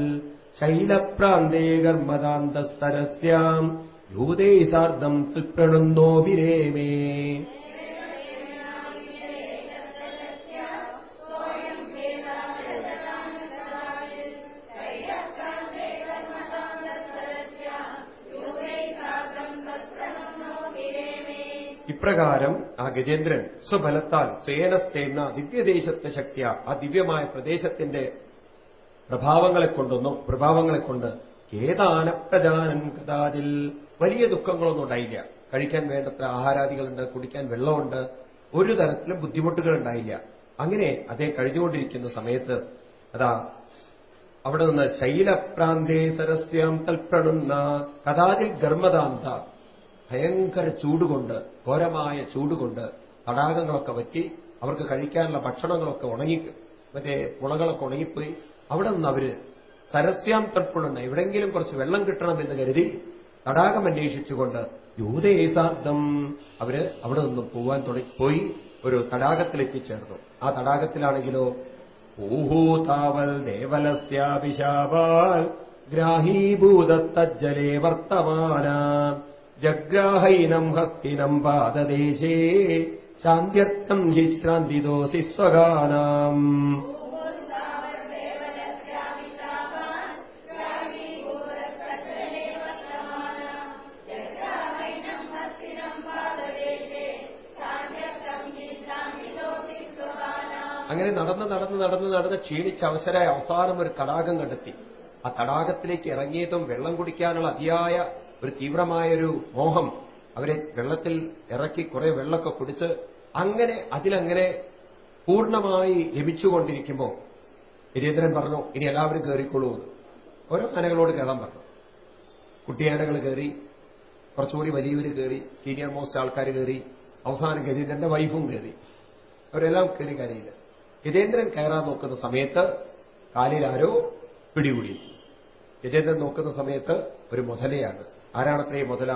ശൈലപ്രാന്തേ കർമ്മദാന്ത സരസ്യാം യൂതേ സാർദ്ധം വിരേമേ ഇപ്രകാരം ആ ഗജേന്ദ്രൻ സ്വബലത്താൽ സേനസ്തേന്ന ദിവ്യദേശത്തെ ശക്തിയ ആ ദിവ്യമായ പ്രദേശത്തിന്റെ പ്രഭാവങ്ങളെ കൊണ്ടൊന്നും പ്രഭാവങ്ങളെ കൊണ്ട് ഏതാന പ്രധാനൻ കഥാതിൽ വലിയ ദുഃഖങ്ങളൊന്നും ഉണ്ടായില്ല. കഴിക്കാൻ വേണ്ടത്ര ആഹാരാദികളുണ്ട് കുടിക്കാൻ വെള്ളമുണ്ട് ഒരു തരത്തിലും ബുദ്ധിമുട്ടുകൾ ഉണ്ടായില്ല അങ്ങനെ അദ്ദേഹം കഴിഞ്ഞുകൊണ്ടിരിക്കുന്ന സമയത്ത് അതാ അവിടെ നിന്ന് ശൈലപ്രാന്തേ സരസ്യാം തൽപ്രണുന്ന കഥാതിൽ ഗർമ്മദാന്ത ഭയങ്കര ചൂടുകൊണ്ട് ഘോരമായ ചൂടുകൊണ്ട് തടാകങ്ങളൊക്കെ വറ്റി അവർക്ക് കഴിക്കാനുള്ള ഭക്ഷണങ്ങളൊക്കെ ഉണങ്ങി മറ്റേ മുളകളൊക്കെ ഉണങ്ങിപ്പോയി. അവിടെ നിന്ന് അവർ സരസ്യാം തൽപ്പുണുന്ന എവിടെങ്കിലും കുറച്ച് വെള്ളം കിട്ടണമെന്ന് കരുതി തടാകം അന്വേഷിച്ചുകൊണ്ട് യൂതേസാർത്ഥം അവർ അവിടെ നിന്നും പോവാൻ തുടങ്ങി. പോയി ഒരു തടാകത്തിലെത്തിച്ചേർന്നു. ആ തടാകത്തിലാണെങ്കിലോ ഊഹൂതാവൽ ദേവലസ്യാഭിശാപാൽ ഗ്രാഹീഭൂതത്തജ്ജലേ വർത്തമാന ജഗ്രാഹൈനം ഹസ്തിനം പാദദേശേ ശാന്ത്യർത്ഥം ഹി ശ്രാന്തിദോസി സ്വഗാനാം അങ്ങനെ നടന്ന് നടന്ന് നടന്ന് നടന്ന് ക്ഷീണിച്ച അവസരമായ അവസാനം ഒരു തടാകം കണ്ടെത്തി. ആ തടാകത്തിലേക്ക് ഇറങ്ങിയതും വെള്ളം കുടിക്കാനുള്ള അതിയായ ഒരു തീവ്രമായൊരു മോഹം അവരെ വെള്ളത്തിൽ ഇറക്കി കുറെ വെള്ളമൊക്കെ കുടിച്ച് അങ്ങനെ അതിലങ്ങനെ പൂർണമായി ലഭിച്ചുകൊണ്ടിരിക്കുമ്പോൾ ഗജേന്ദ്രൻ പറഞ്ഞു ഇനി എല്ലാവരും കയറിക്കൊള്ളൂ ഓരോ ആനകളോട് കയറാൻ പറഞ്ഞു. കുട്ടിയാനകൾ കയറി കുറച്ചുകൂടി വലിയവർ കയറി സീനിയർ മോസ്റ്റ് ആൾക്കാർ കയറി അവസാനം ഗജേന്ദ്രന്റെ വൈഫും കയറി അവരെല്ലാം കയറി കരയില്ല. ഗജേന്ദ്രൻ കയറാൻ നോക്കുന്ന സമയത്ത് കാലിൽ ആരോ പിടികൂടി. ഗജേന്ദ്രൻ നോക്കുന്ന സമയത്ത് ഒരു മുതലയാണ്. ആരാണത്രേ മുതല?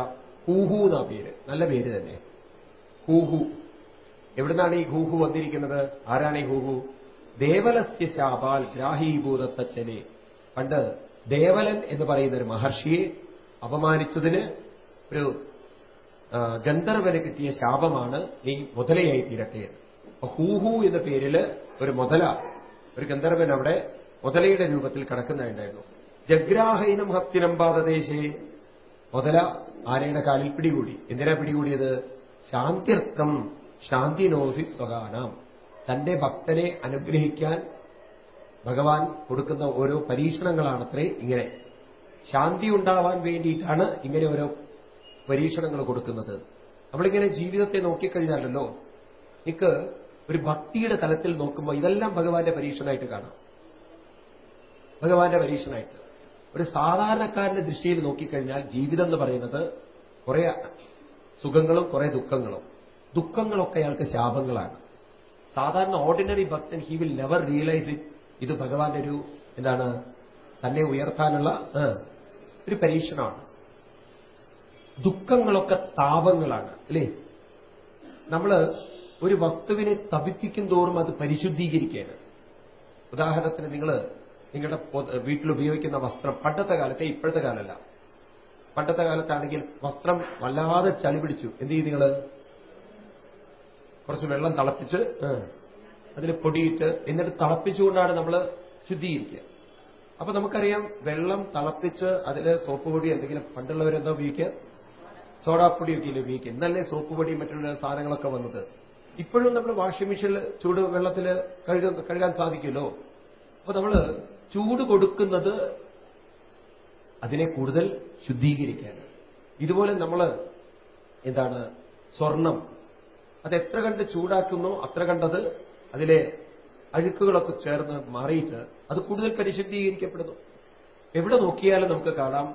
ഹൂഹു എന്നാ പേര്. നല്ല പേര് തന്നെ. ഹൂഹു. എവിടുന്നാണ് ഈ ഹൂഹു വന്നിരിക്കുന്നത്? ആരാണ് ഈ ഹൂഹു? ദേവലസ്യ ശാപാൽ ഗ്രാഹീഭൂതത്തച്ഛനെ പണ്ട് ദേവലൻ എന്ന് പറയുന്ന ഒരു മഹർഷിയെ അപമാനിച്ചതിന് ഒരു ഗന്ധർവന് കിട്ടിയ ശാപമാണ് നീ മുതലയായി തീരട്ടെ ഹൂഹു എന്ന പേരിൽ ഒരു മുതല ഒരു ഗന്ധർവൻ അവിടെ മുതലയുടെ രൂപത്തിൽ കിടക്കുന്നുണ്ടായിരുന്നു. ജഗ്രാഹൈനം ഹത്തിനം പാദദേശേ. മുതല ആനയുടെ കാലിൽ പിടികൂടി. എന്തിനാ പിടികൂടിയത്? ശാന്തിർത്ഥം ശാന്തിനോസി സ്വകാനാം. തന്റെ ഭക്തനെ അനുഗ്രഹിക്കാൻ ഭഗവാൻ കൊടുക്കുന്ന ഓരോ പരീക്ഷണങ്ങളാണത്രേ ഇങ്ങനെ. ശാന്തി ഉണ്ടാവാൻ വേണ്ടിയിട്ടാണ് ഇങ്ങനെ ഓരോ പരീക്ഷണങ്ങൾ കൊടുക്കുന്നത്. നമ്മളിങ്ങനെ ജീവിതത്തെ നോക്കിക്കഴിഞ്ഞാലല്ലോ നിക്ക് ഒരു ഭക്തിയുടെ തലത്തിൽ നോക്കുമ്പോൾ ഇതെല്ലാം ഭഗവാന്റെ പരീക്ഷണമായിട്ട് കാണാം. ഭഗവാന്റെ പരീക്ഷണമായിട്ട് ഒരു സാധാരണക്കാരന്റെ ദൃഷ്ടിയിൽ നോക്കിക്കഴിഞ്ഞാൽ ജീവിതം എന്ന് പറയുന്നത് കുറെ സുഖങ്ങളും കുറെ ദുഃഖങ്ങളും. ദുഃഖങ്ങളൊക്കെ അയാൾക്ക് ശാപങ്ങളാണ്. സാധാരണ ഓർഡിനറി ഭക്തൻ he will never realise it ഇത് ഭഗവാന്റെ ഒരു എന്താണ് തന്നെ ഉയർത്താനുള്ള ഒരു പരീക്ഷണമാണ്. ദുഃഖങ്ങളൊക്കെ താപങ്ങളാണ് അല്ലേ? നമ്മൾ ഒരു വസ്തുവിനെ തപിപ്പിക്കും തോറും അത് പരിശുദ്ധീകരിക്കുകയാണ്. ഉദാഹരണത്തിന് നിങ്ങൾ നിങ്ങളുടെ വീട്ടിൽ ഉപയോഗിക്കുന്ന വസ്ത്രം പണ്ടത്തെ കാലത്തെ ഇപ്പോഴത്തെ കാലമല്ല പണ്ടത്തെ കാലത്താണെങ്കിൽ വസ്ത്രം വല്ലാതെ ചളി പിടിച്ചു. എന്ത് ചെയ്യും നിങ്ങൾ കുറച്ച് വെള്ളം തിളപ്പിച്ച് അതിൽ പൊടിയിട്ട് എന്നിട്ട് തിളപ്പിച്ചുകൊണ്ടാണ് നമ്മൾ ശുദ്ധീകരിക്കുക. അപ്പൊ നമുക്കറിയാം വെള്ളം തിളപ്പിച്ച് അതിൽ സോപ്പ് പൊടി എന്തെങ്കിലും പണ്ടുള്ളവരെന്താ ഉപയോഗിക്കുക? സോഡാപ്പൊടിയൊക്കെ ഇല്ല ഉപയോഗിക്കുക? ഇന്നല്ലേ സോപ്പ് പൊടിയും മറ്റുള്ള സാധനങ്ങളൊക്കെ വന്നത്. ഇപ്പോഴും നമ്മൾ വാഷിംഗ് മെഷീനിൽ ചൂട് വെള്ളത്തിൽ കഴുകാൻ സാധിക്കുമല്ലോ? അപ്പൊ നമ്മൾ ചൂട് കൊടുക്കുന്നത് അതിനെ കൂടുതൽ ശുദ്ധീകരിക്കാൻ. ഇതുപോലെ നമ്മൾ എന്താണ് സ്വർണം. അത് എത്ര കണ്ട് ചൂടാക്കുന്നോ അത്ര കണ്ടത് അതിലെ അഴുക്കുകളൊക്കെ ചേർന്ന് മാറിയിട്ട് അത് കൂടുതൽ പരിശുദ്ധീകരിക്കപ്പെടുന്നു. എവിടെ നോക്കിയാലും നമുക്ക് കാണാം.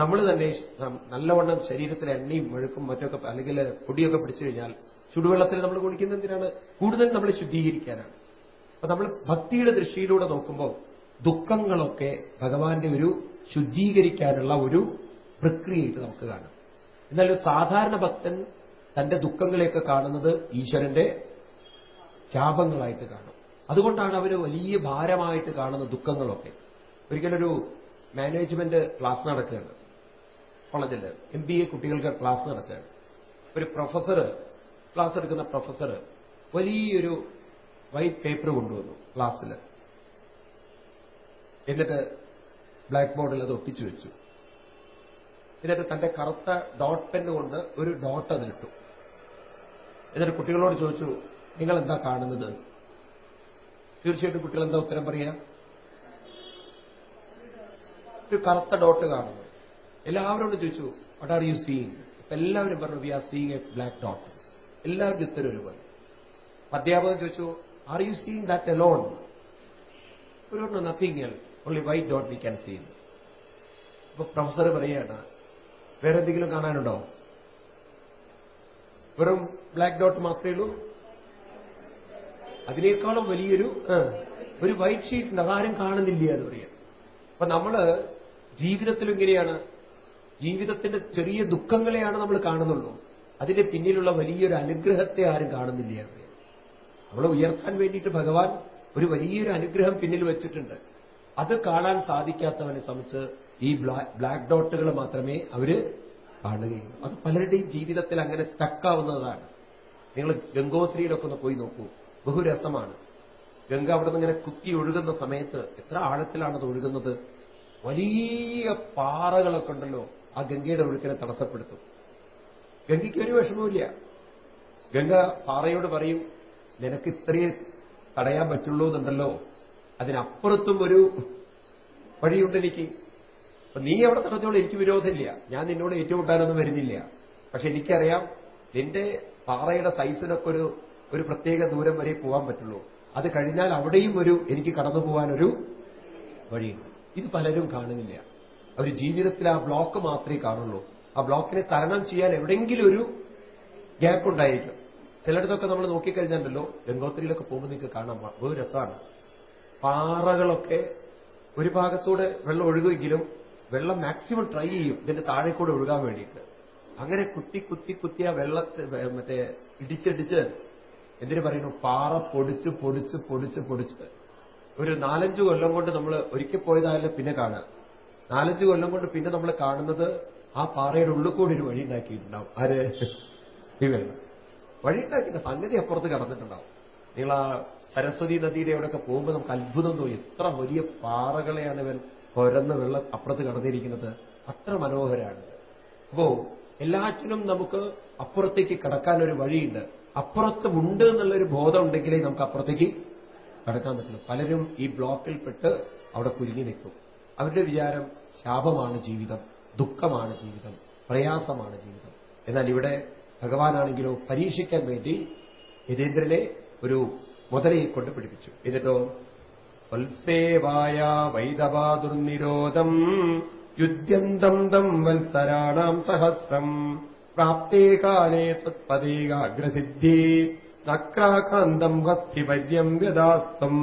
നമ്മൾ തന്നെ നല്ലവണ്ണം ശരീരത്തിലെ എണ്ണയും മെഴുക്കും മറ്റൊക്കെ അല്ലെങ്കിൽ പൊടിയൊക്കെ പിടിച്ചു കഴിഞ്ഞാൽ ചുടുവെള്ളത്തിൽ നമ്മൾ കുളിക്കുന്ന എന്തിനാണ്? കൂടുതൽ നമ്മൾ ശുദ്ധീകരിക്കാനാണ്. അപ്പൊ നമ്മൾ ഭക്തിയുടെ ദൃഷ്ടിയിലൂടെ നോക്കുമ്പോൾ ദുഃഖങ്ങളൊക്കെ ഭഗവാന്റെ ഒരു ശുദ്ധീകരിക്കാനുള്ള ഒരു പ്രക്രിയയായിട്ട് നമുക്ക് കാണാം. എന്നാൽ ഒരു സാധാരണ ഭക്തൻ തന്റെ ദുഃഖങ്ങളെയൊക്കെ കാണുന്നത് ഈശ്വരന്റെ ശാപങ്ങളായിട്ട് കാണും. അതുകൊണ്ടാണ് അവർ വലിയ ഭാരമായിട്ട് കാണുന്ന ദുഃഖങ്ങളൊക്കെ. ഒരിക്കലൊരു മാനേജ്മെന്റ് ക്ലാസ് നടക്കുകയാണ്. കോളേജിൽ എം ബി എ കുട്ടികൾക്ക് ക്ലാസ് നടക്കുകയാണ്. ഒരു പ്രൊഫസർ ക്ലാസ് എടുക്കുന്ന പ്രൊഫസർ വലിയൊരു വൈറ്റ് പേപ്പർ കൊണ്ടുവന്നു ക്ലാസ്സിൽ എന്നിട്ട് ബ്ലാക്ക് ബോർഡിൽ അത് ഒട്ടിച്ചു വെച്ചു. എന്നിട്ട് തന്റെ കറുത്ത ഡോട്ട് പെൻ കൊണ്ട് ഒരു ഡോട്ട് അതിലിട്ടു. എന്നിട്ട് കുട്ടികളോട് ചോദിച്ചു നിങ്ങൾ എന്താ കാണുന്നത്? തീർച്ചയായിട്ടും കുട്ടികൾ എന്താ ഉത്തരം പറയാ? ഒരു കറുത്ത ഡോട്ട് കാണുന്നു. എല്ലാവരോടും ചോദിച്ചു വട്ട് ആർ യു അപ്പൊ എല്ലാവരും പറഞ്ഞു we are seeing a black dot എല്ലാവരും ഉത്തരം ഒരുപോലെ. അധ്യാപകൻ ചോദിച്ചു are you seeing that alone ഒരു nothing else only white dot we can see അപ്പൊ പ്രൊഫസർ പറയുകയാണ് വേറെ എന്തെങ്കിലും കാണാനുണ്ടോ? വെറും ബ്ലാക്ക് ഡോട്ട് മാത്രമേ ഉള്ളൂ. അതിനേക്കാളും വലിയൊരു ഒരു വൈറ്റ് ഷീറ്റ് അതാരും കാണുന്നില്ല എന്ന് പറയാം. അപ്പൊ നമ്മൾ ജീവിതത്തിൽ ഇങ്ങനെയാണ്. ജീവിതത്തിന്റെ ചെറിയ ദുഃഖങ്ങളെയാണ് നമ്മൾ കാണുന്നുള്ളൂ. അതിന്റെ പിന്നിലുള്ള വലിയൊരു അനുഗ്രഹത്തെ ആരും കാണുന്നില്ല എന്ന് പറയാം. നമ്മളെ ഉയർത്താൻ വേണ്ടിയിട്ട് ഭഗവാൻ ഒരു വലിയൊരു അനുഗ്രഹം പിന്നിൽ വെച്ചിട്ടുണ്ട്. അത് കാണാൻ സാധിക്കാത്തവനെ സംബന്ധിച്ച് ഈ ബ്ലാക്ക് ഡോട്ടുകൾ മാത്രമേ അവർ കാണുകയുള്ളൂ. അത് പലരുടെയും ജീവിതത്തിൽ അങ്ങനെ സ്റ്റക്കാവുന്നതാണ് നിങ്ങൾ ഗംഗോത്രിയിലൊക്കെ ഒന്ന് പോയി നോക്കൂ. ബഹുരസമാണ്. ഗംഗ അവിടെ നിന്ന് ഇങ്ങനെ കുത്തി ഒഴുകുന്ന സമയത്ത് എത്ര ആഴത്തിലാണത് ഒഴുകുന്നത്? വലിയ പാറകളൊക്കെ ഉണ്ടല്ലോ. ആ ഗംഗയുടെ ഒഴുക്കിനെ തടസ്സപ്പെടുത്തും. ഗംഗയ്ക്ക് ഒരു വിഷമവുമില്ല. ഗംഗ പാറയോട് പറയും നിനക്ക് ഇത്രയേ തടയാൻ പറ്റുള്ളൂ എന്നുണ്ടല്ലോ അതിനപ്പുറത്തും ഒരു വഴിയുണ്ട് എനിക്ക്. അപ്പൊ നീ എവിടെ തടഞ്ഞോളൂ എനിക്ക് വിരോധമില്ല. ഞാൻ നിന്നോട് ഏറ്റുമുട്ടാനൊന്നും വരുന്നില്ല. പക്ഷെ എനിക്കറിയാം നിന്റെ പാറയുടെ സൈസിനൊക്കെ ഒരു ഒരു പ്രത്യേക ദൂരം വരെ പോകാൻ പറ്റുള്ളൂ. അത് കഴിഞ്ഞാൽ അവിടെയും ഒരു എനിക്ക് കടന്നു പോകാനൊരു വഴിയുണ്ട്. ഇത് പലരും കാണുന്നില്ല. അവർ ജീവിതത്തിൽ ആ ബ്ലോക്ക് മാത്രമേ കാണുള്ളൂ. ആ ബ്ലോക്കിനെ തരണം ചെയ്യാൻ എവിടെയെങ്കിലും ഒരു ഗ്യാപ്പ് ഉണ്ടായിരിക്കും. ചിലയിടത്തൊക്കെ നമ്മൾ നോക്കിക്കഴിഞ്ഞാലല്ലോ ഗംഗോത്രിയിലൊക്കെ പോകുമ്പോൾ നിങ്ങൾക്ക് കാണാൻ ഒരു രസമാണ്. പാറകളൊക്കെ ഒരു ഭാഗത്തൂടെ വെള്ളം ഒഴുകുമെങ്കിലും വെള്ളം മാക്സിമം ട്രൈ ചെയ്യും. ഇതിന്റെ താഴേക്കൂടെ ഒഴുകാൻ വേണ്ടിയിട്ട്. അങ്ങനെ കുത്തി കുത്തി കുത്തി ആ വെള്ളത്തെ മറ്റേ ഇടിച്ചിടിച്ച് എന്തിനു പറയുന്നു? പാറ പൊടിച്ച് പൊടിച്ച് പൊടിച്ച് പൊടിച്ച്. ഒരു നാലഞ്ച് കൊല്ലം കൊണ്ട് നമ്മൾ ഒരിക്കൽ പോയതായാലും പിന്നെ കാണാം നാലഞ്ച് കൊല്ലം കൊണ്ട് പിന്നെ നമ്മൾ കാണുന്നത് ആ പാറയുടെ ഉള്ളിൽ കൂടി ഒരു വഴി ഉണ്ടാക്കിയിട്ടുണ്ടാവും. ആര്? ഈ വെള്ളം. വഴി ഉണ്ടാക്കിയിട്ട് സംഗതി അപ്പുറത്ത് കടന്നിട്ടുണ്ടാവും. നിങ്ങൾ ആ സരസ്വതി നദിയുടെ അവിടെയൊക്കെ പോകുമ്പോൾ നമുക്ക് അത്ഭുതം തോന്നി. എത്ര വലിയ പാറകളെയാണ് ഇവൻ കൊരന്ന് വെള്ളം അപ്പുറത്ത് കടന്നിരിക്കുന്നത്. അത്ര മനോഹരമാണ് അപ്പോ എല്ലാറ്റിനും നമുക്ക് അപ്പുറത്തേക്ക് കടക്കാൻ ഒരു വഴിയുണ്ട്. അപ്പുറത്തുമുണ്ട് എന്നുള്ളൊരു ബോധം ഉണ്ടെങ്കിലേ നമുക്ക് അപ്പുറത്തേക്ക് കടക്കാൻ പറ്റുള്ളൂ. പലരും ഈ ബ്ലോക്കിൽപ്പെട്ട് അവിടെ കുരുങ്ങി നിൽക്കും. അവരുടെ വിചാരം ശാപമാണ് ജീവിതം ദുഃഖമാണ് ജീവിതം പ്രയാസമാണ് ജീവിതം. എന്നാൽ ഇവിടെ ഭഗവാനാണെങ്കിലോ പരീക്ഷിക്കാൻ വേണ്ടി യതേന്ദ്രനെ ഒരു മുതലയെ കൊണ്ട് പിടിപ്പിച്ചു എന്നിട്ടോ വത്സേവായ വൈദവാദുർനിരോധം യുദ്ധ്യന്തം തം വത്സരാണാം സഹസ്രം. പ്രാപ്തേ കാലേ തത്പദേകാഗ്രസിദ്ധി നക്രാകാന്തം ഹസ്തിപര്യം വ്യദാസ്തം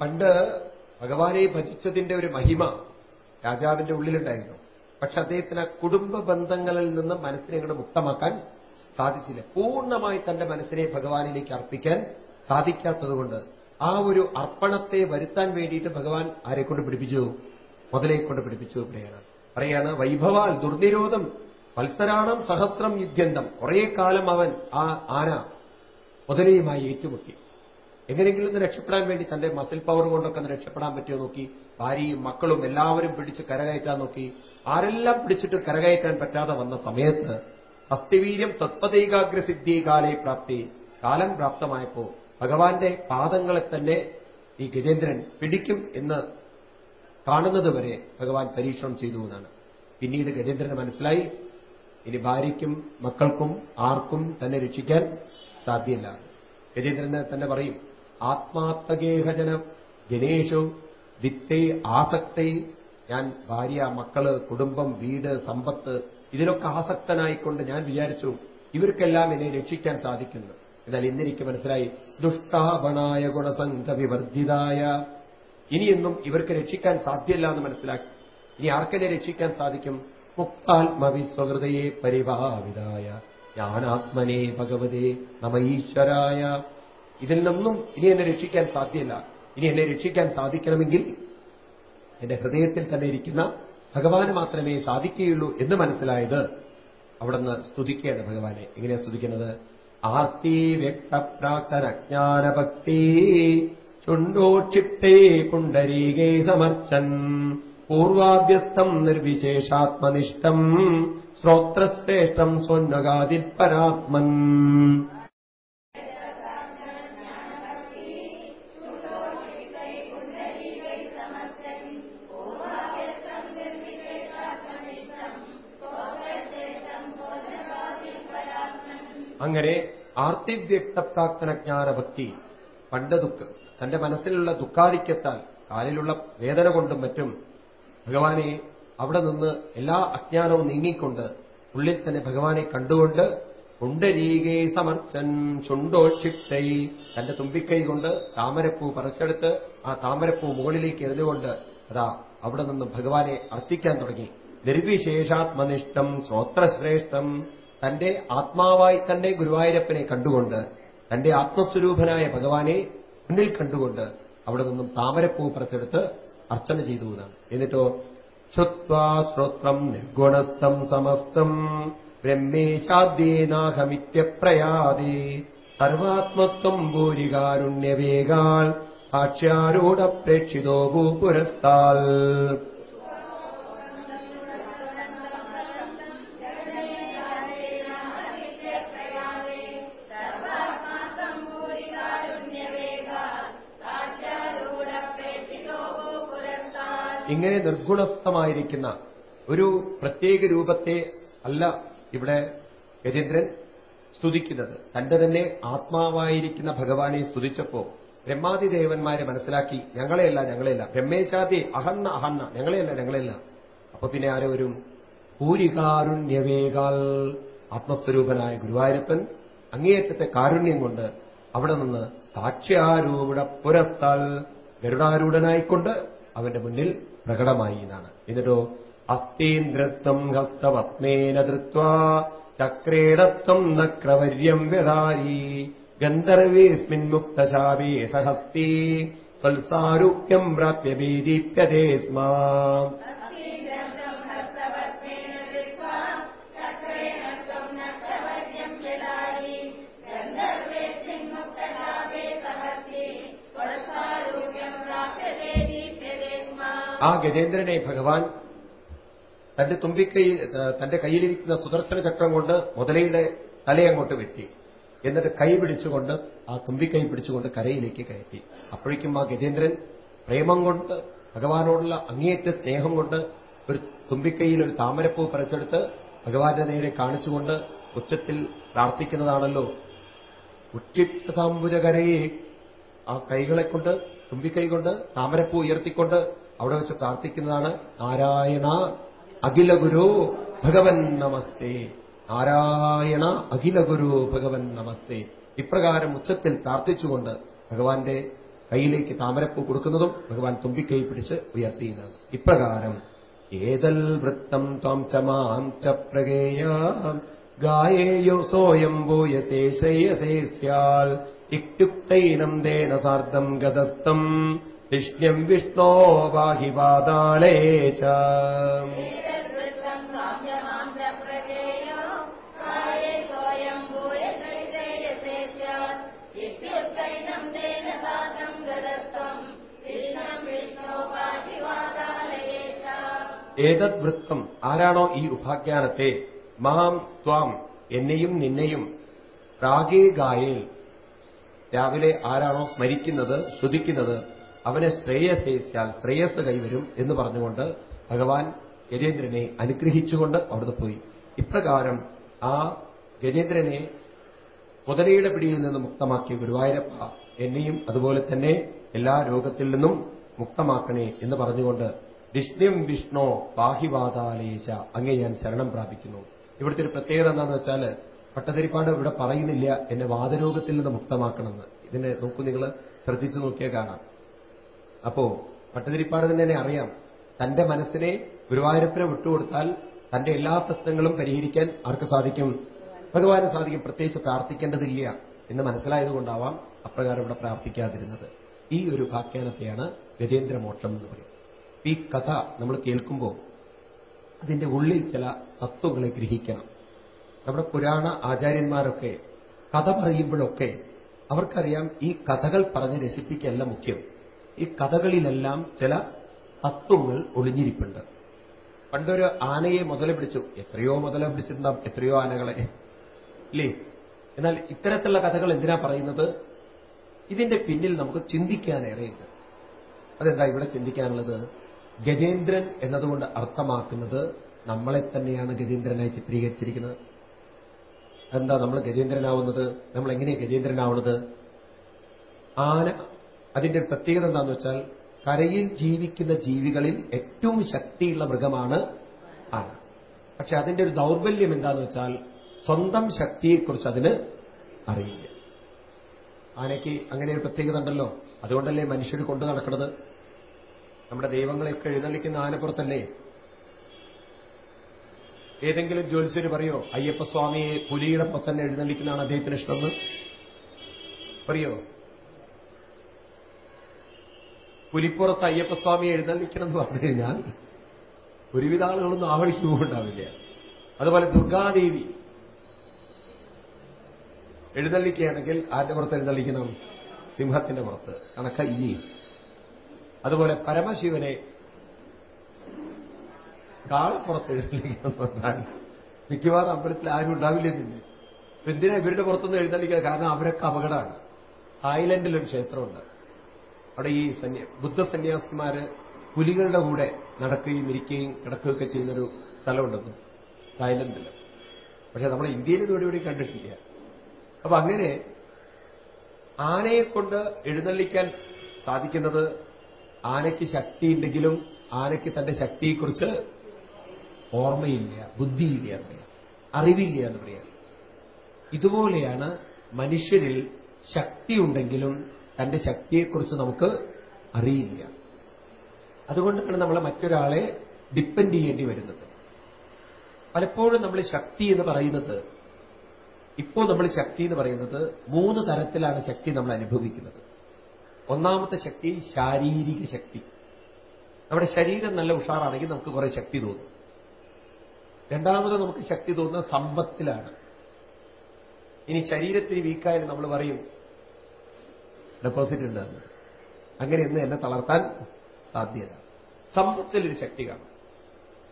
പണ്ട് ഭഗവാനെ ഭജിച്ചതിന്റെ ഒരു മഹിമ രാജാവിന്റെ ഉള്ളിലുണ്ടായിരുന്നു. പക്ഷെ അദ്ദേഹത്തിന് കുടുംബ ബന്ധങ്ങളിൽ നിന്ന് മനസ്സിനെ അങ്ങോട്ട് മുക്തമാക്കാൻ സാധിച്ചില്ല. പൂർണമായി തന്റെ മനസ്സിനെ ഭഗവാനിലേക്ക് അർപ്പിക്കാൻ സാധിക്കാത്തതുകൊണ്ട് ആ ഒരു അർപ്പണത്തെ വരുത്താൻ വേണ്ടിയിട്ട് ഭഗവാൻ ആരെ കൊണ്ട് പിടിപ്പിച്ചു? മുതലേ കൊണ്ട് പിടിപ്പിച്ചു ഇവിടെയാണ്. പറയാണ് വൈഭവാൽ ദുർനിരോധം മത്സരാണം സഹസ്രം യുദ്ധ്യന്തം. കുറെ കാലം അവൻ ആ ആന മുതലയുമായി ഏറ്റുമുട്ടി. എങ്ങനെയെങ്കിലും ഒന്ന് രക്ഷപ്പെടാൻ വേണ്ടി തന്റെ മസിൽ പവർ കൊണ്ടൊക്കെ ഒന്ന് രക്ഷപ്പെടാൻ പറ്റിയോ നോക്കി? ഭാര്യയും മക്കളും എല്ലാവരും പിടിച്ച് കരകയറ്റാൻ നോക്കി. ആരെല്ലാം പിടിച്ചിട്ട് കരകയറ്റാൻ പറ്റാതെ വന്ന സമയത്ത് അസ്ഥിവീര്യം തത്പതൈകാഗ്രസിദ്ധി കാലേ പ്രാപ്തി. കാലം പ്രാപ്തമായപ്പോ ഭഗവാന്റെ പാദങ്ങളെ തന്നെ ഈ ഗജേന്ദ്രൻ പിടിക്കും എന്ന് കാണുന്നതുവരെ ഭഗവാൻ പരീക്ഷണം ചെയ്തു എന്നാണ്. പിന്നീട് ഗജേന്ദ്രൻ മനസ്സിലായി. ഇനി ഭാര്യയ്ക്കും മക്കൾക്കും ആർക്കും തന്നെ രക്ഷിക്കാൻ സാധ്യമല്ല ഗജേന്ദ്രനെ തന്നെ പറയും ആത്മാത്മഗേഹജന ജനേഷു വിത്തേ ആസക്തൈ. ഞാൻ ഭാര്യ മക്കൾ കുടുംബം വീട് സമ്പത്ത് ഇതിലൊക്കെ ആസക്തനായിക്കൊണ്ട് ഞാൻ വിചാരിച്ചു ഇവർക്കെല്ലാം എന്നെ രക്ഷിക്കാൻ സാധിക്കുന്നു. എന്നാൽ ഇന്നെനിക്ക് മനസ്സിലായി ദുഷ്ടാപണായ ഗുണസംഘ വിവർജിതായ ഇനിയൊന്നും ഇവർക്ക് രക്ഷിക്കാൻ സാധ്യല്ല എന്ന് മനസ്സിലാക്കി. ഇനി ആർക്കെന്നെ രക്ഷിക്കാൻ സാധിക്കും? മുക്താത്മവിസ്വഹൃതയെ പരിഭാവിതായ. ജ്ഞാനാത്മനെ ഭഗവതേ നമ ഈശ്വരായ. ഇതിൽ നിന്നും ഇനി എന്നെ രക്ഷിക്കാൻ സാധ്യമല്ല ഇനി എന്നെ രക്ഷിക്കാൻ സാധിക്കണമെങ്കിൽ എന്റെ ഹൃദയത്തിൽ തന്നെ ഇരിക്കുന്ന ഭഗവാന് മാത്രമേ സാധിക്കുകയുള്ളൂ എന്ന് മനസ്സിലായത് അവിടുന്ന് സ്തുതിക്കുകയാണ് ഭഗവാനെ. എങ്ങനെയാ സ്തുതിക്കുന്നത്? ആർത്തി വ്യക്തപ്രാക്തനജ്ഞാനഭക്തി ചുണ്ടോക്ഷിപ്തേ പുണ്ടരീകേ സമർച്ചൻ പൂർവാഭ്യസ്തം നിർവിശേഷാത്മനിഷ്ഠം ശ്രോത്രശ്രേഷ്ഠം സ്വന്നഗാതിപരാത്മൻ അങ്ങനെ ആർത്തിവ്യക്തപ്രാക്തന ജ്ഞാനഭക്തി പണ്ട ദുഃഖ തന്റെ മനസ്സിലുള്ള ദുഃഖാധിക്യത്താൽ കാലിലുള്ള വേദന കൊണ്ടും മറ്റും ഭഗവാനെ അവിടെ നിന്ന് എല്ലാ അജ്ഞാനവും നീങ്ങിക്കൊണ്ട് ഉള്ളിൽ തന്നെ ഭഗവാനെ കണ്ടുകൊണ്ട് കുണ്ടരീകേ സമർച്ചൻ ചുണ്ടോക്ഷിപ്തൈ തന്റെ തുമ്പിക്കൈ കൊണ്ട് താമരപ്പൂ പറിച്ചെടുത്ത് ആ താമരപ്പൂ മുകളിലേക്ക് എറിഞ്ഞുകൊണ്ട് അതാ അവിടെ നിന്ന് ഭഗവാനെ അർത്ഥിക്കാൻ തുടങ്ങി. നിർവിശേഷാത്മനിഷ്ഠം സ്വോത്രശ്രേഷ്ഠം തന്റെ ആത്മാവായി തന്റെ ഗുരുവായൂരപ്പനെ കണ്ടുകൊണ്ട് തന്റെ ആത്മസ്വരൂപനായ ഭഗവാനെ മുന്നിൽ കണ്ടുകൊണ്ട് അവിടെ നിന്നും താമരപ്പൂ പറച്ചെടുത്ത് അർച്ചന ചെയ്തു എന്നാണ്. എന്നിട്ടോ ശ്രുത്വാ ശ്രോത്രം നിർഗുണസ്ഥം സമസ്തം ബ്രഹ്മേശാദ്യേനാഹമിത്യപ്രയാതി സർവാത്മത്വം ഭൂരികാരുണ്യവേഗാൽ സാക്ഷ്യാരൂഢപ്രേക്ഷിതോ ഭൂപുരസ്താൽ. ഇങ്ങനെ നിർഗുണസ്ഥമായിരിക്കുന്ന ഒരു പ്രത്യേക രൂപത്തെ അല്ല ഇവിടെ ഗജേന്ദ്രൻ സ്തുതിക്കുന്നത്. തന്റെ തന്നെ ആത്മാവായിരിക്കുന്ന ഭഗവാനെ സ്തുതിച്ചപ്പോ ബ്രഹ്മാതിദേവന്മാരെ മനസ്സിലാക്കി ഞങ്ങളെയല്ല ഞങ്ങളെയല്ല. ബ്രഹ്മേശാദി അഹന്ന അഹന്ന. ഞങ്ങളെയല്ല ഞങ്ങളെയല്ല. അപ്പൊ പിന്നെ ആരോ ഒരു ഭൂരികാരുണ്യവേകാൽ ആത്മസ്വരൂപനായ ഗുരുവായൂരപ്പൻ അങ്ങേയറ്റത്തെ കാരുണ്യം കൊണ്ട് അവിടെ നിന്ന് സാക്ഷ്യാരൂഢ പുരസ്താൽ ഗരുഡാരൂഢനായിക്കൊണ്ട് അവന്റെ മുന്നിൽ പ്രകടമായി എന്നാണ്. എന്നിട്ടോ അസ്ഥീന്ദ്രത്വം ഹസ്തപത്മേന ധൃത്വാ ചക്രേണത്വം നക്രവര്യം വ്യതാരി ഗന്ധർവേസ്മിൻ മുക്തശാപേ സഹസ്തി തൽസാരൂപ്യം പ്രാപ്യ ബീദീപ്യതേ സ്മാ. ആ ഗജേന്ദ്രനെ ഭഗവാൻ തന്റെ തുമ്പിക്കൈ തന്റെ കയ്യിലിരിക്കുന്ന സുദർശന ചക്രം കൊണ്ട് മുതലയുടെ തലയങ്ങോട്ട് വെട്ടി. എന്നിട്ട് കൈ പിടിച്ചുകൊണ്ട് ആ തുമ്പിക്കൈ പിടിച്ചുകൊണ്ട് കരയിലേക്ക് കയറ്റി. അപ്പോഴേക്കും ആ ഗജേന്ദ്രൻ പ്രേമം കൊണ്ട് ഭഗവാനോടുള്ള അങ്ങേയറ്റ സ്നേഹം കൊണ്ട് ഒരു തുമ്പിക്കൈയിൽ ഒരു താമരപ്പൂ പറിച്ചെടുത്ത് ഭഗവാന്റെ നേരെ കാണിച്ചുകൊണ്ട് ഉച്ചത്തിൽ പ്രാർത്ഥിക്കുന്നതാണല്ലോ. ഉച്ചിപ്ത സാമ്പുജകരയെ ആ കൈകളെ കൊണ്ട് തുമ്പിക്കൈ കൊണ്ട് താമരപ്പൂ ഉയർത്തിക്കൊണ്ട് അവിടെ വെച്ച് പ്രാർത്ഥിക്കുന്നതാണ് നാരായണ അഖില ഗുരു ഭഗവൻ നമസ്തേ. നാരായണ അഖില ഗുരു ഭഗവൻ നമസ്തേ. ഇപ്രകാരം ഉച്ചത്തിൽ പ്രാർത്ഥിച്ചുകൊണ്ട് ഭഗവാന്റെ കയ്യിലേക്ക് താമരപ്പൂ കൊടുക്കുന്നതും ഭഗവാൻ തുമ്പിക്കൈ പിടിച്ച് ഉയർത്തിയതാണ്. ഇപ്രകാരം ഏതൽ വൃത്തം ത്വം ചമാം ച പ്രഗേയ ഗായേയോ സോയം ഭൂയശേഷയസേ സ്യാൽ. ഇക്യുക്തൈനം തേന സാർദ്ധം ഗതസ്ഥം വിഷ്ണ്യം വിഷ്ണോ വാഹി പാതാളേ ഏതത് വൃത്തം ആരാണോ ഈ ഉപാഖ്യാനത്തെ? മാം ത്വാം എന്നെയും നിന്നെയും. രാഗേ ഗായേൽ രാവിലെ ആരാണോ സ്മരിക്കുന്നത് ശ്രുതിക്കുന്നത് അവന് ശ്രേയസേയിച്ചാൽ ശ്രേയസ് കൈവരും എന്ന് പറഞ്ഞുകൊണ്ട് ഭഗവാൻ ഗജേന്ദ്രനെ അനുഗ്രഹിച്ചുകൊണ്ട് അവിടുന്ന് പോയി. ഇപ്രകാരം ആ ഗജേന്ദ്രനെ മുതലയുടെ പിടിയിൽ നിന്ന് മുക്തമാക്കിയ ഗുരുവായൂരപ്പ എന്നെയും അതുപോലെ തന്നെ എല്ലാ രോഗത്തിൽ നിന്നും മുക്തമാക്കണേ എന്ന് പറഞ്ഞുകൊണ്ട് വിഷ്ണും വിഷ്ണു പാഹിവാതാലേശ അങ്ങേ ഞാൻ ശരണം പ്രാപിക്കുന്നു. ഇവിടുത്തെ ഒരു പ്രത്യേകത എന്താണെന്ന് വെച്ചാൽ പട്ടതിരിപ്പാട് ഇവിടെ പറയുന്നില്ല എന്നെ വാദരോഗത്തിൽ നിന്ന് മുക്തമാക്കണമെന്ന്. ഇതിനെ നോക്കൂ നിങ്ങൾ ശ്രദ്ധിച്ചു നോക്കിയാൽ കാണാം. അപ്പോ പട്ടതിരിപ്പാട് തന്നെ അറിയാം. തന്റെ മനസ്സിനെ ഗുരുവായൂരപ്പനെ വിട്ടുകൊടുത്താൽ തന്റെ എല്ലാ പ്രശ്നങ്ങളും പരിഹരിക്കാൻ ആർക്ക് സാധിക്കും? ഭഗവാന് സാധിക്കും. പ്രത്യേകിച്ച് പ്രാർത്ഥിക്കേണ്ടതില്ല എന്ന് മനസ്സിലായതുകൊണ്ടാവാം അപ്രകാരം ഇവിടെ പ്രാർത്ഥിക്കാതിരുന്നത്. ഈ ഒരു വ്യാഖ്യാനത്തെയാണ് ഗജേന്ദ്രമോക്ഷം എന്ന് പറയും ഈ കഥ നമ്മൾ കേൾക്കുമ്പോൾ അതിന്റെ ഉള്ളിൽ ചില തത്വങ്ങളെ ഗ്രഹിക്കണം. നമ്മുടെ പുരാണ ആചാര്യന്മാരൊക്കെ കഥ പറയുമ്പോഴൊക്കെ അവർക്കറിയാം ഈ കഥകൾ പറഞ്ഞ് രസിപ്പിക്കല്ല മുഖ്യം. ഈ കഥകളിലെല്ലാം ചില തത്വങ്ങൾ ഒളിഞ്ഞിരിപ്പുണ്ട്. പണ്ടൊരു ആനയെ മുതല പിടിച്ചു. എത്രയോ മുതല പിടിച്ചിട്ടുണ്ടാവും. എത്രയോ ആനകളെ. ഇല്ലേ? എന്നാൽ ഇത്തരത്തിലുള്ള കഥകൾ എന്തിനാ പറയുന്നത്? ഇതിന്റെ പിന്നിൽ നമുക്ക് ചിന്തിക്കാനേറെയുണ്ട് അതെന്താ ഇവിടെ ചിന്തിക്കാനുള്ളത്? ഗജേന്ദ്രൻ എന്നതുകൊണ്ട് അർത്ഥമാക്കുന്നത് നമ്മളെ തന്നെയാണ് ഗജേന്ദ്രനായി ചിത്രീകരിച്ചിരിക്കുന്നത്. അതെന്താ നമ്മൾ ഗജേന്ദ്രനാവുന്നത്? നമ്മൾ എങ്ങനെയാണ് ഗജേന്ദ്രനാവുന്നത്? ആന അതിന്റെ ഒരു പ്രത്യേകത എന്താണെന്ന് വെച്ചാൽ കരയിൽ ജീവിക്കുന്ന ജീവികളിൽ ഏറ്റവും ശക്തിയുള്ള മൃഗമാണ് ആന. പക്ഷെ അതിന്റെ ഒരു ദൗർബല്യം എന്താണെന്ന് വെച്ചാൽ സ്വന്തം ശക്തിയെക്കുറിച്ച് അതിന് അറിയില്ല. ആനയ്ക്ക് അങ്ങനെ ഒരു പ്രത്യേകത ഉണ്ടല്ലോ. അതുകൊണ്ടല്ലേ മനുഷ്യർ കൊണ്ടു നടക്കുന്നത്? നമ്മുടെ ദൈവങ്ങളെയൊക്കെ എഴുന്നള്ളിക്കുന്ന ആനപ്പുറത്തല്ലേ ഏതെങ്കിലും ജ്യോത്സ്യര് പറയോ അയ്യപ്പസ്വാമിയെ പുലിയുടെ പുറത്തന്നെ എഴുന്നള്ളിക്കുന്നതാണ് അദ്ദേഹത്തിന് ഇഷ്ടമെന്ന്? പറയോ പുലിപ്പുറത്ത് അയ്യപ്പസ്വാമി എഴുന്നള്ളിക്കണം എന്ന് പറഞ്ഞു കഴിഞ്ഞാൽ ഒരുവിധ ആളുകളൊന്നും ആവണിച്ചു ഉണ്ടാവില്ല അതുപോലെ ദുർഗാദേവി എഴുന്നള്ളിക്കുകയാണെങ്കിൽ ആരുടെ പുറത്ത് എഴുന്നള്ളിക്കണം സിംഹത്തിന്റെ പുറത്ത്. കണക്ക ഇനി അതുപോലെ പരമശിവനെ കാളപ്പുറത്ത് എഴുന്നള്ളിക്കണം എന്ന് പറഞ്ഞാൽ മിക്കവാറും അമ്പലത്തിൽ ആരും ഉണ്ടാവില്ല പിന്നെ? എന്തിനാ ഇവരുടെ പുറത്തൊന്നും എഴുന്നള്ളിക്കുക കാരണം അവരൊക്കെ അപകടമാണ്. തായ്ലൻഡിലൊരു ക്ഷേത്രമുണ്ട്. അവിടെ ഈ ബുദ്ധ സന്യാസിമാര് പുലികളുടെ കൂടെ നടക്കുകയും ഇരിക്കുകയും കിടക്കുകയൊക്കെ ചെയ്യുന്നൊരു സ്ഥലമുണ്ടെന്ന് തായ്ലൻഡിൽ പക്ഷെ നമ്മൾ ഇന്ത്യയിൽ ഇതുവരെ ഇവിടെ കണ്ടിട്ടില്ല. അപ്പൊ അങ്ങനെ ആനയെ കൊണ്ട് എഴുന്നള്ളിക്കാൻ സാധിക്കുന്നത് ആനയ്ക്ക് ശക്തിയുണ്ടെങ്കിലും ആനയ്ക്ക് തന്റെ ശക്തിയെക്കുറിച്ച് ഓർമ്മയില്ല ബുദ്ധിയില്ല എന്ന് പറയാം. അറിവില്ല എന്ന് പറയാം. ഇതുപോലെയാണ് മനുഷ്യരിൽ ശക്തിയുണ്ടെങ്കിലും തന്റെ ശക്തിയെക്കുറിച്ച് നമുക്ക് അറിയില്ല. അതുകൊണ്ടാണ് നമ്മൾ മറ്റൊരാളെ ഡിപ്പെൻഡ് ചെയ്യേണ്ടി വരുന്നത്. പലപ്പോഴും നമ്മൾ ശക്തി എന്ന് പറയുന്നത് ഇപ്പോൾ നമ്മൾ ശക്തി എന്ന് പറയുന്നത് മൂന്ന് തരത്തിലാണ് ശക്തി നമ്മൾ അനുഭവിക്കുന്നത്. ഒന്നാമത്തെ ശക്തി ശാരീരിക ശക്തി. നമ്മുടെ ശരീരം നല്ല ഉഷാറാണെങ്കിൽ നമുക്ക് കുറെ ശക്തി തോന്നും. രണ്ടാമത് നമുക്ക് ശക്തി തോന്നുന്ന സമ്പത്തിലാണ്. ഇനി ശരീരത്തിന് വീക്കായാലും നമ്മൾ പറയും ഡെപ്പോസിറ്റ് ഉണ്ടെന്ന് ഇന്ന് എന്നെ തളർത്താൻ സാധ്യത. സമ്പത്തിലൊരു ശക്തി കാണും.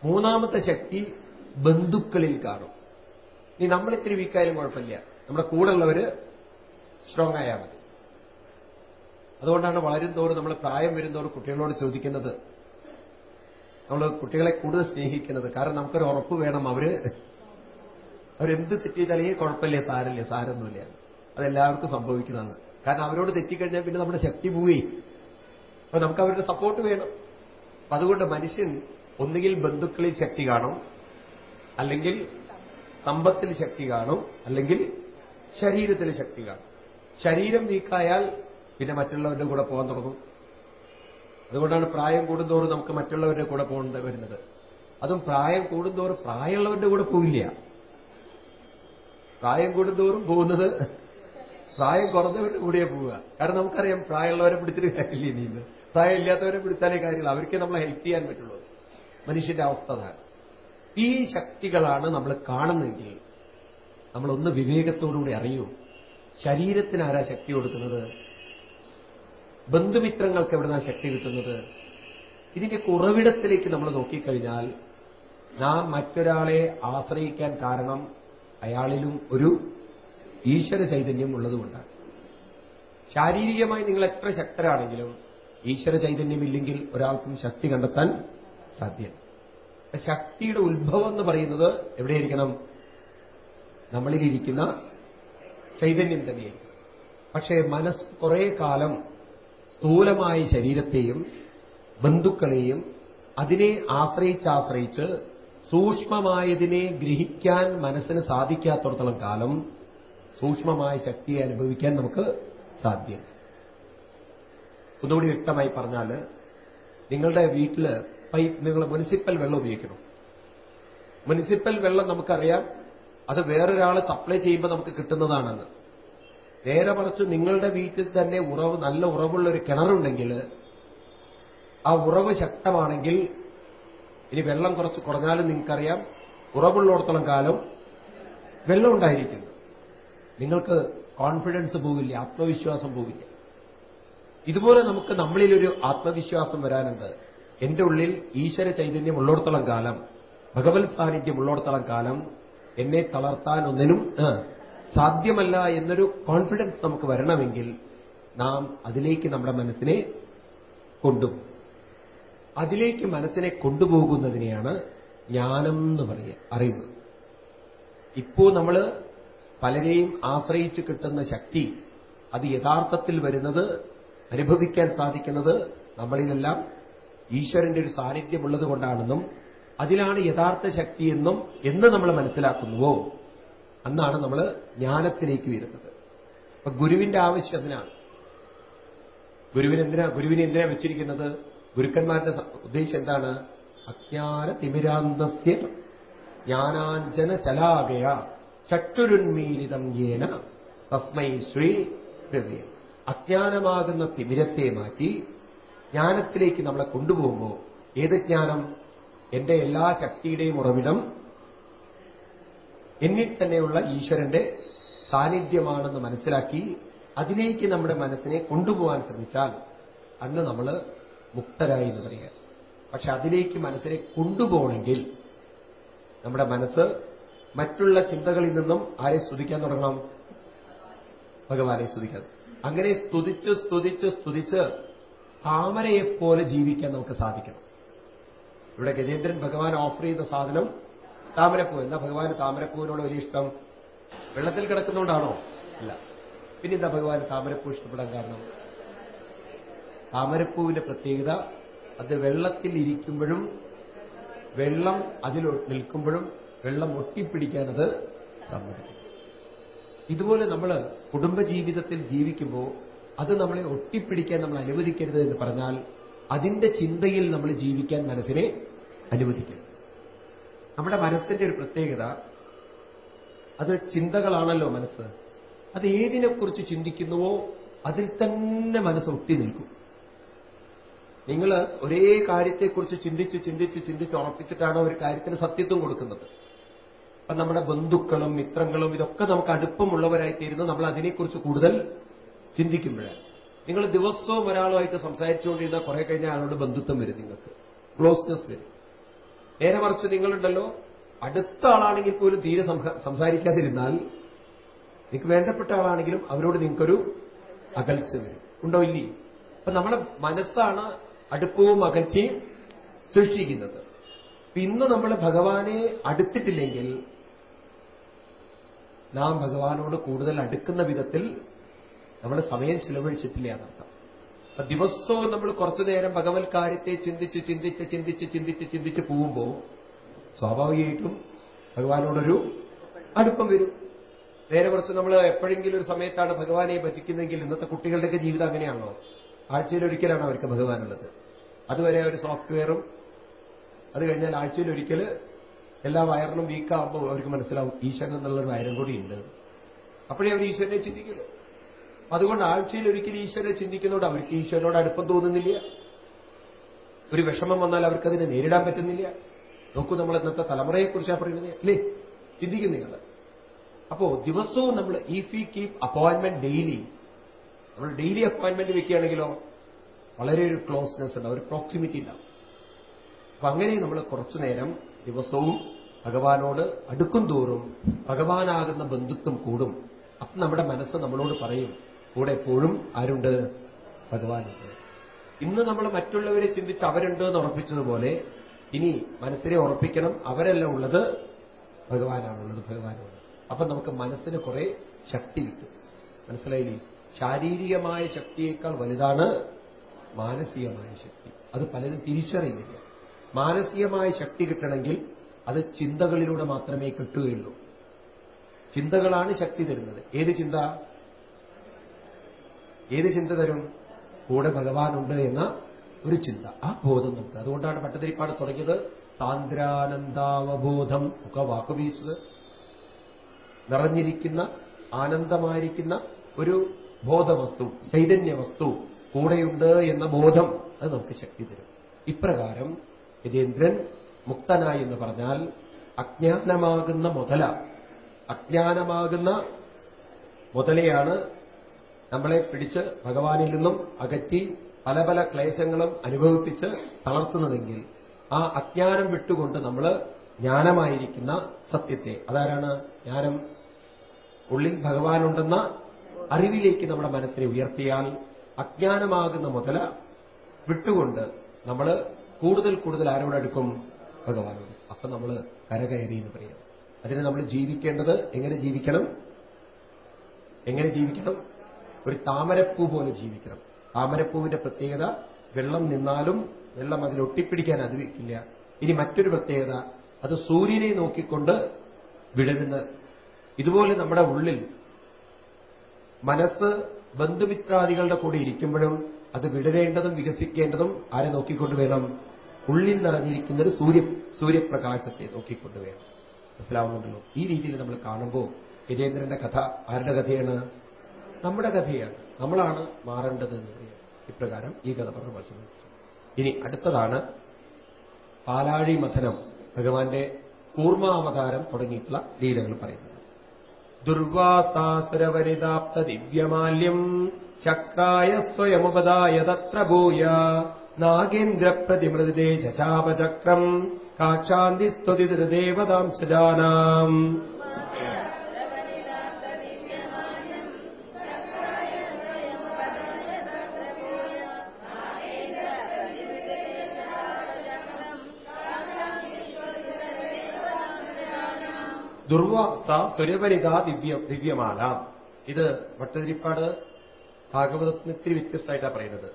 മൂന്നാമത്തെ ശക്തി ബന്ധുക്കളിൽ കാണും. ഇനി നമ്മളിത്തിരി വീക്കായാലും കുഴപ്പമില്ല. നമ്മുടെ കൂടെയുള്ളവര് സ്ട്രോങ് ആയാൽ മതി. അതുകൊണ്ടാണ് വളരും തോറും നമ്മൾ പ്രായം വരുന്നതോറും കുട്ടികളോട് ചോദിക്കുന്നത്. നമ്മൾ കുട്ടികളെ കൂടുതൽ സ്നേഹിക്കുന്നത്. കാരണം നമുക്കൊരു ഉറപ്പ് വേണം അവർ. അവരെന്ത് തെറ്റ് കുഴപ്പമില്ല സാരല്ലേ സാരൊന്നുമില്ല അതെല്ലാവർക്കും സംഭവിക്കുന്നതാണ്. കാരണം അവരോട് തെറ്റിക്കഴിഞ്ഞാൽ പിന്നെ നമ്മുടെ ശക്തി പോയി അപ്പൊ നമുക്ക് അവരുടെ സപ്പോർട്ട് വേണം. അപ്പൊ അതുകൊണ്ട് മനുഷ്യൻ ഒന്നുകിൽ ബന്ധുക്കളിൽ ശക്തി കാണും അല്ലെങ്കിൽ സമ്പത്തിൽ ശക്തി കാണും അല്ലെങ്കിൽ ശരീരത്തിൽ ശക്തി കാണും. ശരീരം വീക്കായാൽ പിന്നെ മറ്റുള്ളവരുടെ കൂടെ പോകാൻ തുടങ്ങും. അതുകൊണ്ടാണ് പ്രായം കൂടുന്തോറും നമുക്ക് മറ്റുള്ളവരുടെ കൂടെ പോകേണ്ട വരുന്നത്. അതും പ്രായം കൂടുന്തോറും പ്രായമുള്ളവരുടെ കൂടെ പോവില്ല. പ്രായം കൂടുന്തോറും പോകുന്നത് പ്രായം കുറഞ്ഞവരുടെ കൂടെ പോവുക. കാരണം നമുക്കറിയാം പ്രായമുള്ളവരെ പിടിച്ചിട്ട് കാര്യമില്ല ഇനി ഇന്ന്. പ്രായം ഇല്ലാത്തവരെ പിടിച്ചാലേ കാര്യമില്ല അവർക്ക് നമ്മളെ ഹെൽപ്പ് ചെയ്യാൻ പറ്റുള്ളൂ. മനുഷ്യന്റെ അവസ്ഥ അതാണ്. ഈ ശക്തികളാണ് നമ്മൾ കാണുന്നതെങ്കിൽ നമ്മളൊന്ന് വിവേകത്തോടുകൂടി അറിയൂ. ശരീരത്തിന് ആരാ ശക്തി കൊടുക്കുന്നത്? ബന്ധുമിത്രങ്ങൾക്ക് എവിടുന്നാ ശക്തി കിട്ടുന്നത്? ഇതിന്റെ കുറവിടത്തിലേക്ക് നമ്മൾ നോക്കിക്കഴിഞ്ഞാൽ നാം മറ്റൊരാളെ ആശ്രയിക്കാൻ കാരണം അയാളിലും ഒരു ഈശ്വര ചൈതന്യം ഉള്ളതുകൊണ്ടാണ്. ശാരീരികമായി നിങ്ങൾ എത്ര ശക്തരാണെങ്കിലും ഈശ്വര ചൈതന്യമില്ലെങ്കിൽ ഒരാൾക്കും ശക്തി കണ്ടെത്താൻ സാധ്യത ശക്തിയുടെ ഉത്ഭവം എന്ന് പറയുന്നത് എവിടെയിരിക്കണം? നമ്മളിലിരിക്കുന്ന ചൈതന്യം തന്നെയായിരിക്കും. പക്ഷേ മനസ്സ് കുറെ കാലം സ്ഥൂലമായ ശരീരത്തെയും ബന്ധുക്കളെയും അതിനെ ആശ്രയിച്ചാശ്രയിച്ച് സൂക്ഷ്മമായതിനെ ഗ്രഹിക്കാൻ മനസ്സിന് സാധിക്കാത്തടത്തോളം കാലം സൂക്ഷ്മമായ ശക്തിയെ അനുഭവിക്കാൻ നമുക്ക് സാധ്യം. ഒന്നുകൂടി വ്യക്തമായി പറഞ്ഞാൽ നിങ്ങളുടെ വീട്ടിൽ പൈപ്പ് നിങ്ങൾ മുനിസിപ്പൽ വെള്ളം ഉപയോഗിക്കണം. മുനിസിപ്പൽ വെള്ളം നമുക്കറിയാം അത് വേറൊരാൾ സപ്ലൈ ചെയ്യുമ്പോൾ നമുക്ക് കിട്ടുന്നതാണെന്ന്. നേരെ മറിച്ച് നിങ്ങളുടെ വീട്ടിൽ തന്നെ ഉറവ് നല്ല ഉറവുള്ള ഒരു കിണറുണ്ടെങ്കിൽ ആ ഉറവ് ശക്തമാണെങ്കിൽ ഇനി വെള്ളം കുറച്ച് കുറഞ്ഞാലും നിങ്ങൾക്കറിയാം ഉറവുള്ളിടത്തോളം കാലം വെള്ളം ഉണ്ടായിരിക്കുന്നു. നിങ്ങൾക്ക് കോൺഫിഡൻസ് പോവില്ല ആത്മവിശ്വാസം പോവില്ല. ഇതുപോലെ നമുക്ക് നമ്മളിലൊരു ആത്മവിശ്വാസം വരാനുണ്ട്. എന്റെ ഉള്ളിൽ ഈശ്വര ചൈതന്യം ഉള്ളിടത്തോളം കാലം ഭഗവത് സാന്നിധ്യം ഉള്ളിടത്തോളം കാലം എന്നെ തളർത്താൻ ഒന്നിനും സാധ്യമല്ല എന്നൊരു കോൺഫിഡൻസ് നമുക്ക് വരണമെങ്കിൽ നാം അതിലേക്ക് നമ്മുടെ മനസ്സിനെ കൊണ്ടുപോകും അതിലേക്ക് മനസ്സിനെ കൊണ്ടുപോകുന്നതിനെയാണ് ജ്ഞാനം എന്ന് പറയുക അറിവ് ഇപ്പോ നമ്മൾ പലരെയും ആശ്രയിച്ച് കിട്ടുന്ന ശക്തി അത് യഥാർത്ഥത്തിൽ വരുന്നത് അനുഭവിക്കാൻ സാധിക്കുന്നത് നമ്മളിലെല്ലാം ഈശ്വരന്റെ ഒരു സാന്നിധ്യമുള്ളത് കൊണ്ടാണെന്നും അതിലാണ് യഥാർത്ഥ ശക്തിയെന്നും എന്ന് നമ്മൾ മനസ്സിലാക്കുന്നുവോ? അന്നാണ് നമ്മൾ ജ്ഞാനത്തിലേക്ക് വരുന്നത്. അപ്പൊ ഗുരുവിന്റെ ആവശ്യം അതിനാണ്. ഗുരുവിനെന്തിനാ ഗുരുവിനെ എന്തിനാ വെച്ചിരിക്കുന്നത്? ഗുരുക്കന്മാരുടെ ഉദ്ദേശം എന്താണ്? അജ്ഞാന തിമിരാന്തസ്യ ജ്ഞാനാഞ്ജന ശലാകയ ചട്ടുരുന്മീലിതം ഏന തസ്മൈ ശ്രീ പ്രവ്യ അജ്ഞാനമാകുന്ന തിമിരത്തെ മാറ്റി ജ്ഞാനത്തിലേക്ക് നമ്മളെ കൊണ്ടുപോകുമ്പോൾ ഏത് ജ്ഞാനം? എന്റെ എല്ലാ ശക്തിയുടെയും ഉറവിടം എന്നിൽ തന്നെയുള്ള ഈശ്വരന്റെ സാന്നിധ്യമാണെന്ന് മനസ്സിലാക്കി അതിലേക്ക് നമ്മുടെ മനസ്സിനെ കൊണ്ടുപോകാൻ ശ്രമിച്ചാൽ അന്ന് നമ്മൾ മുക്തരായി എന്ന് പറയുക പക്ഷെ അതിലേക്ക് മനസ്സിനെ കൊണ്ടുപോകണമെങ്കിൽ നമ്മുടെ മനസ്സ് മറ്റുള്ള ചിന്തകളിൽ നിന്നും ആരെ സ്തുതിക്കാൻ തുടങ്ങണം? ഭഗവാനെ സ്തുതിക്കാൻ അങ്ങനെ സ്തുതിച്ച് സ്തുതിച്ച് സ്തുതിച്ച് താമരയെപ്പോലെ ജീവിക്കാൻ നമുക്ക് സാധിക്കണം. ഇവിടെ ഗജേന്ദ്രൻ ഭഗവാൻ ഓഫർ ചെയ്ത സാധനം താമരപ്പൂ. എന്താ ഭഗവാന് താമരപ്പൂവിനോട് വലിയ ഇഷ്ടം? വെള്ളത്തിൽ കിടക്കുന്നതുകൊണ്ടാണോ അല്ല. പിന്നെ എന്താ ഭഗവാന് താമരപ്പൂ ഇഷ്ടപ്പെടാൻ കാരണം? താമരപ്പൂവിന്റെ പ്രത്യേകത അത് വെള്ളത്തിൽ ഇരിക്കുമ്പോഴും വെള്ളം അതിൽ നിൽക്കുമ്പോഴും വെള്ളം ഒട്ടിപ്പിടിക്കാനത് സമ്മതിക്കും. ഇതുപോലെ നമ്മൾ കുടുംബജീവിതത്തിൽ ജീവിക്കുമ്പോൾ അത് നമ്മളെ ഒട്ടിപ്പിടിക്കാൻ നമ്മൾ അനുവദിക്കരുത് എന്ന് പറഞ്ഞാൽ അതിന്റെ ചിന്തയിൽ നമ്മൾ ജീവിക്കാൻ മനസ്സിനെ അനുവദിക്കണം. നമ്മുടെ മനസ്സിന്റെ ഒരു പ്രത്യേകത അത് ചിന്തകളാണല്ലോ മനസ്സ്. അത് ഏതിനെക്കുറിച്ച് ചിന്തിക്കുന്നുവോ അതിൽ തന്നെ മനസ്സ് ഒട്ടി നിൽക്കും. നിങ്ങൾ ഒരേ കാര്യത്തെക്കുറിച്ച് ചിന്തിച്ച് ചിന്തിച്ച് ചിന്തിച്ച് ഉറപ്പിച്ചിട്ടാണ് ഒരു കാര്യത്തിന് സത്യത്വം കൊടുക്കുന്നത്. അപ്പൊ നമ്മുടെ ബന്ധുക്കളും മിത്രങ്ങളും ഇതൊക്കെ നമുക്ക് അടുപ്പമുള്ളവരായി തീരുന്നു നമ്മൾ അതിനെക്കുറിച്ച് കൂടുതൽ ചിന്തിക്കുമ്പോഴാണ്. നിങ്ങൾ ദിവസവും ഒരാളുമായിട്ട് സംസാരിച്ചുകൊണ്ടിരുന്ന കുറെ കഴിഞ്ഞാൽ ആളോട് ബന്ധുത്വം വരും നിങ്ങൾക്ക്. ക്ലോസ്നെസ് വരും. നേരെ മറിച്ച് നിങ്ങളുണ്ടല്ലോ അടുത്ത ആളാണെങ്കിൽ പോലും തീരെ സംസാരിക്കാതിരുന്നാൽ നിങ്ങൾക്ക് വേണ്ടപ്പെട്ട ആളാണെങ്കിലും അവരോട് നിങ്ങൾക്കൊരു അകൽച്ച വരും. ഉണ്ടോ ഇല്ലേ അപ്പൊ നമ്മുടെ മനസ്സാണ് അടുപ്പവും അകൽച്ചയും സൃഷ്ടിക്കുന്നത്. ഇന്ന് നമ്മൾ ഭഗവാനെ അടുത്തിട്ടില്ലെങ്കിൽ നാം ഭഗവാനോട് കൂടുതൽ അടുക്കുന്ന വിധത്തിൽ നമ്മൾ സമയം ചിലവഴിച്ചിട്ടില്ല എന്നർത്ഥം. അപ്പൊ ദിവസവും നമ്മൾ കുറച്ചു നേരം ഭഗവത് കാര്യത്തെ ചിന്തിച്ച് ചിന്തിച്ച് ചിന്തിച്ച് ചിന്തിച്ച് ചിന്തിച്ച് പോകുമ്പോൾ സ്വാഭാവികമായിട്ടും ഭഗവാനോടൊരു അടുപ്പം വരും. നേരെ കുറച്ച് നമ്മൾ എപ്പോഴെങ്കിലും ഒരു സമയത്താണ് ഭഗവാനെ ഭജിക്കുന്നതെങ്കിൽ ഇന്നത്തെ കുട്ടികളുടെയൊക്കെ ജീവിതം അങ്ങനെയാണോ? ആഴ്ചയിൽ ഒരിക്കലാണ് അവർക്ക് ഭഗവാനുള്ളത്. അതുവരെ ഒരു സോഫ്റ്റ്വെയറും അത് കഴിഞ്ഞാൽ ആഴ്ചയിൽ ഒരിക്കൽ എല്ലാ വയറിനും വീക്കാകുമ്പോൾ അവർക്ക് മനസ്സിലാവും ഈശ്വരൻ എന്നുള്ളൊരു വയറും കൂടി ഉണ്ട്. അപ്പോഴേ അവർ ഈശ്വരനെ ചിന്തിക്കുള്ളൂ. അതുകൊണ്ട് ആഴ്ചയിൽ ഒരിക്കലും ഈശ്വരനെ ചിന്തിക്കുന്നതുകൊണ്ട് അവർക്ക് ഈശ്വരനോട് അടുപ്പം തോന്നുന്നില്ല. ഒരു വിഷമം വന്നാൽ അവർക്കതിനെ നേരിടാൻ പറ്റുന്നില്ല. നോക്കൂ നമ്മൾ ഇന്നത്തെ തലമുറയെക്കുറിച്ചാണ് പറയുന്നത്. അല്ലേ? ചിന്തിക്കുന്നില്ല അപ്പോ ദിവസവും നമ്മൾ if you keep appointment daily നമ്മൾ ഡെയിലി അപ്പോയിന്റ്മെന്റ് വെക്കുകയാണെങ്കിലോ വളരെ ഒരു ക്ലോസ്നെസ് ഉണ്ടാവും ഒരു പ്രോക്സിമിറ്റി ഉണ്ടാവും. അപ്പൊ അങ്ങനെ നമ്മൾ കുറച്ചു നേരം ദിവസവും ഭഗവാനോട് അടുക്കും തോറും ഭഗവാനാകുന്ന ബന്ധുത്വം കൂടും. അപ്പൊ നമ്മുടെ മനസ്സ് നമ്മളോട് പറയും കൂടെ എപ്പോഴും ആരുണ്ട്? ഭഗവാനുണ്ട് ഇന്ന് നമ്മൾ മറ്റുള്ളവരെ ചിന്തിച്ച് അവരുണ്ട് എന്ന് ഉറപ്പിച്ചതുപോലെ ഇനി മനസ്സിനെ ഉറപ്പിക്കണം അവരല്ല ഉള്ളത് ഭഗവാനാണുള്ളത് ഭഗവാനുള്ളത് അപ്പൊ നമുക്ക് മനസ്സിന് കുറെ ശക്തി കിട്ടും. മനസ്സിലായില്ലേ? ശാരീരികമായ ശക്തിയേക്കാൾ വലുതാണ് മാനസികമായ ശക്തി. അത് പലരും തിരിച്ചറിയുന്നില്ല. മാനസികമായ ശക്തി കിട്ടണമെങ്കിൽ അത് ചിന്തകളിലൂടെ മാത്രമേ കിട്ടുകയുള്ളൂ. ചിന്തകളാണ് ശക്തി തരുന്നത്. ഏത് ചിന്ത? ഏത് ചിന്ത തരും? കൂടെ ഭഗവാനുണ്ട് എന്ന ഒരു ചിന്ത. ആ ബോധം നമുക്ക്. അതുകൊണ്ടാണ് പട്ടതിരിപ്പാട് തുടങ്ങിയത്. സാന്ദ്രാനന്ദാവബോധം ഒക്കെ വാക്കുപയോഗിച്ചത്. നിറഞ്ഞിരിക്കുന്ന ആനന്ദമായിരിക്കുന്ന ഒരു ബോധവസ്തു ചൈതന്യ വസ്തു കൂടെയുണ്ട് എന്ന ബോധം അത് നമുക്ക് ശക്തി തരും. ഇപ്രകാരം ഗജേന്ദ്രൻ മുക്തനായി എന്ന് പറഞ്ഞാൽ അജ്ഞാനമാകുന്ന മുതല. അജ്ഞാനമാകുന്ന മുതലയാണ് നമ്മളെ പിടിച്ച് ഭഗവാനിൽ നിന്നും അകറ്റി പല പല ക്ലേശങ്ങളും അനുഭവിപ്പിച്ച് തളർത്തുന്നതെങ്കിൽ ആ അജ്ഞാനം വിട്ടുകൊണ്ട് നമ്മൾ ജ്ഞാനമായിരിക്കുന്ന സത്യത്തെ. അതാരാണ് ജ്ഞാനം? ഉള്ളിൽ ഭഗവാനുണ്ടെന്ന അറിവിലേക്ക് നമ്മുടെ മനസ്സിനെ ഉയർത്തിയാൽ അജ്ഞാനമാകുന്ന മുതല വിട്ടുകൊണ്ട് നമ്മൾ കൂടുതൽ കൂടുതൽ ആരോടടുക്കും ഭഗവാനോട്. അപ്പൊ നമ്മൾ കരകയറി എന്ന് പറയാം. അതിന് നമ്മൾ ജീവിക്കേണ്ടത് എങ്ങനെ ജീവിക്കണം? എങ്ങനെ ജീവിക്കണം? ഒരു താമരപ്പൂ പോലെ ജീവിക്കണം. താമരപ്പൂവിന്റെ പ്രത്യേകത വെള്ളം നിന്നാലും വെള്ളം അതിൽ ഒട്ടിപ്പിടിക്കാൻ അനുവദിക്കില്ല. ഇനി മറ്റൊരു പ്രത്യേകത അത് സൂര്യനെ നോക്കിക്കൊണ്ട് വിടരുന്ന ഇതുപോലെ നമ്മുടെ ഉള്ളിൽ മനസ്സ് ബന്ധുമിത്രാദികളുടെ കൂടെ ഇരിക്കുമ്പോഴും അത് വിടരേണ്ടതും വികസിക്കേണ്ടതും ആരെ നോക്കിക്കൊണ്ട് വേണം ഉള്ളിൽ നിറഞ്ഞിരിക്കുന്ന ഒരു സൂര്യ സൂര്യപ്രകാശത്തെ നോക്കിക്കൊണ്ട് വേണം മനസ്സിലാവുന്നുണ്ടല്ലോ? ഈ രീതിയിൽ നമ്മൾ കാണുമ്പോൾ വിജേന്ദ്രന്റെ കഥ ആരുടെ കഥയാണ്? നമ്മുടെ കഥയാണ്. നമ്മളാണ് മാറേണ്ടത് എന്ന് പറയാം. ഇപ്രകാരം ഈ കഥ പറഞ്ഞ മത്സരം ഇനി അടുത്തതാണ് പാലാഴി മഥനം. ഭഗവാന്റെ കൂർമാവതാരം തുടങ്ങിയിട്ടുള്ള ലീലകൾ പറയുന്നത്. ദുർവാസാസുരവരിതാപ്ത ദിവ്യമാല്യം ശക്രായ സ്വയമുപദായ തത്ര ഭൂയ. നാഗേന്ദ്രപ്രതിമൃതേ ശശാപചക്രം. കാക്ഷാന്തിസ്തുതിദേവതാം ദുർവാസ സ്വരപരിതാ ദിവ്യ ദിവ്യമാല. ഇത് ഭട്ടതിരിപ്പാട് ഭാഗവതത്തിന് ഇത്തിരി വ്യത്യസ്തമായിട്ടാണ് പറയുന്നത്.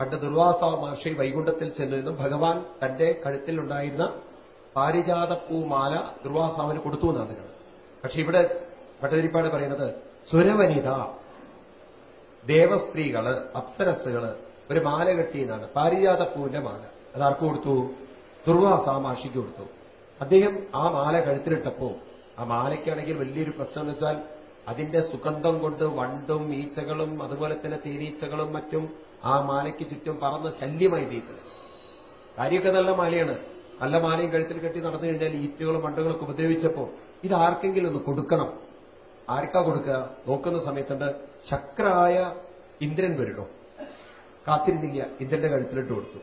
പണ്ട് ദുർവാസ മഹർഷി വൈകുണ്ഠത്തിൽ ചെന്നിരുന്നു. ഭഗവാൻ തന്റെ കഴുത്തിലുണ്ടായിരുന്ന പാരിജാതപ്പൂമാല ദുർവാസാവിന് കൊടുത്തു എന്നാണ് നിങ്ങൾ പക്ഷെ ഇവിടെ ഭട്ടതിരിപ്പാട് പറയുന്നത് സുരവനിത ദേവസ്ത്രീകൾ അപ്സരസ്സുകൾ ഒരു മാല കെട്ടിയെന്നാണ് പാരിജാതപ്പൂവിന്റെ മാല. അത് ആർക്ക് കൊടുത്തു? ദുർവാസ മഹർഷിക്ക് കൊടുത്തു. അദ്ദേഹം ആ മാല കഴുത്തിലിട്ടപ്പോ ആ മാലയ്ക്കാണെങ്കിൽ വലിയൊരു പ്രശ്നം എന്ന് വെച്ചാൽ അതിന്റെ സുഗന്ധം കൊണ്ട് വണ്ടും ഈച്ചകളും അതുപോലെ തന്നെ തേനീച്ചകളും മറ്റും ആ മാലയ്ക്ക് ചുറ്റും പറന്ന് ശല്യമായി തീറ്റത് കാര്യമൊക്കെ നല്ല മാലയാണ്. നല്ല മാലയും കഴുത്തിൽ കെട്ടി നടന്നു കഴിഞ്ഞാൽ ഈച്ചകളും വണ്ടുകളൊക്കെ ഉപദ്രവിച്ചപ്പോ ഇത് ആർക്കെങ്കിലും ഒന്ന് കൊടുക്കണം. ആർക്കാ കൊടുക്കുക? നോക്കുന്ന സമയത്തുണ്ട് ശക്രായ ഇന്ദ്രൻ വരണോ കാത്തിരുന്നില്ല. ഇന്ദ്രന്റെ കഴുത്തിലിട്ട് കൊടുത്തു.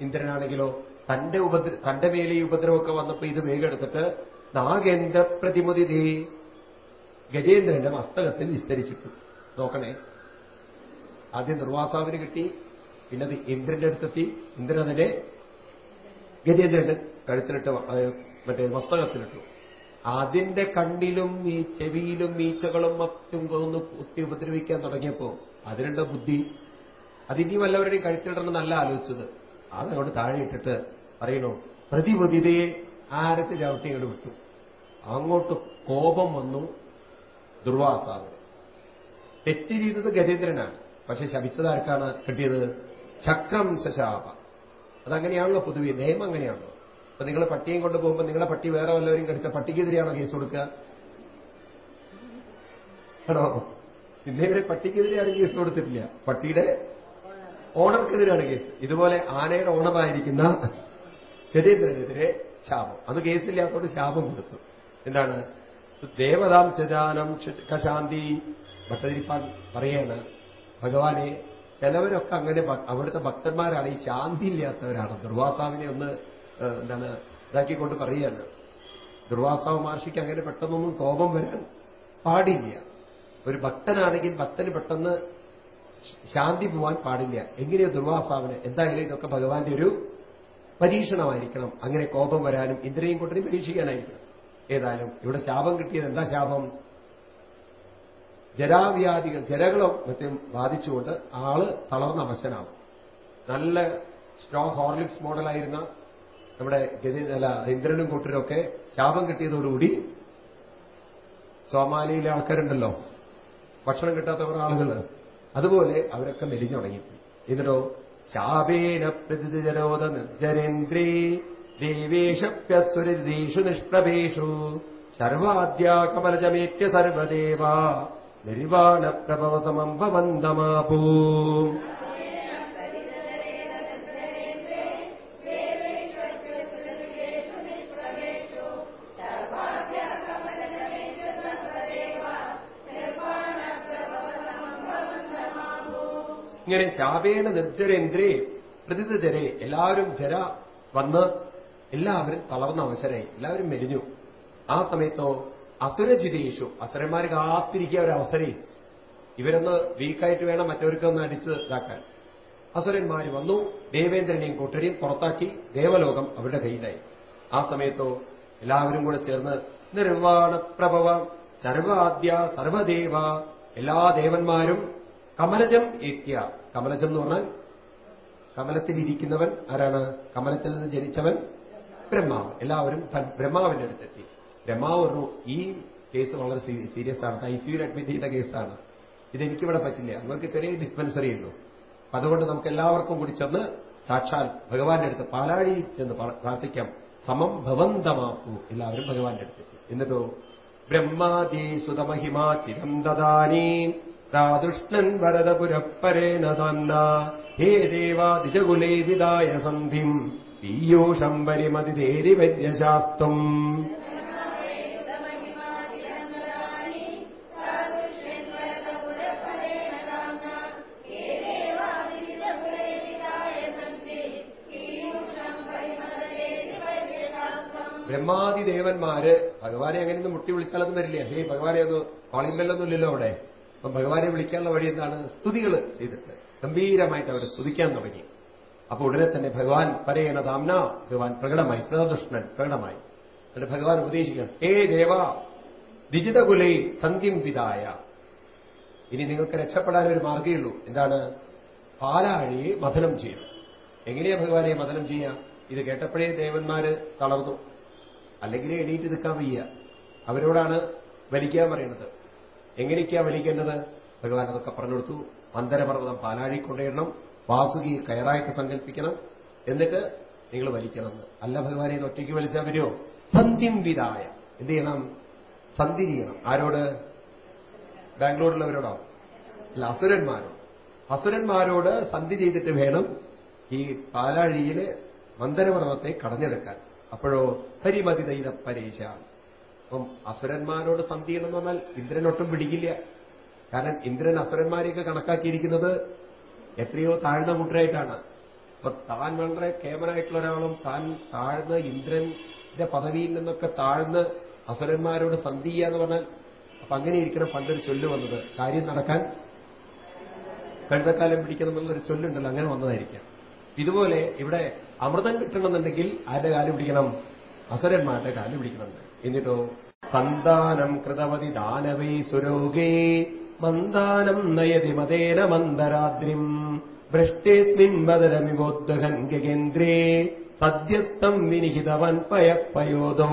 ഇന്ദ്രനാണെങ്കിലോ തന്റെ ഉപദ്ര തന്റെ മേലെ ഈ ഉപദ്രവമൊക്കെ വന്നപ്പോ ഇത് വേഗം എടുത്തിട്ട് നാഗേന്ദ്ര പ്രതിമുതി ഗജേന്ദ്രന്റെ മസ്തകത്തിൽ വിസ്തരിച്ചിട്ടു. നോക്കണേ. ആദ്യം നിർവാസാവിന് കിട്ടി പിന്നത് ഇന്ദ്രന്റെ അടുത്തെത്തി. ഇന്ദ്രൻ അതിനെ ഗജേന്ദ്രന്റെ കഴുത്തിലിട്ട് മറ്റേ മസ്തകത്തിലിട്ടു. അതിന്റെ കണ്ണിലും ഈ ചെവിയിലും ഈച്ചകളും മറ്റും ഒന്ന് കുത്തി ഉപദ്രവിക്കാൻ തുടങ്ങിയപ്പോ അതിനുള്ള ബുദ്ധി? അതിനി വല്ലവരുടെയും കഴുത്തിലിടണം നല്ല ആലോചിച്ചത്. അതങ്ങോട്ട് താഴെ ഇട്ടിട്ട് പറയണു പ്രതിപതിതയെ ആരത്തെ ചവിട്ടി വിട്ടു? അങ്ങോട്ട് കോപം വന്നു ദുർവാസാവ്. തെറ്റ് ചെയ്തത് ഗജേന്ദ്രനാണ് പക്ഷെ ശപിച്ചത് ആർക്കാണ് കിട്ടിയത്? ചക്രം ശശാപ. അതങ്ങനെയാണല്ലോ പൊതുവെ നിയമം അങ്ങനെയാണല്ലോ. അപ്പൊ നിങ്ങൾ പട്ടിയും കൊണ്ട് പോകുമ്പോൾ നിങ്ങളെ പട്ടി വേറെ വല്ലവരും കടിച്ച പട്ടിക്കെതിരെയാണോ കേസ് കൊടുക്കുക ആണോ? ഇന്നേവരെ പട്ടിക്കെതിരെ ആരും കേസ് കൊടുത്തിട്ടില്ല. പട്ടിയുടെ ഓണർക്കെതിരാണ് കേസ്. ഇതുപോലെ ആനയുടെ ഓണറായിരിക്കുന്ന ഗജേന്ദ്രനെതിരെ ശാപം. അത് കേസില്ലാത്തതുകൊണ്ട് ശാപം കൊടുത്തു. എന്താണ്? ദേവതാം സജാനം കശാന്തി ഭട്ടതിരിപ്പാൻ പറയാണ്. ഭഗവാനെ ചിലവരൊക്കെ അങ്ങനെ അവിടുത്തെ ഭക്തന്മാരാണ് ഈ ശാന്തി ഇല്ലാത്തവരാണ് ദുർവാസാവിനെ ഒന്ന് എന്താണ് ഇതാക്കിക്കൊണ്ട് പറയുകയാണ് ദുർവാസാവ് മഹർഷിക്ക് അങ്ങനെ പെട്ടെന്നൊന്നും കോപം വരാൻ പാടില്ല. ഒരു ഭക്തനാണെങ്കിൽ ഭക്തന് പെട്ടെന്ന് ശാന്തി പോവാൻ പാടില്ല. എങ്ങനെയോ ദുർവാസാവിന്? എന്തായാലും ഇതൊക്കെ ഭഗവാന്റെ ഒരു പരീക്ഷണമായിരിക്കണം. അങ്ങനെ കോപം വരാനും ഇന്ദ്രയും കൊണ്ടിനും പരീക്ഷിക്കാനായിരിക്കണം. ഏതായാലും ഇവിടെ ശാപം കിട്ടിയത് എന്താ ശാപം? ജരാവ്യാധികൾ ജരകളോ മറ്റും ബാധിച്ചുകൊണ്ട് ആൾ തളർന്ന അവശനാവും. നല്ല സ്ട്രോങ് ഹോർലിക്സ് മോഡലായിരുന്ന നമ്മുടെ ഗതി അല്ല ഇന്ദ്രനും കൂട്ടരും ഒക്കെ ശാപം കിട്ടിയതോടുകൂടി സോമാലിയിലെ ആൾക്കാരുണ്ടല്ലോ. ഭക്ഷണം കിട്ടാത്ത കിട്ടാത്തവർ ആളുകൾ അതുപോലെ അവരൊക്കെ മെലിഞ്ഞു തുടങ്ങി എന്നിട്ടോ ശാപേന പ്രതിജരോധ നിർജരേന്ദ്രേ. ദേവേഷപ്യസ്വരേഷു നിഷ്പ്രഭേഷു. സർവാദ്യാകമലജമേത്യ സർവദേവ. നിർവാണ പ്രഭവസമം ഭവന്തമാപൂ ഇങ്ങനെ ശാപേന നിർജരേന്ദ്രേ പ്രതിജരെ എല്ലാവരും ജര വന്ന് എല്ലാവരും തളർന്ന അവസരമായി എല്ലാവരും മെലിഞ്ഞു. ആ സമയത്തോ അസുരജിതേഷു അസുരന്മാർ കാത്തിരിക്കുക ഒരു അവസരം. ഇവരൊന്ന് വീക്കായിട്ട് വേണം മറ്റവർക്ക് ഒന്ന് അടിച്ച് ഇതാക്കാൻ. അസുരന്മാർ വന്നു ദേവേന്ദ്രനെയും കൂട്ടരെയും പുറത്താക്കി ദേവലോകം അവരുടെ കയ്യിലായി. ആ സമയത്തോ എല്ലാവരും കൂടെ ചേർന്ന് നിർവാണ പ്രഭവ സർവാദ്യ സർവദേവ എല്ലാ ദേവന്മാരും കമലജം ഏത്യ. കമലജം എന്ന് പറഞ്ഞാൽ കമലത്തിലിരിക്കുന്നവൻ ആരാണ്? കമലത്തിൽ നിന്ന് ജനിച്ചവൻ ബ്രഹ്മാവ്. എല്ലാവരും ബ്രഹ്മാവിന്റെ അടുത്തെത്തി. ബ്രഹ്മാവ് പറഞ്ഞു ഈ കേസ് വളരെ സീരിയസ് ആണ്. ഐ അഡ്മിറ്റ് ചെയ്ത കേസാണ് ഇതെനിക്കിവിടെ പറ്റില്ല. നിങ്ങൾക്ക് ചെറിയ ഡിസ്പെൻസറി ഉള്ളൂ അതുകൊണ്ട് നമുക്ക് എല്ലാവർക്കും കൂടി ചെന്ന് സാക്ഷാൽ ഭഗവാന്റെ അടുത്ത് പാലാഴി ചെന്ന് പ്ര- പ്രാർത്ഥിക്കാം. സമം ഭവന്തമാക്കൂ എല്ലാവരും ഭഗവാന്റെ അടുത്തെത്തി എന്നിട്ടോ? ബ്രഹ്മാദീസുതമഹിമാ ചിരം ദദാനീ. രാദുഷ്ണൻ വരദപുരപ്പരേണ തന്ന. ഹേ ദേവാദിജകുലേ വിദായ സന്ധിം. പീയൂഷം പരിമതിരേരി വര്യശാസ്ത്രം ബ്രഹ്മാദി ദേവന്മാര് ഭഗവാനെ അങ്ങനെയൊന്നും മുട്ടി വിളിച്ചാലൊന്നും വരില്ല. ഹേ ഭഗവാനെ ഒന്ന് കോളിംഗ് ഇല്ലല്ലോ അവിടെ. അപ്പം ഭഗവാനെ വിളിക്കാനുള്ള വഴി എന്താണ്? സ്തുതികൾ ചെയ്തിട്ട്. ഗംഭീരമായിട്ട് അവരെ സ്തുതിക്കാൻ തുടങ്ങി. അപ്പൊ ഉടനെ തന്നെ ഭഗവാൻ പരേണ ദാംന ഭഗവാൻ പ്രകടമായി പ്രദുഷ്ണൻ പ്രകടമായി. എന്നിട്ട് ഭഗവാൻ ഉപദേശിക്കണം ഏ ദേവ ദിജിതകുലൈ സന്ധ്യം പിതായ ഇനി നിങ്ങൾക്ക് രക്ഷപ്പെടാൻ ഒരു മാർഗമേ ഉള്ളൂ. എന്താണ്? പാലാഴിയെ മഥനം ചെയ്യണം. എങ്ങനെയാ ഭഗവാനെ മഥനം ചെയ്യുക ഇത് കേട്ടപ്പോഴേ ദേവന്മാര് തളർന്നു. അല്ലെങ്കിൽ എണീറ്റ് നിൽക്കാൻ വയ്യ. അവരോടാണ് വലിക്കാൻ പറയുന്നത് എങ്ങനെയൊക്കെയാ വലിക്കേണ്ടത്? ഭഗവാൻ അതൊക്കെ പറഞ്ഞു കൊടുത്തു മന്ദരപർവതം പാലാഴി കൊണ്ടുവരണം. വാസുകി കയറായിട്ട് സങ്കല്പിക്കണം. എന്നിട്ട് നിങ്ങൾ വലിക്കണം. അല്ല ഭഗവാനെ ഇത് ഒറ്റയ്ക്ക് വലിച്ചാൽ വരുമോ? സന്ധ്യം വിരായ. എന്ത് ചെയ്യണം? സന്ധി ചെയ്യണം. ആരോട്? ബാംഗ്ലൂരിലുള്ളവരോടോ? അല്ല അസുരന്മാരോ അസുരന്മാരോട് സന്ധി ചെയ്തിട്ട് വേണം ഈ പാലാഴിയിൽ മന്ദരപർവത്തെ കടഞ്ഞെടുക്കാൻ. അപ്പോഴോ ഹരിമതി ദൈത പരേശ അപ്പം അസുരന്മാരോട് സന്ധി ചെയ്യണമെന്ന് പറഞ്ഞാൽ ഇന്ദ്രനൊട്ടും പിടിക്കില്ല. കാരണം ഇന്ദ്രൻ അസുരന്മാരെയൊക്കെ കണക്കാക്കിയിരിക്കുന്നത് എത്രയോ താഴ്ന്ന കൂട്ടരായിട്ടാണ് അപ്പൊ താൻ വളരെ കേമനായിട്ടുള്ള ഒരാളും താൻ താഴ്ന്ന ഇന്ദ്രന്റെ പദവിയിൽ നിന്നൊക്കെ താഴ്ന്ന് അസുരന്മാരോട് സന്ധി ചെയ്യാന്ന് പറഞ്ഞാൽ അപ്പൊ അങ്ങനെ ഇരിക്കണം പണ്ടൊരു ചൊല്ല് വന്നത്. കാര്യം നടക്കാൻ കഴുതക്കാലം പിടിക്കണം എന്നുള്ളൊരു ചൊല്ലുണ്ടല്ലോ അങ്ങനെ വന്നതായിരിക്കാം. ഇതുപോലെ ഇവിടെ അമൃതം കിട്ടണമെന്നുണ്ടെങ്കിൽ ആരുടെ കാലം പിടിക്കണം? അസുരന്മാരുടെ കാലം പിടിക്കണം. എന്നിട്ടോ? സന്താനം കൃതവതി ദാനവൈ സുരോഗേ മന്ദാനം നയതി മതേന മന്ദരാദ്രിം. ഭ്രഷ്ടേസ്മിൻ ബദരമിവോദ്ദഹൻ ഗഗേന്ദ്രേ സദ്യസ്ഥം വിനിഹിതവൻ പയപ്പയോധോ.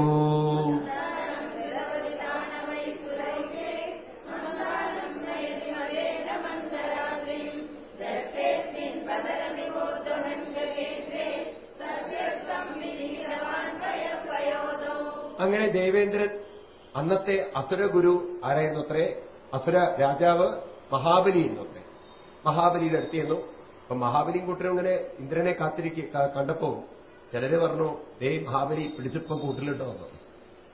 അങ്ങനെ ദേവേന്ദ്രൻ അന്നത്തെ അസുരഗുരു ആരായിരുന്നു അത്രേ അസുര രാജാവ് മഹാബലി എന്നത്രേ. മഹാബലിയുടെ അടുത്തിരുന്നു അപ്പൊ മഹാബലിയും കൂട്ടരും അങ്ങനെ ഇന്ദ്രനെ കാത്തിരിക്ക കണ്ടപ്പോ ചിലര് പറഞ്ഞു ദേ മഹാബലി പിടിച്ചിപ്പം കൂട്ടിലിട്ടോ വന്നു.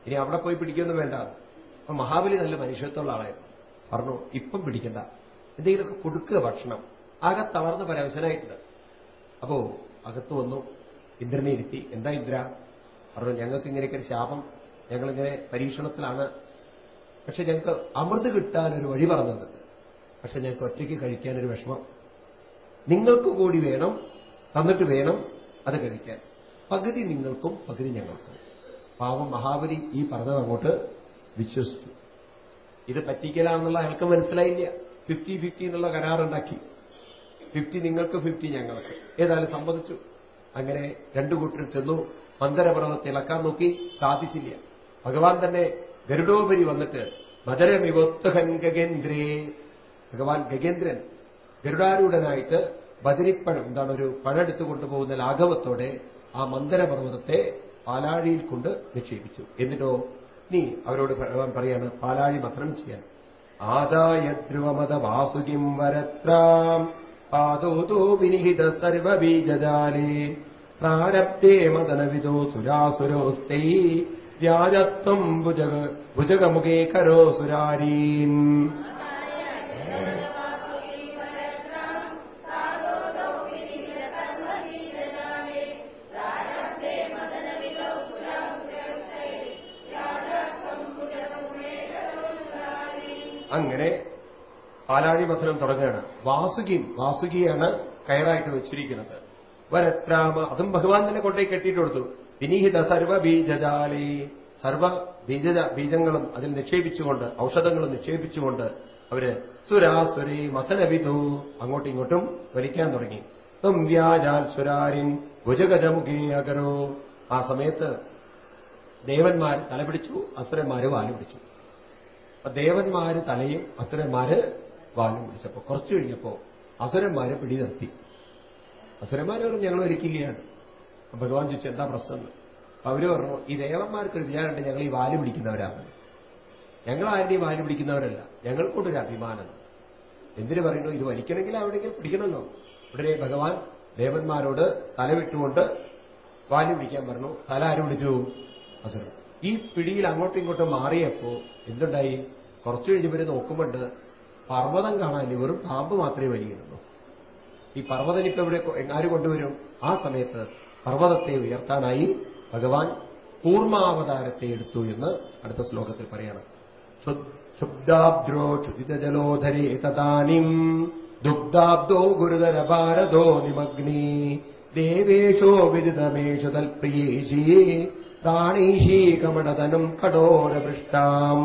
ഇനി അവിടെ പോയി പിടിക്കൊന്നും വേണ്ട. അപ്പൊ മഹാബലി നല്ല മനുഷ്യത്വമുള്ള ആളായിരുന്നു. പറഞ്ഞു ഇപ്പം പിടിക്കണ്ട. എന്തെങ്കിലുമൊക്കെ കൊടുക്കുക ഭക്ഷണം. ആകെ തളർന്ന് പരവശനായിട്ടുണ്ട്. അപ്പോ അകത്ത് വന്നു ഇന്ദ്രനെ ഇരുത്തി എന്താ ഇന്ദ്ര? പറഞ്ഞു ഞങ്ങൾക്ക് ഇങ്ങനെയൊക്കെ ഒരു ശാപം. ഞങ്ങളിങ്ങനെ പരീക്ഷണത്തിലാണ്. പക്ഷെ ഞങ്ങൾക്ക് അമൃത് കിട്ടാൻ ഒരു വഴി പറഞ്ഞത്. പക്ഷെ ഞങ്ങൾക്ക് ഒറ്റയ്ക്ക് കഴിക്കാനൊരു വിഷമം. നിങ്ങൾക്ക് കൂടി വേണം തന്നിട്ട് വേണം അത് കഴിക്കാൻ. പകുതി നിങ്ങൾക്കും പകുതി ഞങ്ങൾക്കും. പാവം മഹാബലി ഈ പറഞ്ഞത് അങ്ങോട്ട് വിശ്വസിച്ചു. ഇത് പറ്റിക്കലാണെന്നുള്ള അയാൾക്ക് മനസ്സിലായില്ല. ഫിഫ്റ്റി ഫിഫ്റ്റി എന്നുള്ള കരാറുണ്ടാക്കി ഫിഫ്റ്റി നിങ്ങൾക്ക് ഫിഫ്റ്റി ഞങ്ങൾക്ക്. ഏതായാലും സമ്മതിച്ചു. അങ്ങനെ രണ്ടു കൂട്ടരും ചെന്നു. മന്ദരപർവത്തെ ഇളക്കാൻ നോക്കി. സാധിച്ചില്ല. ഭഗവാൻ തന്നെ ഗരുഡോപരി വന്നിട്ട് മധുരമിവൊത്തഹൻ ഗഗേന്ദ്രേ. ഭഗവാൻ ഗഗേന്ദ്രൻ ഗരുഡാരൂഢനായിട്ട് ബദരിപ്പഴം എന്താണ് ഒരു പഴെടുത്തു കൊണ്ടുപോകുന്ന ലാഘവത്തോടെ ആ മന്ദരപർവതത്തെ പാലാഴിയിൽ കൊണ്ട് നിക്ഷേപിച്ചു. എന്നിട്ടോ? നീ അവരോട് പറയാണ് പാലാഴി മഥനം ചെയ്യാൻ. ആദായ ധ്രുവമത വാസുകിം വരത്രാം. പാദോതോ വിനിഹിത സർവബീജാലേ പ്രാരബ്ധേ മദനവിദോ സുരാസുരോസ്തൈ. വ്യാജത്വം ഭുജക ഭുജകമുഖേ കരോ സുരാരീൻ. അങ്ങനെ പാലാഴി മഥനം തുടങ്ങുകയാണ്. വാസുകിയും വാസുകിയാണ് കയറായിട്ട് വെച്ചിരിക്കുന്നത്. വരത്രാമ അതും ഭഗവാൻ തന്നെ കൊണ്ടേ കെട്ടിയിട്ട് കൊടുത്തു. വിനീഹിത സർവ ബീജജാലേ. സർവ ബീജ ബീജങ്ങളും അതിൽ നിക്ഷേപിച്ചുകൊണ്ട് ഔഷധങ്ങളും നിക്ഷേപിച്ചുകൊണ്ട് അവർ സുരാസുരേ മഥനവിധു അങ്ങോട്ടും ഇങ്ങോട്ടും വലിക്കാൻ തുടങ്ങി. ത്വം വ്യാജാൽ സുരാരിൻ ഭുജഗജമുഖേ അകരോ. ആ സമയത്ത് ദേവന്മാർ തലപിടിച്ചു അസുരന്മാര് വാൽ അപ്പൊ ദേവന്മാര് തലയും അസുരന്മാര് വാലും പിടിച്ചപ്പോ കുറച്ചു കഴിഞ്ഞപ്പോ അസുരന്മാരെ പിടി നിർത്തി അസുരന്മാര് പറഞ്ഞു ഞങ്ങൾ ഒരുക്കുകയാണ് ഭഗവാൻ ചോദിച്ചു എന്താ പ്രശ്നം? അപ്പൊ അവർ പറഞ്ഞു ഈ ദേവന്മാർക്കൊരു വിചാരമുണ്ട് ഞങ്ങൾ ഈ വാൽ പിടിക്കുന്നവരാണ്. ഞങ്ങൾ ആരുടെയും വാൽ പിടിക്കുന്നവരല്ല ഞങ്ങൾക്കൊണ്ടൊരു അഭിമാനം. എന്തിനു പറയുന്നു? ഇത് വലിക്കണമെങ്കിൽ അവിടെയെങ്കിലും പിടിക്കണമല്ലോ. ഉടനെ ഭഗവാൻ ദേവന്മാരോട് തല വിട്ടുകൊണ്ട് വാൽ പിടിക്കാൻ പറഞ്ഞു. തല ആര് പിടിച്ചു? അസുരൻ. ഈ പിടിയിൽ അങ്ങോട്ടും ഇങ്ങോട്ടും മാറിയപ്പോ എന്തുണ്ടായി? കുറച്ചു കഴിഞ്ഞവര് നോക്കുമ്പോണ്ട് പർവതം കാണാൻ വെറും പാമ്പ് മാത്രമേ വലിയിരുന്നു ഈ പർവതം ഇപ്പൊ ഇവിടെ ആര് കൊണ്ടുവരും. ആ സമയത്ത് പർവതത്തെ ഉയർത്താനായി ഭഗവാൻ കൂർമാവതാരത്തെ എടുത്തു എന്ന് അടുത്ത ശ്ലോകത്തിൽ പറയണം. ക്ഷുബ്ദാബ്ദ്രോ ക്ഷുതിജലോധരേ തദാനിം ദുഗ്ധാബ്ദോ ഗുരുതര ഭാരതോ നിമഗ്നി. ദേവേശോ വിദിതമേഷു തൽപ്രിയേശി പ്രാണീശീ കമടതനും കഠോരപൃഷ്ടാം.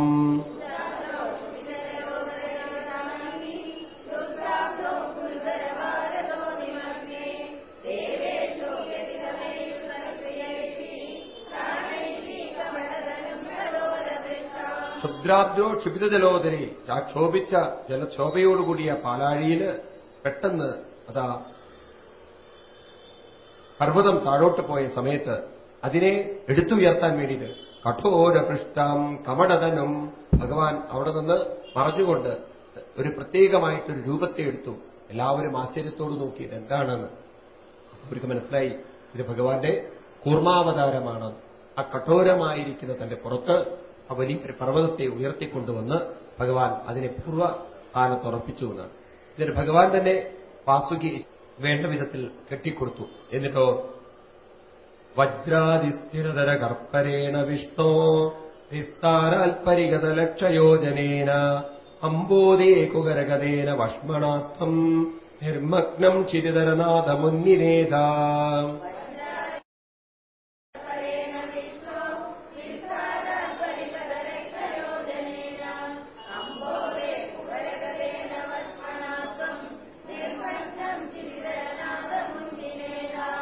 ക്ഷുദ്രാബ്ദോ ക്ഷുഭിത ജലോദരി ആ ക്ഷോഭിച്ച ജലക്ഷോഭയോടുകൂടിയ പാലാഴിയിൽ പെട്ടെന്ന് അതാ പർവതം താഴോട്ട് പോയ സമയത്ത് അതിനെ എടുത്തുയർത്താൻ വേണ്ടിയിട്ട് കഠോരപൃഷ്ടം കമടതനും ഭഗവാൻ അവിടെ നിന്ന് പറഞ്ഞുകൊണ്ട് ഒരു പ്രത്യേകമായിട്ടൊരു രൂപത്തെ എടുത്തു. എല്ലാവരും ആശ്ചര്യത്തോട് നോക്കിയത് എന്താണെന്ന് അവർക്ക് മനസ്സിലായി ഇത് ഭഗവാന്റെ കൂർമാവതാരമാണ്. ആ കഠോരമായിരിക്കുന്ന തന്റെ പുറത്ത് ആ വലിയൊരു പർവതത്തെ ഉയർത്തിക്കൊണ്ടുവന്ന് ഭഗവാൻ അതിനെ പൂർവ സ്ഥാനത്തുറപ്പിച്ചു എന്നാണ് ഇതിന് ഭഗവാൻ തന്നെ വാസുകി വേണ്ട വിധത്തിൽ കെട്ടിക്കൊടുത്തു. എന്നിട്ടോ वज्रादिस्थिरतरकर्परेण विष्णो विस्ताराल्परिगतलक्ष्ययोजनेन अम्बोदेकुगरगदेन वष्मणार्थम् निर्मग्नम् चिरितरनाथमुन्निनेधा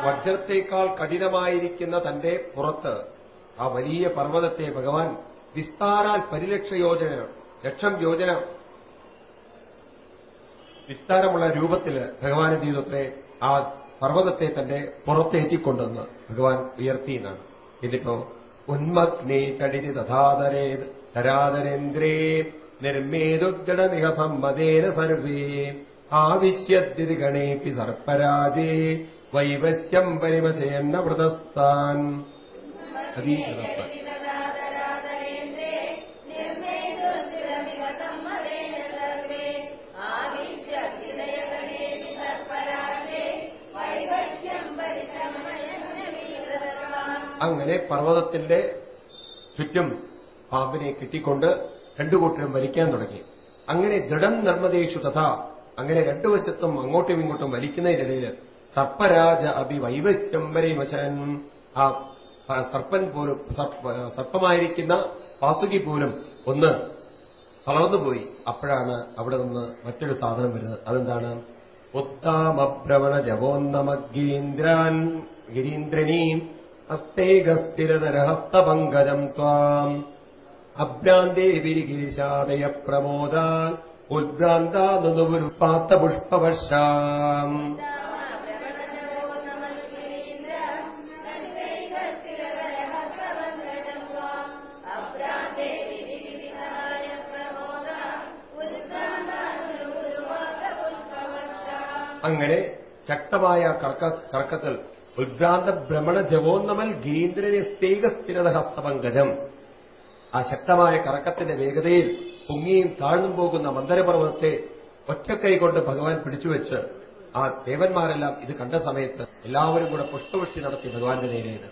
വജ്രത്തേക്കാൾ കഠിനമായിരിക്കുന്ന തന്റെ പുറത്ത് ആ വലിയ പർവതത്തെ ഭഗവാൻ വിസ്താരാൽ പരിലക്ഷ യോജന ലക്ഷം യോജന വിസ്താരമുള്ള രൂപത്തിൽ ഭഗവാൻ ജീവിതത്തെ ആ പർവതത്തെ തന്റെ പുറത്തേറ്റിക്കൊണ്ടെന്ന് ഭഗവാൻ ഉയർത്തി എന്നാണ് ഇതിപ്പോ ഉന്മഗ്നേ ചടിതി തഥാതരേ തരാതരേന്ദ്രേ നിർമ്മേതുദ്ഗടമിഹ സമ്മതേന സർവേ ആവിശ്യദ്യതി ഗണേപി സർപ്പരാജേ വൈവശ്യം പരിവശയെന്ന വ്രതസ്ഥാൻ. അതീകൃതസ്ഥാൻ അങ്ങനെ പർവതത്തിന്റെ ചുറ്റും പാമ്പിനെ കിട്ടിക്കൊണ്ട് രണ്ടു കൂട്ടരും വലിക്കാൻ തുടങ്ങി. അങ്ങനെ ദൃഢം നിർമ്മതേഷു തഥ. അങ്ങനെ രണ്ടു വശത്തും അങ്ങോട്ടും ഇങ്ങോട്ടും വലിക്കുന്നതിനിടയിൽ സർപ്പരാജ അഭി വൈവശ്യംബരിവശൻ ആ സർപ്പൻ പോലും സർപ്പമായിരിക്കുന്ന വാസുകി പോലും ഒന്ന് തളർന്നുപോയി. അപ്പോഴാണ് അവിടെ നിന്ന് മറ്റൊരു സാധനം വരുന്നത്. അതെന്താണ്? ഉത്താമഭ്രമണ ജവോന്നമഗിരീന്ദ്രാൻ ഗിരീന്ദ്രനീം അസ്തേകസ്ഥിരനരഹസ്തപങ്കജം ത്വാം. അഭ്രാന്തേ വിരിഗിരിശാദയ പ്രമോദാൻ ഉദ്ഭ്രാന്താനുപുരുപ്പാത്ത പുഷ്പവർഷാം അങ്ങനെ ശക്തമായ കർക്ക കർക്കത്തിൽ. ഉദ്ഭ്രാന്ത ഭ്രമണ ജവോന്നമൽ ഗീന്ദ്രനെ സ്ഥേക സ്ഥിരത ഹസ്തപങ്കജം ആ ശക്തമായ കറക്കത്തിന്റെ വേഗതയിൽ പൊങ്ങിയും താഴ്ന്നും പോകുന്ന മന്ദരപർവതത്തെ ഒറ്റക്കൈ കൊണ്ട് ഭഗവാൻ പിടിച്ചുവെച്ച് ആ ദേവന്മാരെല്ലാം ഇത് കണ്ട സമയത്ത് എല്ലാവരും കൂടെ പുഷ്പവൃഷ്ടി നടത്തി ഭഗവാന്റെ നേരെയത്